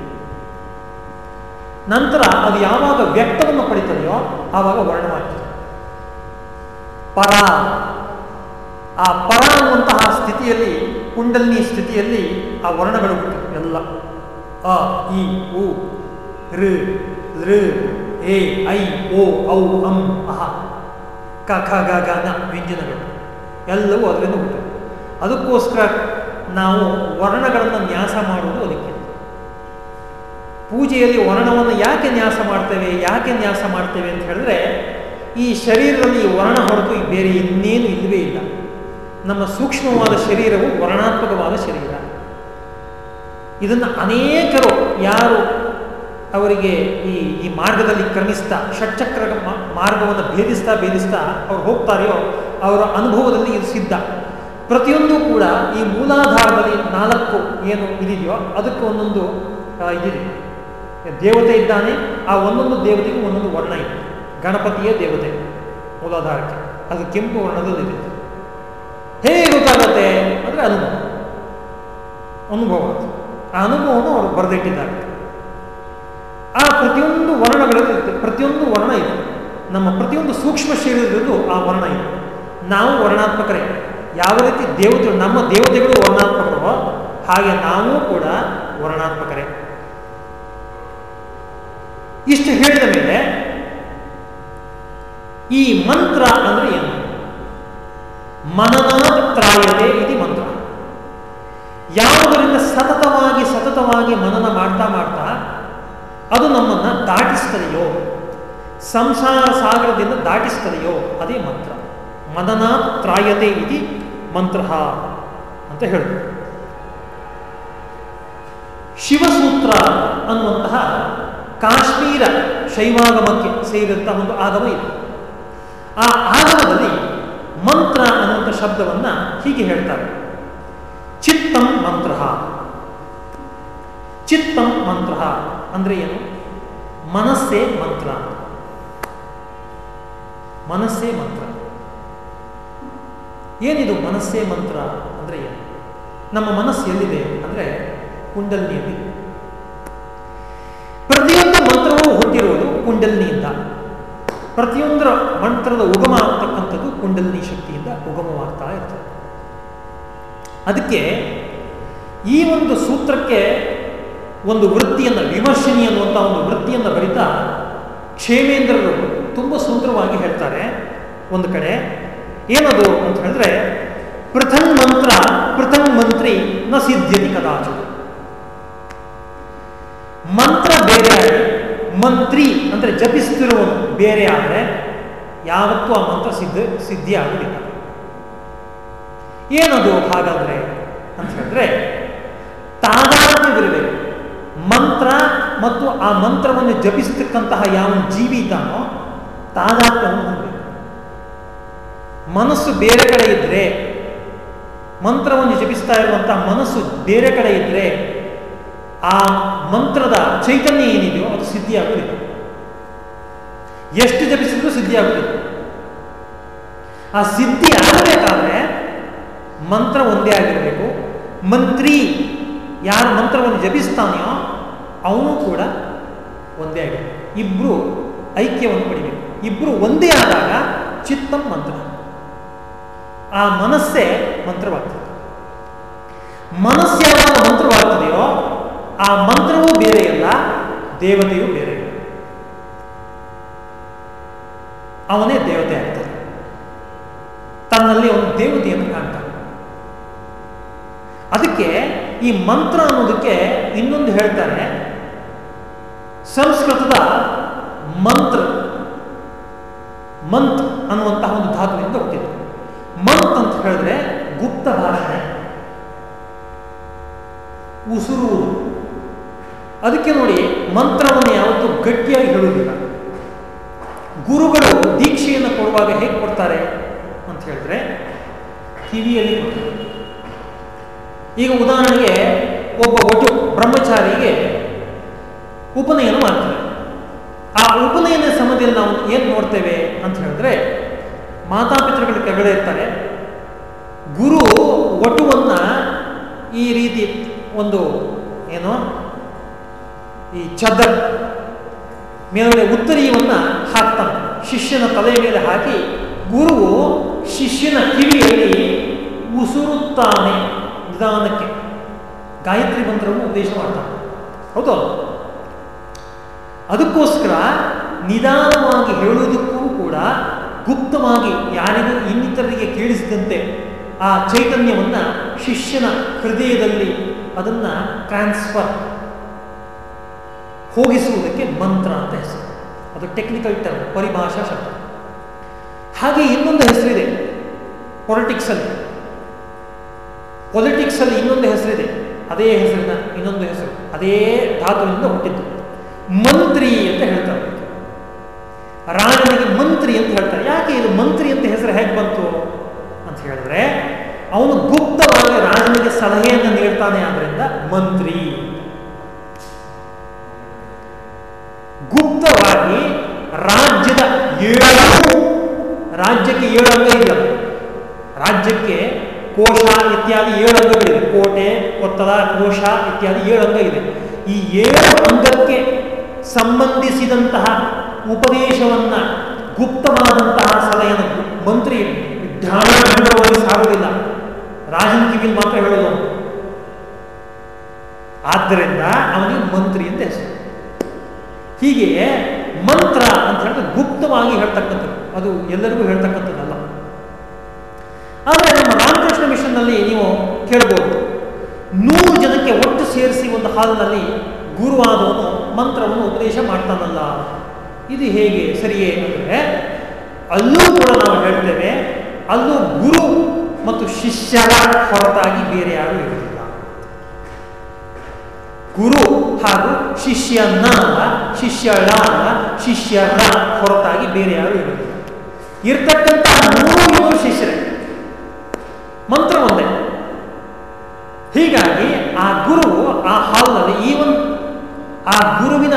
ನಂತರ ಅದು ಯಾವಾಗ ವ್ಯಕ್ತವನ್ನು ಪಡಿತದೆಯೋ ಆವಾಗ ವರ್ಣವಾಗ್ತದೆ ಪರ. ಆ ಪರ ಅನ್ನುವಂತಹ ಸ್ಥಿತಿಯಲ್ಲಿ, ಕುಂಡಲಿನಿ ಸ್ಥಿತಿಯಲ್ಲಿ ಆ ವರ್ಣಗಳು ಎಲ್ಲ. ಅ, ಇ, ಉ ಋ ಋ ಎ, ಐ, ಓ, ಔ, ಅಂ, ಅಹ. ಕ ಖ ಗ ನ ವ್ಯಂಜನಗಳು ಎಲ್ಲವೂ ಅದರಿಂದ ಹುಟ್ಟು ಅದಕ್ಕೋಸ್ಕರ ನಾವು ವರ್ಣಗಳನ್ನು ನ್ಯಾಸ ಮಾಡುವುದು ಅದಕ್ಕೆ. ಪೂಜೆಯಲ್ಲಿ ವರ್ಣವನ್ನು ಯಾಕೆ ನ್ಯಾಸ ಮಾಡ್ತೇವೆ, ಯಾಕೆ ನ್ಯಾಸ ಮಾಡ್ತೇವೆ ಅಂತ ಹೇಳಿದ್ರೆ, ಈ ಶರೀರದಲ್ಲಿ ವರ್ಣ ಹೊರತು ಬೇರೆ ಇನ್ನೇನು ಇಲ್ಲವೇ ಇಲ್ಲ. ನಮ್ಮ ಸೂಕ್ಷ್ಮವಾದ ಶರೀರವು ವರ್ಣಾತ್ಮಕವಾದ ಶರೀರ. ಇದನ್ನು ಅನೇಕರು ಯಾರು ಅವರಿಗೆ ಈ ಈ ಮಾರ್ಗದಲ್ಲಿ ಕ್ರಮಿಸ್ತಾ ಷಟ್ಚಕ್ರ ಮಾರ್ಗವನ್ನು ಭೇದಿಸ್ತಾ ಭೇದಿಸ್ತಾ ಅವ್ರು ಹೋಗ್ತಾರೆಯೋ, ಅವರ ಅನುಭವದಲ್ಲಿ ಇದು ಸಿದ್ಧ. ಪ್ರತಿಯೊಂದು ಕೂಡ ಈ ಮೂಲಾಧಾರದಲ್ಲಿ ನಾಲ್ಕು ಏನು ಇದೆಯೋ ಅದಕ್ಕೆ ಒಂದೊಂದು ಇದಿದೆ. ದೇವತೆ ಇದ್ದಾನೆ, ಆ ಒಂದೊಂದು ದೇವತೆಗೂ ಒಂದೊಂದು ವರ್ಣ ಇದೆ. ಗಣಪತಿಯ ದೇವತೆ ಮೂಲಾಧಾರಕ್ಕೆ. ಅದು ಕೆಂಪು ವರ್ಣದಲ್ಲಿದೆ ಹೇಗೆ ಗೊತ್ತಾಗುತ್ತೆ? ಅಂದರೆ ಅನುಭವ. ಅನುಭವ. ಆ ಅನುಭವವನ್ನು ಅವರು ಬರೆದಿಟ್ಟಿದ್ದಾರೆ. ಆ ಪ್ರತಿಯೊಂದು ವರ್ಣಗಳಲ್ಲಿ ಇರುತ್ತೆ. ಪ್ರತಿಯೊಂದು ವರ್ಣ ಇದೆ. ನಮ್ಮ ಪ್ರತಿಯೊಂದು ಸೂಕ್ಷ್ಮ ಶರೀರದಲ್ಲೂ ಆ ವರ್ಣ ಇದೆ. ನಾವು ವರ್ಣಾತ್ಮಕರೇ. ಯಾವ ರೀತಿ ದೇವತೆಗಳು, ನಮ್ಮ ದೇವತೆಗಳು ವರ್ಣಾತ್ಮಕವೋ ಹಾಗೆ ನಾವು ಕೂಡ ವರ್ಣಾತ್ಮಕರೇ. ಇಷ್ಟು ಹೇಳಿದ ಮೇಲೆ ಈ ಮಂತ್ರ ಅಂದ್ರೆ ಏನು? ಮನನಾತ್ರಾಯತೆ ಇದು ಮಂತ್ರ. ಯಾವುದರಿಂದ ಸತತವಾಗಿ ಸತತವಾಗಿ ಮನನ ಮಾಡ್ತಾ ಮಾಡ್ತಾ ಅದು ನಮ್ಮನ್ನು ದಾಟಿಸ್ತದೆಯೋ? ಸಂಸಾರ ಸಾಗರದಿಂದ ದಾಟಿಸ್ತದೆಯೋ? ಅದೇ ಮಂತ್ರ. ಮನನಾತ್ರಾಯತೆ ಇದು ಮಂತ್ರ ಅಂತ ಹೇಳಿದ್ರು ಶಿವಸೂತ್ರ ಅನ್ನುವಂತಹ ಕಾಶ್ಮೀರ ಶೈವಾಗಮಕ್ಕೆ ಸೇರಿದಂತಹ ಒಂದು ಆಗಮ ಇದೆ. ಆ ಆಗಮದಲ್ಲಿ ಮಂತ್ರ ಅನ್ನುವಂಥ ಶಬ್ದವನ್ನ ಹೀಗೆ ಹೇಳ್ತಾರೆ. ಚಿತ್ತಂ ಮಂತ್ರ. ಚಿತ್ತಂ ಮಂತ್ರ. ಅಂದ್ರೆ ಏನು? ಮನಸ್ಸೇ ಮಂತ್ರ ಮನಸ್ಸೇ ಮಂತ್ರ. ಏನಿದು ಮನಸ್ಸೇ ಮಂತ್ರ ಅಂದ್ರೆ ಏನು? ನಮ್ಮ ಮನಸ್ಸು ಎಲ್ಲಿದೆ ಅಂದ್ರೆ ಕುಂಡಲಿನಿಯಲ್ಲಿ. ಪ್ರತಿಯೊಂದು ಮಂತ್ರವೂ ಹುಟ್ಟಿರುವುದು ಕುಂಡಲಿನಿಯಿಂದ ಪ್ರತಿಯೊಂದರ ಮಂತ್ರದ ಉಗಮ ಆಗ್ತಕ್ಕಂಥದ್ದು ಕುಂಡಲಿನಿ ಶಕ್ತಿಯಿಂದ ಉಗಮವಾಗ್ತಾ ಇರ್ತದೆ. ಅದಕ್ಕೆ ಈ ಒಂದು ಸೂತ್ರಕ್ಕೆ ಒಂದು ವೃತ್ತಿಯನ್ನು, ವಿಮರ್ಶಿನಿ ಅನ್ನುವಂಥ ಒಂದು ವೃತ್ತಿಯನ್ನು ಬರಿತಾ ಕ್ಷೇಮೇಂದ್ರರು ತುಂಬ ಸುಂದರವಾಗಿ ಹೇಳ್ತಾರೆ ಒಂದು ಕಡೆ. ಏನದು ಅಂತ ಹೇಳಿದ್ರೆ, ಪೃಥಂಗ್ ಮಂತ್ರ, ಪೃಥಂಗ್ ಮಂತ್ರಿ ನ ಸಿದ್ಧತಿ ಕದಾಚು. ಮಂತ್ರ ಬೇರೆ ಮಂತ್ರಿ ಅಂದರೆ ಜಪಿಸುತ್ತಿರುವನು ಬೇರೆ ಆದರೆ, ಯಾವತ್ತೂ ಆ ಮಂತ್ರ ಸಿದ್ಧ, ಸಿದ್ಧಿ ಆಗುವುದಿಲ್ಲ. ಏನದು ಹಾಗಾದ್ರೆ ಅಂತ ಹೇಳಿದ್ರೆ, ತಾದಾತ್ಮ್ಯವಿರಬೇಕು. ಮಂತ್ರ ಮತ್ತು ಆ ಮಂತ್ರವನ್ನು ಜಪಿಸ್ತಕ್ಕಂತಹ ಯಾವ ಜೀವಿ ಇದ್ದಾನೋ ತಾದಾತ್ಮ್ಯವನ್ನು ಹೊಂದಬೇಕು ಮನಸ್ಸು ಬೇರೆ ಕಡೆ ಇದ್ರೆ, ಮಂತ್ರವನ್ನು ಜಪಿಸ್ತಾ ಇರುವಂತಹ ಮನಸ್ಸು ಬೇರೆ ಕಡೆ ಇದ್ರೆ, ಆ ಮಂತ್ರದ ಚೈತನ್ಯ ಏನಿದೆಯೋ ಅದು ಸಿದ್ಧಿ ಎಷ್ಟು ಜಪಿಸಿದ್ರೂ ಸಿದ್ಧಿ ಆಗುವುದಿಲ್ಲ ಆ ಸಿದ್ಧಿ ಆಗಬೇಕಾದ್ರೆ ಮಂತ್ರ ಒಂದೇ ಆಗಿರಬೇಕು. ಮಂತ್ರಿ ಯಾರು ಮಂತ್ರವನ್ನು ಜಪಿಸ್ತಾನೆಯೋ ಅವನು ಕೂಡ ಒಂದೇ ಆಗಿದೆ ಇಬ್ರು ಐಕ್ಯವನ್ನು ಪಡಿಬೇಕು. ಇಬ್ರು ಒಂದೇ ಆದಾಗ ಚಿತ್ತಂ ಮಂತ್ರ. ಆ ಮನಸ್ಸೇ ಮಂತ್ರವಾಗ್ತದೆ. ಮನಸ್ಸು ಯಾವಾಗ ಮಂತ್ರವಾಗ್ತದೆಯೋ ಆ ಮಂತ್ರವೂ ಬೇರೆಯಲ್ಲ ದೇವತೆಯೂ ಬೇರೆ ಅವನೇ ದೇವತೆ ಆಗ್ತಾನೆ. ತನ್ನಲ್ಲಿ ಅವನು ದೇವತೆಯನ್ನು ಕಾಣ್ತಾನೆ. ಅದಕ್ಕೆ ಈ ಮಂತ್ರ ಅನ್ನೋದಕ್ಕೆ ಇನ್ನೊಂದು ಹೇಳ್ತಾರೆ ಸಂಸ್ಕೃತದ ಮಂತ್ರ. ಮಂತ್ ಅನ್ನುವಂತಹ ಒಂದು ಧಾತುವಿಂದ ಹುಟ್ಟಿದೆ. ಮಂತ್ ಅಂತ ಹೇಳಿದ್ರೆ ಗುಪ್ತ ಭಾಷೆ. ಉಸುರುವುದು ಅದಕ್ಕೆ ನೋಡಿ ಮಂತ್ರವನ್ನು ಯಾವತ್ತೂ ಗಟ್ಟಿಯಾಗಿ ಹೇಳುವುದಿಲ್ಲ. ಗುರುಗಳು ದೀಕ್ಷೆಯನ್ನು ಕೊಡುವಾಗ ಹೇಗೆ ಕೊಡ್ತಾರೆ ಅಂತ ಹೇಳಿದ್ರೆ ಕಿವಿಯಲ್ಲಿ ಈಗ ಉದಾಹರಣೆಗೆ ಒಬ್ಬ ಒಟ್ಟು ಬ್ರಹ್ಮಚಾರಿಗೆ ಉಪನಯನ ಮಾಡ್ತಾರೆ. ಆ ಉಪನಯನ ಸಮಯದಲ್ಲಿ ನಾವು ಏನು ನೋಡ್ತೇವೆ ಅಂತ ಹೇಳಿದ್ರೆ ಮಾತಾಪಿತೃಗಳು ಕೆಳಗಡೆ ಇರ್ತಾರೆ. ಗುರು ಒಟುವನ್ನ ಈ ರೀತಿ ಒಂದು ಏನು? ಈ ಚದರ್ ಮೇಲುಗಡೆ ಉತ್ತರಿಯವನ್ನು ಹಾಕ್ತಾನೆ ಶಿಷ್ಯನ ತಲೆಯ ಮೇಲೆ ಹಾಕಿ ಗುರುವು ಶಿಷ್ಯನ ಕಿವಿಯಲ್ಲಿ ಉಸುರುತ್ತಾನೆ ನಿಧಾನಕ್ಕೆ. ಗಾಯತ್ರಿ ಮಂತ್ರವನ್ನು ಉದ್ದೇಶ ಮಾಡ್ತಾನೆ. ಹೌದು? ಅದಕ್ಕೋಸ್ಕರ ನಿಧಾನವಾಗಿ ಹೇಳುವುದಕ್ಕೂ ಕೂಡ ಗುಪ್ತವಾಗಿ ಯಾರಿಗೂ ಇನ್ನಿತರರಿಗೆ ಕೇಳಿಸಿದಂತೆ ಆ ಚೈತನ್ಯವನ್ನು ಶಿಷ್ಯನ ಹೃದಯದಲ್ಲಿ ಅದನ್ನು ಟ್ರಾನ್ಸ್ಫರ್ ಹೋಗಿಸುವುದಕ್ಕೆ ಮಂತ್ರ ಅಂತ ಹೆಸರು. ಅದು ಟೆಕ್ನಿಕಲ್ ಟರ್ಮ್ ಪರಿಭಾಷಾ ಶಬ್ದ. ಹಾಗೆ ಇನ್ನೊಂದು ಹೆಸರಿದೆ ಪೊಲಿಟಿಕ್ಸಲ್ಲಿ ಪೊಲಿಟಿಕ್ಸಲ್ಲಿ ಇನ್ನೊಂದು ಹೆಸರಿದೆ, ಅದೇ ಹೆಸರಿನ ಇನ್ನೊಂದು ಹೆಸರು, ಅದೇ ಧಾತುವಿನಿಂದ ಹುಟ್ಟಿದ್ದು. ಮಂತ್ರಿ ಅಂತ ಹೇಳ್ತಾರೆ. ರಾಜನಿಗೆ ಮಂತ್ರಿ ಅಂತ ಹೇಳ್ತಾರೆ. ಯಾಕೆ ಇದು ಮಂತ್ರಿ ಅಂತ ಹೆಸರು ಹೇಗೆ ಬಂತು ಅಂತ ಹೇಳಿದ್ರೆ, ಅವನು ಗುಪ್ತವಾಗಿ ರಾಜನಿಗೆ ಸಲಹೆಯನ್ನು ನೀಡ್ತಾನೆ ಆದ್ರಿಂದ ಮಂತ್ರಿ. ಗುಪ್ತವಾಗಿ ರಾಜ್ಯದ ಏಳು ರಾಜ್ಯಕ್ಕೆ ಏಳು ಅಂಗ ಇಲ್ಲ ರಾಜ್ಯಕ್ಕೆ ಕೋಶ ಇತ್ಯಾದಿ ಏಳು ಅಂಗಗಳಿದೆ ಕೋಟೆ, ಕೊತ್ತಲ, ಕೋಶ ಇತ್ಯಾದಿ ಏಳು ಅಂಗ ಇದೆ ಈ ಏಳು ಅಂಗಕ್ಕೆ ಸಂಬಂಧಿಸಿದಂತಹ ಉಪದೇಶವನ್ನ ಗುಪ್ತವಾದಂತಹ ಸಲಹೆಯನ್ನು ಮಂತ್ರಿ ಧ್ಯಾನವಾಗಿ ಸಾರುವುದಿಲ್ಲ. ರಾಜನ್ ಮಾತ್ರ ಹೇಳೋದು. ಆದ್ದರಿಂದ ಅವನಿಗೆ ಮಂತ್ರಿ ಅಂತ ಹೆಸರು. ಹೀಗೆ ಮಂತ್ರ ಅಂತ ಹೇಳಿದ್ರೆ ಗುಪ್ತವಾಗಿ ಹೇಳ್ತಕ್ಕಂಥದ್ದು. ಅದು ಎಲ್ಲರಿಗೂ ಹೇಳ್ತಕ್ಕಂಥದ್ದಲ್ಲ. ಆದರೆ ನಮ್ಮ ರಾಮಕೃಷ್ಣ ಮಿಷನ್ನಲ್ಲಿ ನೀವು ಕೇಳ್ಬೋದು. ನೂರು ಜನಕ್ಕೆ ಒಟ್ಟು ಸೇರಿಸಿ ಒಂದು ಹಾಲಿನಲ್ಲಿ ಗುರುವಾದವನು ಮಂತ್ರವನ್ನು ಉಪದೇಶ ಮಾಡ್ತಾನಲ್ಲ. ಇದು ಹೇಗೆ? ಸರಿಯೇ ಅಂದರೆ, ಅಲ್ಲೂ ಕೂಡ ನಾವು ಹೇಳ್ತೇವೆ, ಅಲ್ಲೂ ಗುರು ಮತ್ತು ಶಿಷ್ಯರ ಹೊರತಾಗಿ ಬೇರೆ ಯಾರು ಇರಲಿಲ್ಲ ಗುರು ಹಾಗೂ ಶಿಷ್ಯನ ಶಿಷ್ಯಳ ಶಿಷ್ಯರ ಹೊರತಾಗಿ ಬೇರೆ ಯಾರು ಇರಲಿಲ್ಲ ಇರ್ತಕ್ಕಂಥ ಮೂರು ಶಿಷ್ಯರೇ. ಮಂತ್ರ ಒಂದೇ. ಹೀಗಾಗಿ ಆ ಗುರು ಆ ಹಾಲ್ನಲ್ಲಿ ಈವನ್ ಆ ಗುರುವಿನ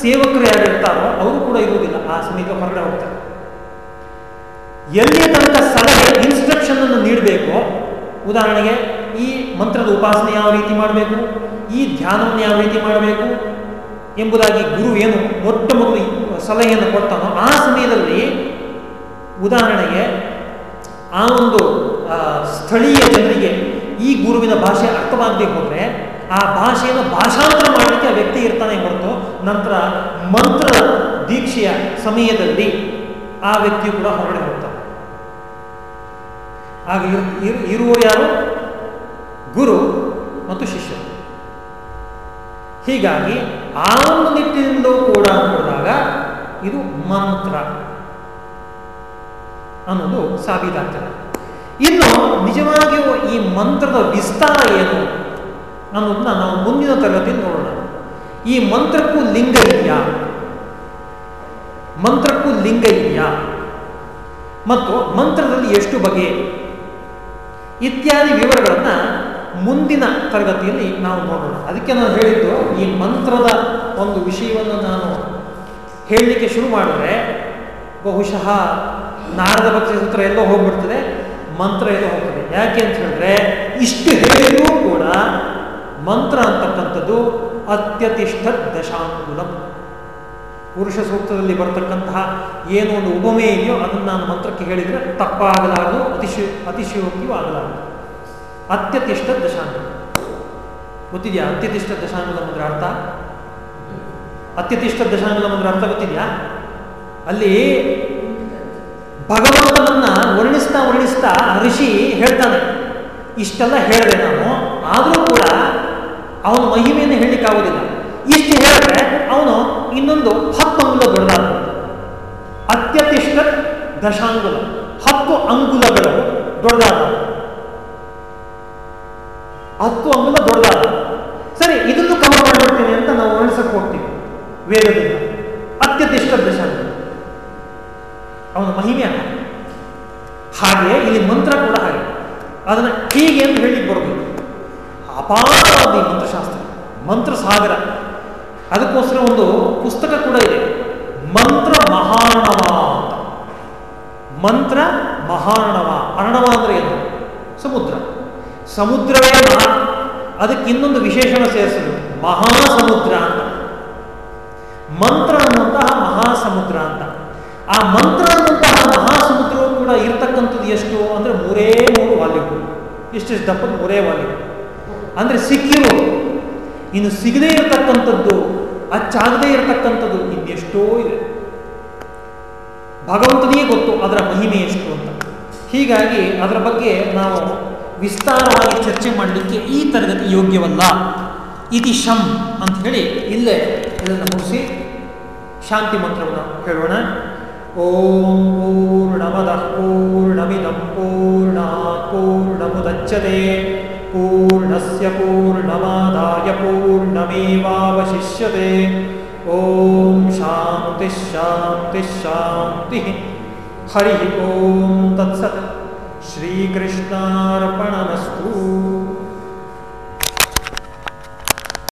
ಸೇವಕರು ಯಾರಿರ್ತಾರೋ ಅವರು ಕೂಡ ಇರುವುದಿಲ್ಲ. ಆ ಸಮೀಪ ಹೊರಗಡೆ ಹೋಗ್ತಾರೆ. ಎಲ್ಲಿಯ ತನಕ ಸಲಹೆ ಇನ್ಸ್ಟ್ರಕ್ಷನ್ ಅನ್ನು ನೀಡಬೇಕೋ, ಉದಾಹರಣೆಗೆ ಈ ಮಂತ್ರದ ಉಪಾಸನೆ ಯಾವ ರೀತಿ ಮಾಡಬೇಕು, ಈ ಧ್ಯಾನವನ್ನು ಯಾವ ರೀತಿ ಮಾಡಬೇಕು ಎಂಬುದಾಗಿ ಗುರು ಏನು ಮೊಟ್ಟ ಮೊದಲು ಸಲಹೆಯನ್ನು ಕೊಡ್ತಾನೋ, ಆ ಸಮಯದಲ್ಲಿ ಉದಾಹರಣೆಗೆ ಆ ಒಂದು ಸ್ಥಳೀಯ ಜನರಿಗೆ ಈ ಗುರುವಿನ ಭಾಷೆ ಅರ್ಥವಾಗದೆ ಹೋದರೆ ಆ ಭಾಷೆಯನ್ನು ಭಾಷಾಂತರ ಮಾಡಲಿಕ್ಕೆ ಆ ವ್ಯಕ್ತಿ ಇರ್ತಾನೆ ಹೊರತು ನಂತರ ಮಂತ್ರ ದೀಕ್ಷೆಯ ಸಮಯದಲ್ಲಿ ಆ ವ್ಯಕ್ತಿಯು ಕೂಡ ಹೊರಗಡೆ ಹೋಗ್ತಾನೆ. ಆಗ ಇರುವರು ಇರು- ಯಾರು? ಗುರು ಮತ್ತು ಶಿಷ್ಯರು. ಹೀಗಾಗಿ ಆ ಒಂದು ನಿಟ್ಟಿನಿಂದಲೂ ಕೂಡ ನೋಡಿದಾಗ ಇದು ಮಂತ್ರ ಅನ್ನೋದು ಸಾಬೀತಾಗ್ತದೆ. ಇನ್ನು ನಿಜವಾಗಿಯೂ ಈ ಮಂತ್ರದ ವಿಸ್ತಾರ ಏನು? ಅನ್ನೋದನ್ನ ನಾವು ಮುಂದಿನ ತರಗತಿಯಲ್ಲಿ ನೋಡೋಣ. ಈ ಮಂತ್ರಕ್ಕೂ ಲಿಂಗ ಇದೆಯಾ ಮಂತ್ರಕ್ಕೂ ಲಿಂಗ ಇದೆಯಾ ಮತ್ತು ಮಂತ್ರದಲ್ಲಿ ಎಷ್ಟು ಬಗೆ? ಇತ್ಯಾದಿ ವಿವರಗಳನ್ನು ಮುಂದಿನ ತರಗತಿಯಲ್ಲಿ ನಾವು ನೋಡೋಣ. ಅದಕ್ಕೆ ನಾನು ಹೇಳಿದ್ದು, ಈ ಮಂತ್ರದ ಒಂದು ವಿಷಯವನ್ನು ನಾನು ಹೇಳಲಿಕ್ಕೆ ಶುರು ಮಾಡಿದ್ರೆ ಬಹುಶಃ ನಾರದ ಭಕ್ತಿ ಸೂತ್ರ ಎಲ್ಲೋ ಹೋಗ್ಬಿಡ್ತದೆ, ಮಂತ್ರ ಎಲ್ಲೋ ಹೋಗ್ತದೆ. ಯಾಕೆ ಅಂತ ಹೇಳಿದ್ರೆ, ಇಷ್ಟು ಹೇಳಿದರೂ ಕೂಡ ಮಂತ್ರ ಅಂತಕ್ಕಂಥದ್ದು ಅತ್ಯತಿಷ್ಠ ದಶಾಂಗುಲಂ ಪುರುಷ ಸೂಕ್ತದಲ್ಲಿ ಬರ್ತಕ್ಕಂತಹ ಏನು ಒಂದು ಉಪಮೆ ಇದೆಯೋ ಅದನ್ನು ನಾನು ಮಂತ್ರಕ್ಕೆ ಹೇಳಿದರೆ ತಪ್ಪಾಗಲಾರದು, ಅತಿಶಯ, ಅತಿಶಯೋಕ್ತಿಯೂ ಆಗಲಾರದು. ಅತ್ಯತಿಷ್ಠ ದಶಾಂಗುಲ ಗೊತ್ತಿದೆಯಾ? ಅತ್ಯತಿಷ್ಠ ದಶಾಂಗುಲಂ ಅಂದ್ರೆ ಅರ್ಥ? ಅತ್ಯತಿಷ್ಠ ದಶಾಂಗುಲಂ ಅಂದ್ರೆ ಅರ್ಥ ಗೊತ್ತಿದೆಯಾ? ಅಲ್ಲಿ ಭಗವಂತನನ್ನ ವರ್ಣಿಸ್ತಾ ವರ್ಣಿಸ್ತಾ ಋಷಿ ಹೇಳ್ತಾನೆ, ಇಷ್ಟೆಲ್ಲ ಹೇಳಿದೆ ನಾನು, ಆದರೂ ಕೂಡ ಅವನ ಮಹಿಮೆಯನ್ನು ಹೇಳಲಿಕ್ಕೆ ಆಗೋದಿಲ್ಲ. ಇಷ್ಟು ಹೇಳಿದ್ರೆ ಅವನು ಇನ್ನೊಂದು ಹತ್ತು ಅಂಗುಲ ದೊಡ್ಡದಾದ ಅತ್ಯತಿಷ್ಠ ದಶಾಂಗುಲ, ಹತ್ತು ಅಂಗುಲಗಳು ದೊಡ್ಡದಾದ. ಹತ್ತು ಅಂಗುಲ ದೊಡ್ಡದಾದ. ಸರಿ, ಇದನ್ನು ಕವರ್ ಮಾಡಿಬಿಡ್ತೀನಿ ಅಂತ ನಾವು ವರ್ಣಿಸಕ್ಕೆ ಹೋಗ್ತೀವಿ ವೇದದಿಂದ. ಅತ್ಯತಿಷ್ಠ ದಶಾಂಗುಲ. ಅವನ ಮಹಿಮೆ ಹಾಗೆ ಇಲ್ಲಿ ಮಂತ್ರ ಕೂಡ ಹಾಗೆ. ಅದನ್ನ ಹೀಗೆ ಅಂತ ಹೇಳಿ ಬರೋದು. ಅಪಾರವಾದ ಮಂತ್ರಶಾಸ್ತ್ರ ಮಂತ್ರ ಸಾಗರ ಅದಕ್ಕೋಸ್ಕರ ಒಂದು ಪುಸ್ತಕ ಕೂಡ ಇದೆ. ಮಂತ್ರ ಮಹಾರಣವ ಅಂತ. ಮಂತ್ರ ಮಹಾರಣವ ಅರ್ಣವ ಅಂದ್ರೆ ಏನು? ಸಮುದ್ರ. ಸಮುದ್ರವೇ ಅದಕ್ಕೆ ಇನ್ನೊಂದು ವಿಶೇಷಣ ಸೇರಿಸಲು ಮಹಾಸಮುದ್ರ ಅಂತ. ಮಂತ್ರ ಅನ್ನುವಂತಹ ಮಹಾಸಮುದ್ರ ಅಂತ. ಆ ಮಂತ್ರ ಅನ್ನುವಂತಹ ಮಹಾಸಮುದ್ರವು ಕೂಡ ಇರ್ತಕ್ಕಂಥದ್ದು ಎಷ್ಟು? ಅಂದರೆ ಮೂರೇ ಮೂರು ವಾಲ್ಯೂಗಳು. ಇಷ್ಟಿಷ್ಟು ದಪ್ಪದ ಮೂರೇ ವಾಲ್ಯೂಮ್ ಅಂದರೆ ಸಿಕ್ಕಿರೋ. ಇನ್ನು ಸಿಗದೇ ಇರತಕ್ಕಂಥದ್ದು, ಅಚ್ಚಾಗದೇ ಇರತಕ್ಕಂಥದ್ದು ಇನ್ನೆಷ್ಟೋ ಇದೆ. ಭಗವಂತನಿಗೆ ಗೊತ್ತು ಅದರ ಮಹಿಮೆ ಎಷ್ಟು ಅಂತ. ಹೀಗಾಗಿ ಅದರ ಬಗ್ಗೆ ನಾವು ವಿಸ್ತಾರವಾಗಿ ಚರ್ಚೆ ಮಾಡಲಿಕ್ಕೆ ಈ ತರಗತಿ ಯೋಗ್ಯವಲ್ಲ. ಇತಿ ಶಂ ಅಂತ ಹೇಳಿ ಇಲ್ಲೇ ಇದನ್ನು ಮುಗಿಸಿ ಶಾಂತಿ ಮಂತ್ರವನ್ನು ಹೇಳೋಣ. ಓಂ ಪೂರ್ಣಮದ ಪೂರ್ಣಮಿದಂ ಪೂರ್ಣ ಪೂರ್ಣಮುದಚ್ಯತೆ. ಪೂರ್ಣಸ್ಯ ಪೂರ್ಣಮಾದಾಯ ಪೂರ್ಣಮೇವಾವಶಿಷ್ಯತೆ ಓಂ ಶಾಂತಿ ಶಾಂತಿ ಶಾಂತಿ ಹರಿ ಓಂ ತತ್ಸತ್ ಶ್ರೀಕೃಷ್ಣಾರ್ಪಣಮಸ್ತು